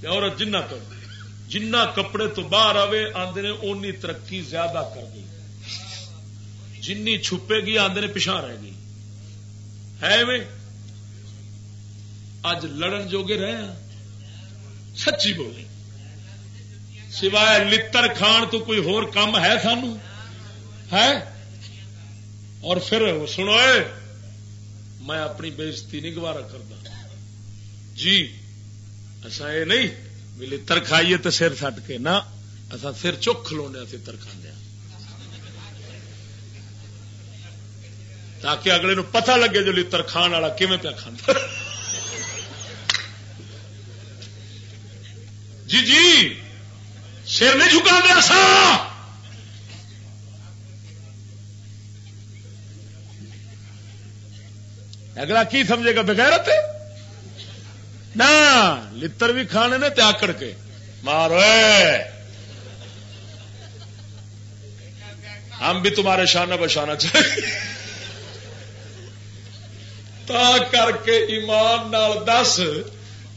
اور جنہ تو جنہ کپڑے تو باہر آئے آدھے نے اونی ترقی زیادہ کر گئی جنی چھپے گی آدھے نے پچھا رہ گئی ہے میں اج لڑن جوگے رہے ہیں۔ سچی بولی سوائے لتر کھان تو کوئی ہور کم ہے سانو؟ ہے؟ اور پھر سنو میں اپنی بےزتی نہیں گوارا کرتا جی۔ ایسا یہ نہیں بھی لتر کھائیے تو سر سٹ کے، نہ ایسا سر چک کھلونے لتر کھانے ہاں۔ تاکہ اگلے نو پتہ لگے جو لتر کھان والا کھانا پیا کھانا جی جی سر نہیں جھکا دیا سا اگلا کی سمجھے گا، بغیرت ہے؟ نہ لتر بھی کھانے نے تیاکڑ کے مارو ہم بھی تمہارے شانہ بشانہ چاہیے تا کر کے ایمان نال دس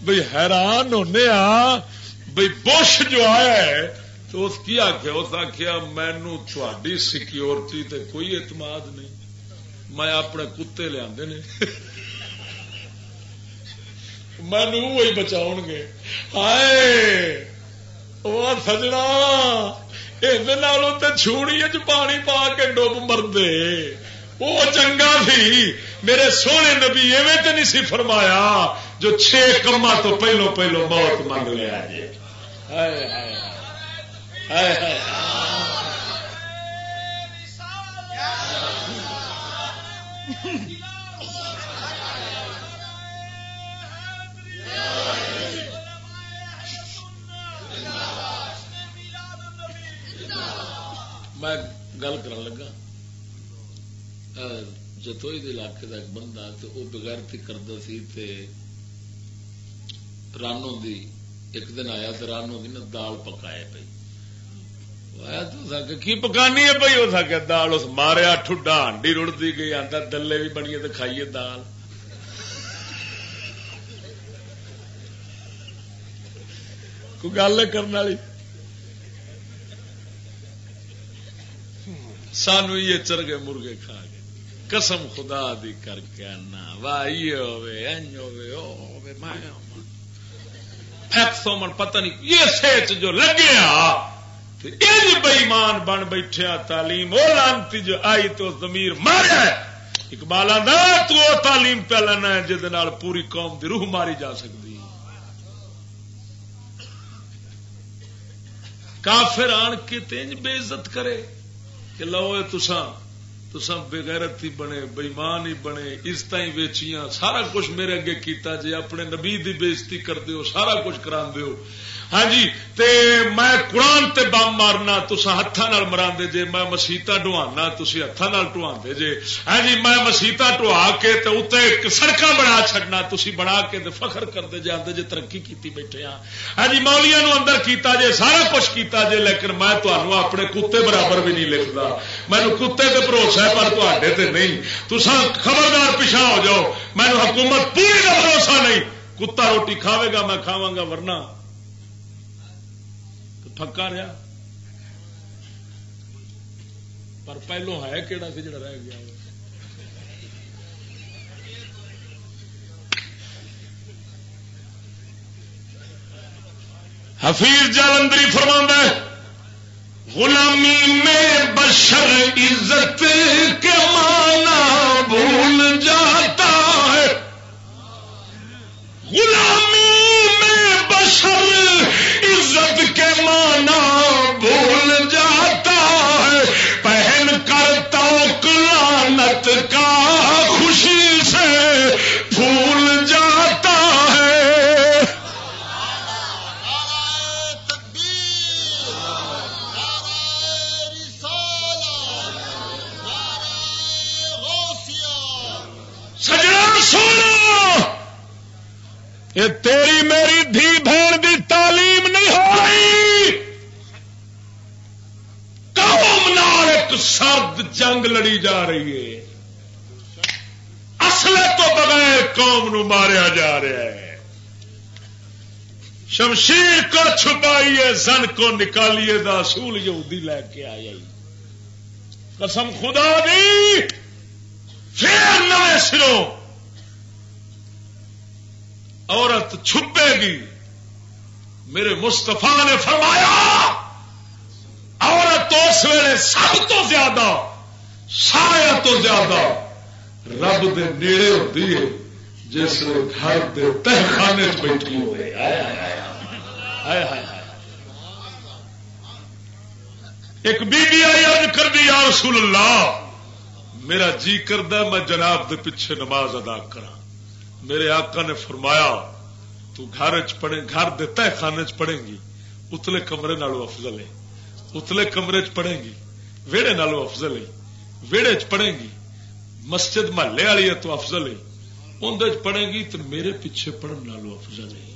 بھائی حیران ہونے آ بھائی بش جو آیا ہے تو اس کی آخیا اس آخیا مینو تھی سیکورٹی تے کوئی اعتماد نہیں میں اپنے کتے لیا مینو وہی بچاؤ گے ہائے وہ سجنا یہ چھوڑی چ پانی پا کے ڈب مردے وہ چنگا سی میرے سونے نبی ایویں تو نہیں سی فرمایا جو چھ کما تو پہلو پہلو موت منگ لیا جی میں گل کر لگا۔ جتوئی علاقے کا ایک بندہ تو وہ بغیرتی کرتا سی تے رانو دی، ایک دن آیا تو رانو دی نا دال پکائے پی آیا تو کی پکانی ہے بھائی ہو سکے دال اس ماریا، ٹھڈا، ہانڈی رڑتی گئی آتا دلے بھی بنی تو کھائیے دال۔ کوئی گل کرنے والی سانو یہ چرگے مرغے کھا گئے قسم خدا دی کر کے آنا واہ پتہ نہیں یہ سیچ جو لگیا بئیمان بن بیٹھیا تعلیم وہ لانتی جو آئی تو زمیر مارا اقبال تو تعلیم پہ لینا ہے جہد پوری قوم دی روح ماری جا سکتی کافر آن کے تینج بے عزت کرے کہ لو تساں تساں بغیرت ہی بنے بےمان ہی بنے عزت ہی ویچیاں، سارا کچھ میرے اگے کیتا جی اپنے نبی دی بےزتی کرتے ہو، سارا کچھ کرا ہو۔ ہاں جی تے میں قرآن تے بم مارنا تسا ہاتھوں مرا جے میں مسیطا ڈوانا تھی ہاتھوں ٹوا جے ہاں جی میں مسیطا ٹوا کے تے اتنے سڑک بنا چڈنا تھی بنا کے تے فخر کرتے جے آدھے جے ترقی کی بیٹھے ہاں ہاں جی مولیا نو اندر کیتا جے سارا کچھ کیتا جے لیکن میں تمہوں اپنے کتے برابر بھی نہیں لکھتا مینو کتے تے بھروسہ ہے پر تے نہیں تسا خبردار پیچھا ہو جاؤ مینو حکومت پوری کا بھروسہ نہیں کتا روٹی کھاوے گا میں کھاوا گا ورنہ پکا رہا۔ پر پہلو ہے کہڑا سی جڑا رہ گیا۔ حفیظ جالندری فرما غلامی میں بشر عزت کے مانا بھول جاتا ہے۔ غلامی میں بشر عزت کے مانا بھول جاتا ہے۔ پہن کر تو لانت کا خوشی سے پھول جاتا ہے۔ سجنا سونا۔ یہ تیری میری دھی بہن دی تعلیم نہیں ہو رہی قوم نال ایک سرد جنگ لڑی جا رہی ہے۔ اصل تو بغیر قوم نو ماریا جا رہا ہے۔ شمشیر کو چھپائیے، زن کو نکالیے، دا اصول یہودی لے کے آئی قسم خدا دی، پھر نئے سروں۔ عورت چھپے گی۔ میرے مستفا نے فرمایا عورت اس ویلے سب تو زیادہ سارا تو زیادہ رب دے نیڑے ہوتی ہے، جس گھر کے تہخانے بیٹھی ہوئے۔ ایک بی بی آئی ارد کر دی یا رسول اللہ، میرا جی کردہ، میں جناب دے پیچھے نماز ادا کرا میرے آقا نے فرمایا، تو گھر پڑے گھر دے تہ خانے چ پڑے گی، اتلے کمرے نالو افضل ہے اتلے کمرے چ پڑے گی، ویڑے نالو افضل ہے، ویڑے چ پڑے گی، مسجد محلے والی ہے تو افضل ہے اندر پڑے گی تو میرے پیچھے پڑھن نالو افضل ہے۔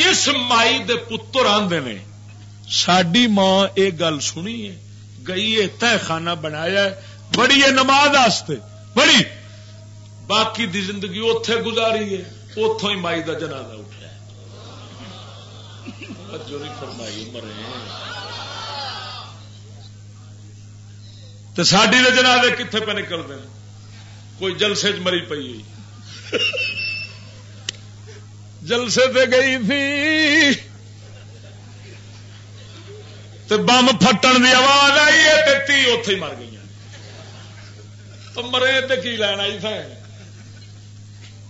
اس مائی دے پتر آندے نے، ساڈی ماں یہ گل سنی ہے، گئی ہے، تہ خانہ بنایا ہے، بڑی ہے نماز آستے، بڑی، باقی دی زندگی اتے گزاری ہے اتوں ہی مائی کا جنازہ اٹھا جو نہیں فرمائی مرے تو ساری نے جنازے کتنے پہ نکلتے ہیں؟ کوئی جلسے چ مری پی جلسے پہ گئی تھی۔ تو بم پھٹن کی آواز آئی ہے تی اتے مر گئی مرے تو کی لینا ہی تھا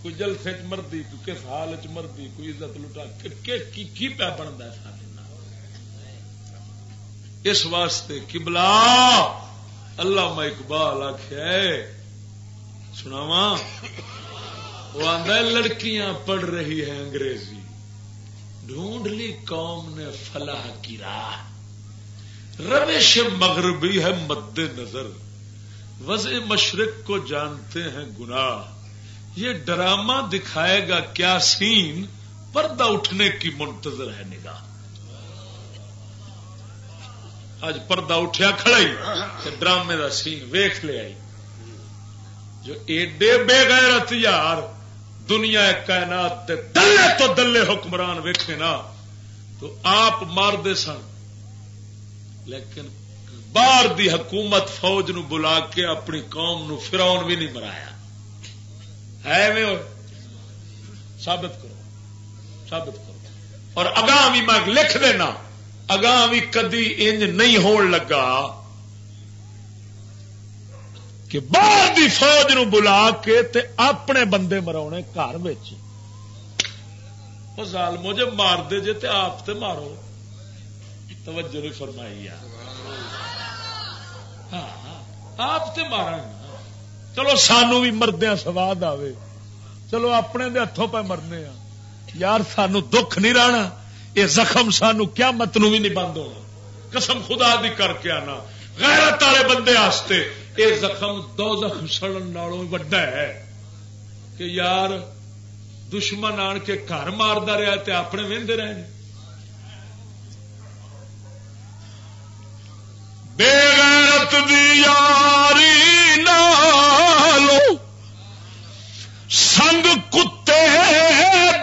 کوئی جلسے چ مردی، کوئی کس حال چ مردی، کوئی عزت لٹا کی پیا بنتا ہے اس واسطے کبلا اللہ میں اقبال آخیا سناوا وہ آدھا لڑکیاں پڑھ رہی ہیں انگریزی۔ ڈھونڈ لی قوم نے فلاح کی راہ۔ روش مغربی ہے، مد نظر۔ وضع مشرق کو جانتے ہیں گناہ۔ یہ ڈرامہ دکھائے گا کیا سین پردہ اٹھنے کی منتظر ہے نگاہ۔ اج پردہ اٹھیا کھڑا ہی ڈرامے کا سین ویخ لیا جو ایڈے بے غیرت یار دنیا کائنات دے دلے تو دلے حکمران ویکھے نا، تو آپ مار سن۔ لیکن باہر دی حکومت فوج نو بلا کے اپنی قوم نو فراؤن بھی نہیں مرایا۔ ہے میں ثابت کرو۔ ثابت کرو۔ اور اگاں بھی میں لکھ دینا۔ اگاں بھی کدی انج نہیں ہون لگا کہ باہر دی فوج نو بلا کے تے اپنے بندے مرا گھر ظالمو جب مار دے جے تے آپ تے مارو۔ توجہ نہیں فرمائی ہاں،, ہاں آپ تے مارا چلو سانو بھی مردیا سواد آوے۔ چلو اپنے دے ہاتھوں پہ مرنے آ یار سانو دکھ نہیں رہنا۔ یہ زخم سانو کیا مت نو بھی نہیں بند ہونا۔ قسم خدا دی کر کے آنا۔ غیرت والے بندے آستے۔ یہ زخم دو زخم سڑن نالوں وڈا ہے۔ کہ یار دشمن آن کے گھر ماردا رہا تے اپنے وہدے رہے بے غیرت دی یاری نالو رنگ کتے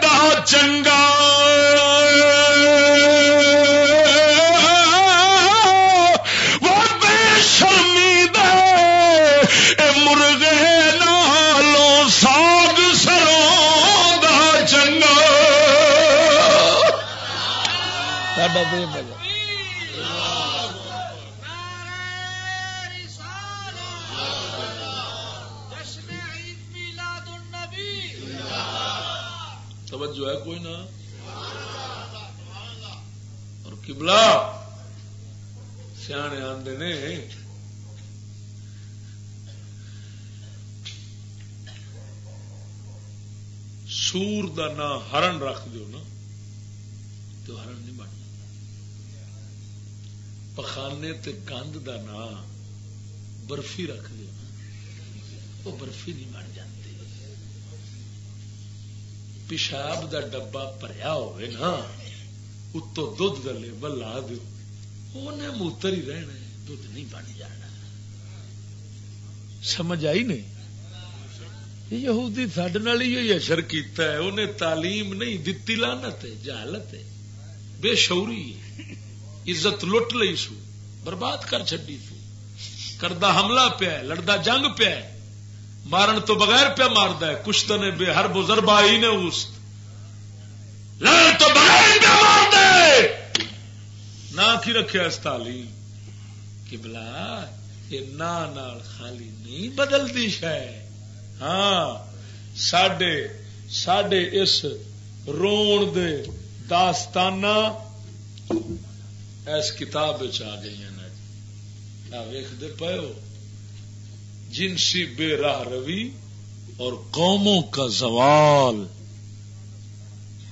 دا چنگا کبلا سیانے آدھے نے۔ سور دا نام ہرن رکھ دو نا۔ تو ہرن نہیں بننا پخانے تے گند دا نام برفی رکھ دو نا۔ وہ برفی نہیں بن جاتی پیشاب دا ڈبا پریا ہوئے نا۔ اتو دھد گلے بلا دو موتر ہی رہنا دھد نہیں بن جانا سمجھ آئی نہیں یہودی سڈے ہی اشر کیتا ہے انہیں تعلیم نہیں دتی لانت ہے جہالت ہے بے شوری عزت لٹ لئی سو برباد کر چڈی سو کردہ حملہ پیا لڑتا جنگ پیا مارن تو بغیر پیا مارد کشت نے بے ہر بزرگ آئی نے اس لڑن تو بغیر پیا مار نہ کی رکھے اس تعلیم؟ کہ بلا یہ خالی نہیں بدلتی شہ ہاں سڈے سڈے اس رون دے داستانہ اس کتاب آ گئی ویختے پے جنسی بے راہ روی اور قوموں کا زوال۔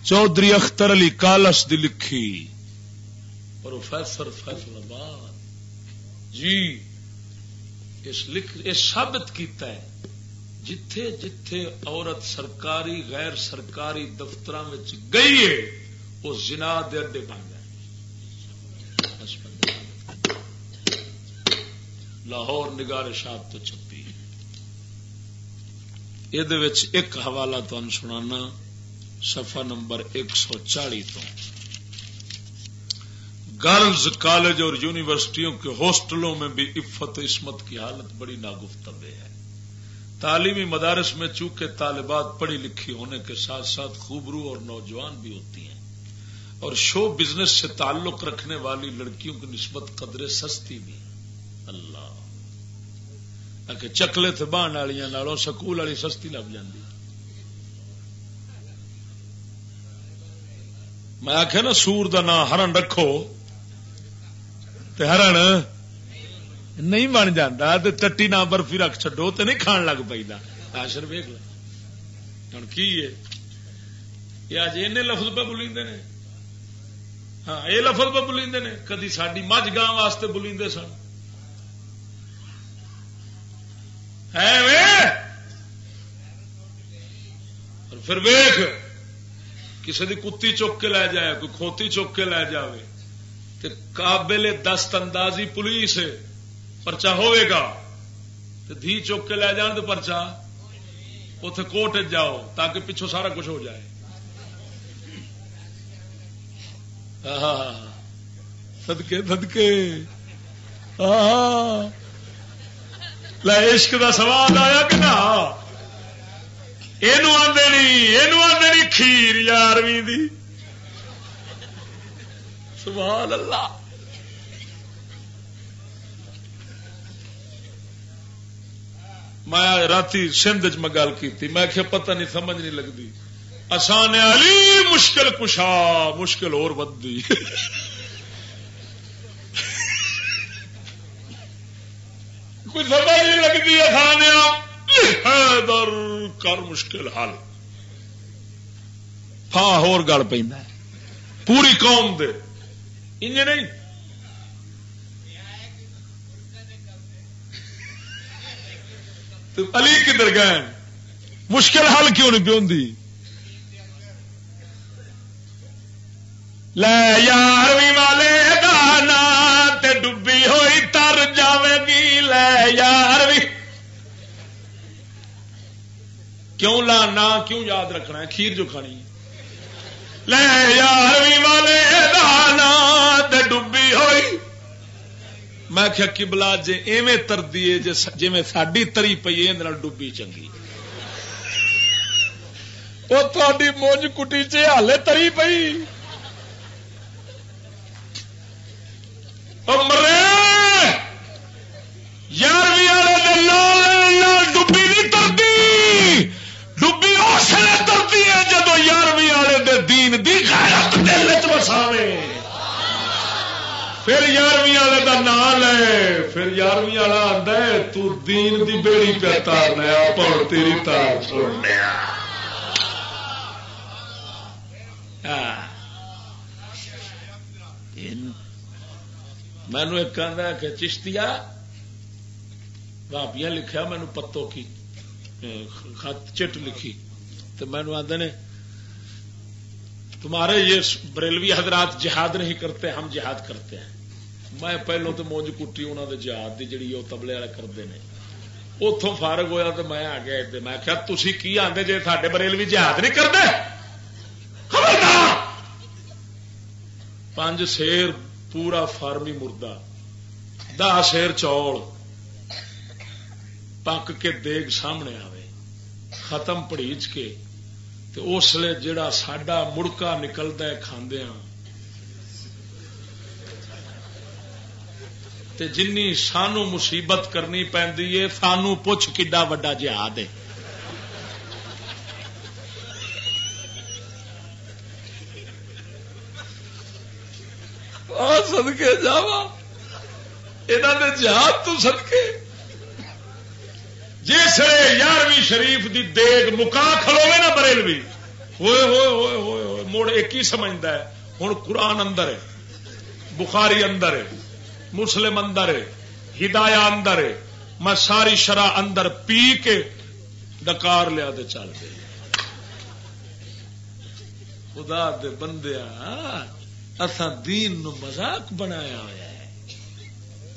چودھری اختر علی کالس دی لکھی۔ پروفیسر فیصل آباد۔ جی اس لکھ، اس ثابت کیتا ہے، جتھے جتھے عورت سرکاری، غیر سرکاری دفتر گئی ہے، وہ زنا دے اڈے بن گئے لاہور نگار شاپ تو چھپی یہ ایک حوالہ تمہیں سنانا۔ سفا نمبر ایک سو چالی تو۔ گرلز کالج اور یونیورسٹیوں کے ہاسٹلوں میں بھی عفت عصمت کی حالت بڑی ناگفتب ہے۔ تعلیمی مدارس میں چونکہ طالبات پڑھی لکھی ہونے کے ساتھ ساتھ خوبرو اور نوجوان بھی ہوتی ہیں، اور شو بزنس سے تعلق رکھنے والی لڑکیوں کی نسبت قدرے سستی بھی اللہ۔ چکلے تھے بہن والی سکول والی سستی لگ جاتی میں آخیا نا، سور کا نام ہرن رکھو ہرن نہیں بن جا چٹی نہ برفی رکھ چڈو تو نہیں کھان لگ پی آشر ویک ہوں کی یہ اج این لفظ پہ بلی نے۔ ہاں یہ لفظ پہ بلی نے۔ کدی ساری مجھ گاں واسطے بلی سن۔ پھر ویخ کسی کی کتی چک کے لے جائے، کوئی کھوتی چک کے لے جائے تو قابل دست اندازی پولیس پرچا ہوئے گا۔ تو دھی چک کے لے جان تو پرچا اتے کوٹ جاؤ تاکہ پچھو سارا کچھ ہو جائے۔ سدکے سدکے عشق کا سوال آیا کہ نہ؟ یہ آدھے نہیں آدھے نہیں کھیر یارویں دی سبحان اللہ میں رات سندھ چ میں گل کی میں کہ پتہ نہیں سمجھ نہیں لگتی آسان علی مشکل کشا مشکل اور بدی کوئی سمجھ نہیں لگتی آسان در کر مشکل حل۔ ہاں ہور گل پہ پوری قوم دے۔ انج نہیں۔ علی کدھر گئے؟ مشکل حل کیوں نہیں پیوندی؟ لے یارویں والے دانا تے ڈبی ہوئی تر جاوے گی۔ لے یارویں کیوں لانا کیوں یاد رکھنا ہے؟ کھیر جو کھانی لے یارویں والے دانا ڈبی ہوئی۔ میں کیا کبلا جی ایویں تر دیے جی میں ساری تری پی یہ ڈبی چنگی۔ وہ تاری مونج کٹی چ ہالے تری پی مرے! یارویں والے دلو جدو یارویں والے دین دی خیرت دل چ بساوے پھر یارویں والے کا نام لے، پھر یارویں والا آتا ہے، تو دین دی بیڑی پہ تارنا پڑ تیری تار چھوڑنے ہاں۔ مینو ایک کہہ کہ چشتیا بھابیا لکھا مینو پتو کی، خط چٹ لکھی۔ تو مینو آدھے نے، تمہارے یہ بریلوی حضرات جہاد نہیں کرتے، ہم جہاد کرتے ہیں۔ میں پہلو تو مونج کٹی انہوں نے جہاد کی جی وہ تبلے والے کرتے ہیں۔ اتوں فارغ ہوا تو میں آ گیا میں کیا تھی کی آدھے جی سڈے بریلوی جہاد نہیں کرتے؟ پانچ شیر پورا فارمی مردہ دہ شیر چول پک کے دیگ سامنے آئے ختم پڑیچ کے اس لیے جڑا ساڈا مڑکا نکلتا ہے کھاندیا جن سانو مصیبت کرنی پی سانو پوچھ کڈا وا جہاد ہے سدکے جا یہ جہاد تو سدکے جس یارویں شریف دی دیگ مکا کھلوے نا بریلوی۔ ہوئے ہوئے ہوئے ہوئے ہوئے مڑ ایک ہی سمجھتا ہے۔ ہوں قرآن اندر ہے، بخاری اندر ہے، مسلم اندر ہے ہدایا اندر ہے۔ میں ساری شرح اندر پی کے ڈکار لیا دے چل گئے خدا دے بندیا اسا دین نو مذاق بنایا ہوا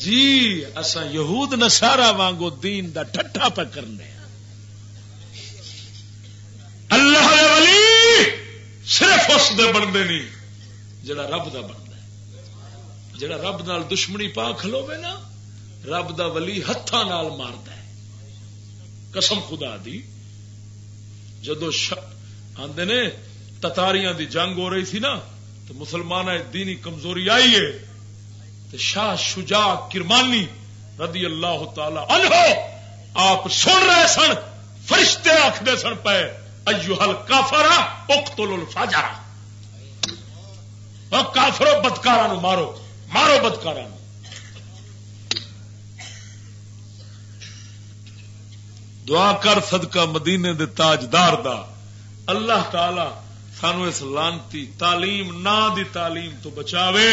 جی اسا یہود نسارا وانگو دین دا ٹھٹا پہ کرنے اللہ دے ولی صرف اس دے بنتے نہیں، جڑا رب دا بنتا ہے۔ جڑا رب نال دشمنی پا کھلوے نا، رب دا ولی ہاتھوں مارتا ہے۔ قسم خدا دی، جدو ش... آدھے نے تتاریاں دی جنگ ہو رہی تھی نا، تو مسلمان دینی کمزوری آئی ہے۔ تو شاہ شجاع کرمانی رضی اللہ تعالی عنہ آپ سن رہے سن، فرشتے آخر سن پے ایوہل کافرا اقتل الفاجرا کافرو بدکارا مارو مارو بدکارا دعا کر صدقہ مدینے دے تاجدار دا۔ اللہ تعالی سانو اس لانتی تعلیم نہ دی تعلیم تو بچاوے۔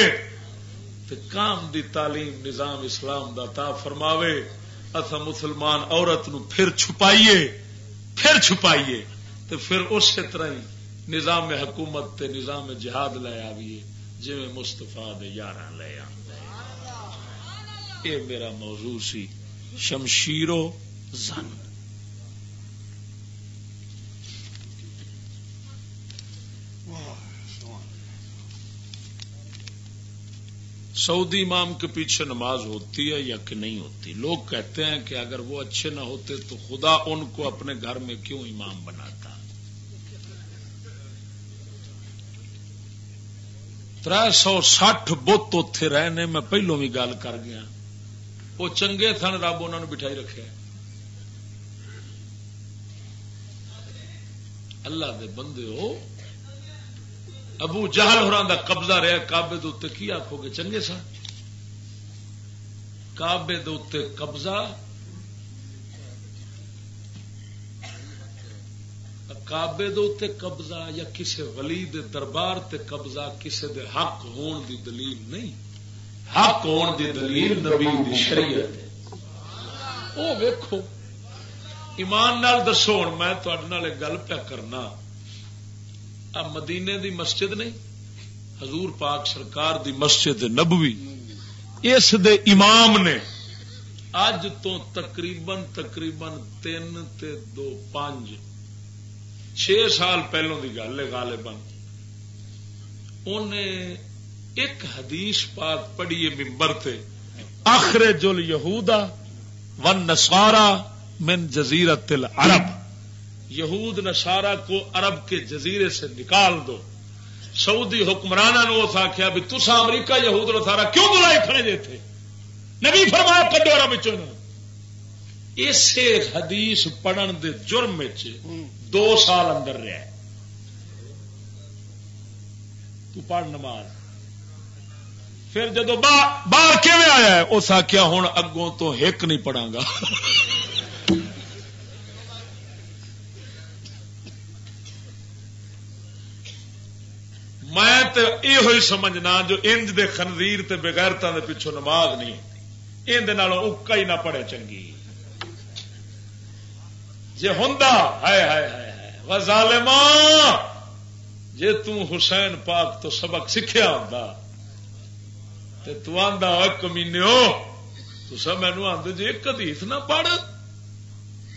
تے کام دی تعلیم نظام اسلام دا تا فرماوے اصا مسلمان عورت نو پھر چھپائیے پھر چھپائیے۔ تو پھر اسی طرح ہی نظام حکومت تے نظام جہاد لے آئیے جی مستفا دے یار لے آ میرا موضوع سی شمشیرو زن۔ سعودی امام کے پیچھے نماز ہوتی ہے یا کہ نہیں ہوتی؟ لوگ کہتے ہیں کہ اگر وہ اچھے نہ ہوتے تو خدا ان کو اپنے گھر میں کیوں امام بناتا؟ تر سو سٹھ بت اتے رہنے میں پہلو بھی گل کر گیا۔ وہ چنگے سن رب انہوں نے بٹھائی رکھے۔ اللہ دے بندے ہو ابو جہل ہور قبضہ رہا کابے دے کی آخو گے چنگے سن؟ کابے دے قبضہ؟ کابے دے قبضہ یا کسی ولی دے دربار تے قبضہ کسی دے حق ہون دی دلیل نہیں۔ حق ہون دی دلیل نبی دی شریعت او ویکھو، ایمان نال دسو میں تھوڑے گل پیا کرنا۔ مدینے دی مسجد نہیں، حضور پاک سرکار دی مسجد نبوی۔ اس دے امام نے اج تو تقریباً تقریباً تین تے دو پانچ چھ سال پہلوں کی گل ہے غالباً۔ انہیں ایک حدیث پاک پڑھی ممبر تے آخر جل یہودا ون نسوارا من جزیرت العرب۔ یہود نسارا کو عرب کے جزیرے سے نکال دو۔ سعودی حکمرانہ نے اس آخیا بھی تسا امریکہ یہود نسارا کیوں بلائے کھڑے جے تھے؟ نبی فرمایا کڈو عرب اسے حدیث پڑھن دے جرم دو سال اندر رہا تو پڑھ نماز۔ پھر جدو باہر کیون آیا ہے؟ اس آخیا ہوں اگوں تو ہک نہیں پڑھا گا۔ (laughs) میں یہ سمجھنا جو انج دے خنزیر تے بغیرتا دے پیچھوں نماز نہیں ہوتی اندر اکا ہی نہ پڑے چنگی۔ جی ہوں ظالما جی تسین پاک تو سبق سیکھا ہوں تو آدھا کمینے ہو سب مینو آدھے جی ایک حدیث نہ پڑھ،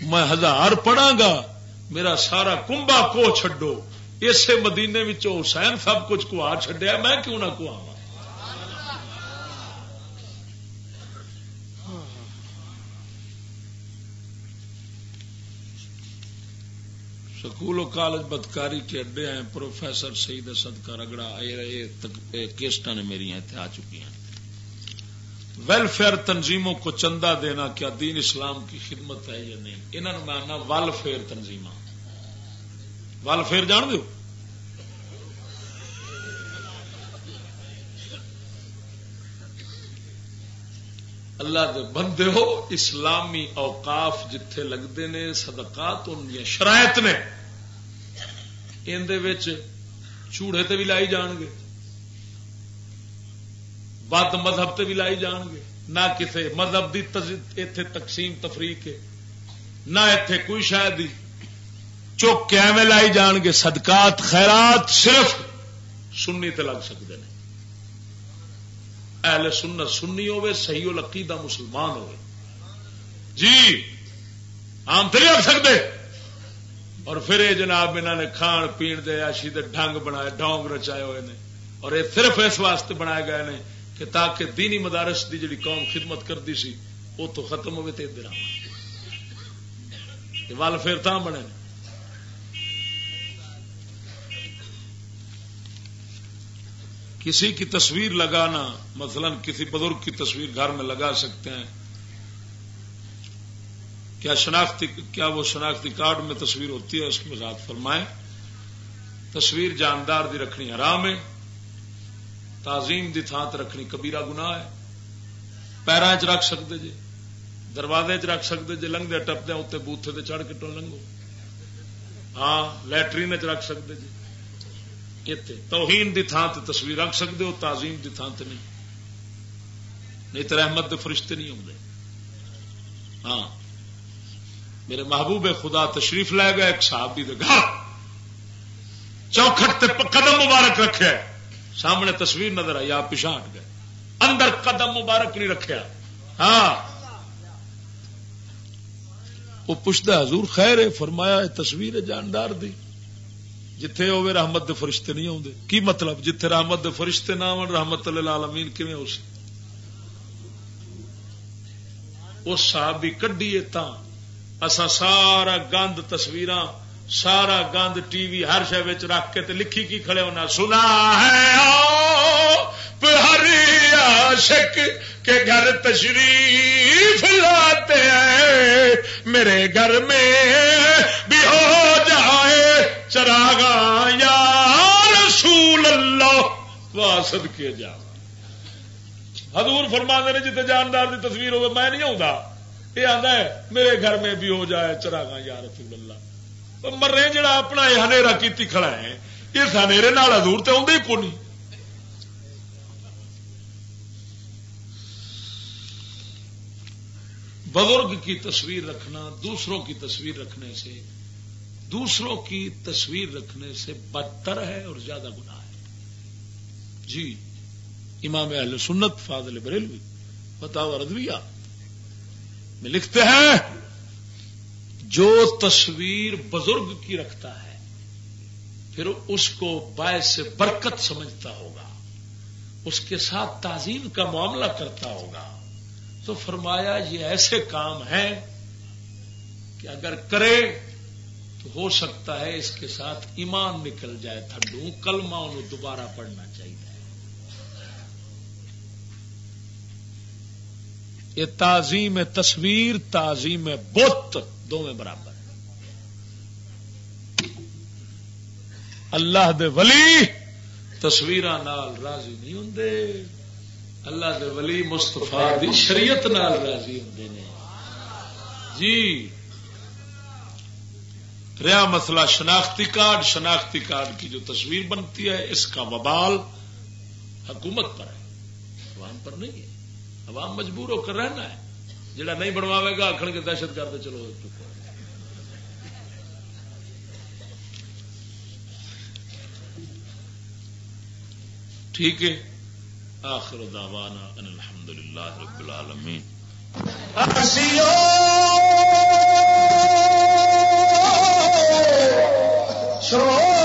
میں ہزار پڑھا گا۔ میرا سارا کمبا کو چھڈو۔ اسے مدینے حسین سب کچھ کوا چڈیا میں کیوں نہ کوا سکول و کالج بدکاری کے اڈے ہیں، پروفیسر سعید اسد کا رگڑا کیسٹا نے میری اتنے آ چکی ہیں۔ ویلفیئر تنظیموں کو چندہ دینا کیا دین اسلام کی خدمت ہے یا نہیں؟ انہوں نے میں آنا ویلفیئر تنظیم ویلفیئر جان دو اللہ دے بندے ہو اسلامی اوقاف جتھے لگتے نے صدقات ان شرائط نے اندر چوڑے تے بھی لائی جان گے بد مذہب تے بھی لائی جان گے نہ کسی مذہب دی اتے تقسیم تفریق ہے نہ اتے کوئی شاید چوک کیویں لائی جان گے صدقات خیرات صرف سنی تے لگ سکتے ہیں اہل سنت سنی ہوے صحیح العقیدہ مسلمان ہوے جی آم تو نہیں رکھ سکتے۔ اور پھر یہ جناب انہوں نے کھان پین دے آشی دے ڈنگ بنائے ڈونگ رچائے ہوئے نے۔ اور یہ صرف اس واسطے بنائے گئے نے کہ تاکہ دینی مدارس دی جڑی قوم خدمت کرتی سی، وہ تو ختم ہوئے تو ادھر ول پھر تا بنے کسی کی تصویر لگانا، مثلا کسی بزرگ کی تصویر گھر میں لگا سکتے ہیں۔ کیا شناختی، کیا وہ شناختی کارڈ میں تصویر ہوتی ہے؟ اس میں ذات فرمائیں۔ تصویر جاندار دی رکھنی حرام ہے۔ تعظیم دی تھان رکھنی کبیرہ گناہ ہے۔ پیروں چ رکھ سکتے جی دروازے چ رکھ سکتے جی لنگتے ٹپدے اتنے بوتھے تے چڑھ کے ٹو لنگو ہاں لٹرین چ رکھ سکتے جی اتنے توہین دی تھان تے تصویر رکھ سکتے ہو تعظیم دی تھان تے نہیں نہیں تو رحمت دے فرشتے نہیں ہوں ہاں میرے محبوب خدا تشریف لے گئے ایک صحابی دے گھر چوکھٹ تے قدم مبارک رکھے سامنے تصویر نظر آئی آپ پچھا ہٹ گئے اندر قدم مبارک نہیں رکھیا ہاں وہ پوچھتا حضور خیر ہے فرمایا تصویر جاندار دی جتھے ہوئے رحمت دے فرشتے نہیں آتے کی مطلب؟ جتھے رحمت دے فرشتے نہ آن رحمت للعالمین کیویں ہو سی اس صاحب بھی کڈیے تا اسا سارا گند تصویر سارا گند ٹی وی ہر شہ رکھ کے تے لکھی کی کھڑے ہونا۔ سنا ہے ہر عاشق کے گھر تشریف لاتے ہیں۔ میرے گھر میں بھی ہو جائے چراغا، یا رسول اللہ، واسد کے جا حضور فرما نے جتنے جاندار دی تصویر ہوگی میں نہیں آؤں یہ آتا ہے، میرے گھر میں بھی ہو جائے چراغا، یا رسول اللہ۔ مرے جڑا اپنا یہ ہنیرا کی کھڑا ہے، اس ہنیرے حضور تو آدھے ہی کون بزرگ کی تصویر رکھنا، دوسروں کی تصویر رکھنے سے دوسروں کی تصویر رکھنے سے بدتر ہے اور زیادہ گناہ ہے۔ جی امام اہل سنت فاضل بریلوی بتاؤ ردویہ میں لکھتے ہیں، جو تصویر بزرگ کی رکھتا ہے، پھر اس کو باعث سے برکت سمجھتا ہوگا، اس کے ساتھ تعظیم کا معاملہ کرتا ہوگا۔ تو فرمایا، یہ ایسے کام ہیں کہ اگر کرے ہو سکتا ہے اس کے ساتھ ایمان نکل جائے تھڈو کلمہ انہوں دوبارہ پڑھنا چاہیے۔ یہ تعظیم تصویر، تعظیم بت دونوں برابر۔ اللہ دے ولی تصویر راضی نہیں ہوں اللہ دے ولی مستفا دی شریعت نال راضی ہوں جی۔ ریا مسئلہ شناختی کارڈ شناختی کارڈ کی جو تصویر بنتی ہے، اس کا وبال حکومت پر ہے۔ عوام پر نہیں ہے۔ عوام مجبور ہو کر رہنا ہے۔ جڑا نہیں بنواوے گا آخر کے دہشت گرد چلو ٹھیک ہے۔ آخر دعوانا ان الحمد للہ رب العالمین۔ سنو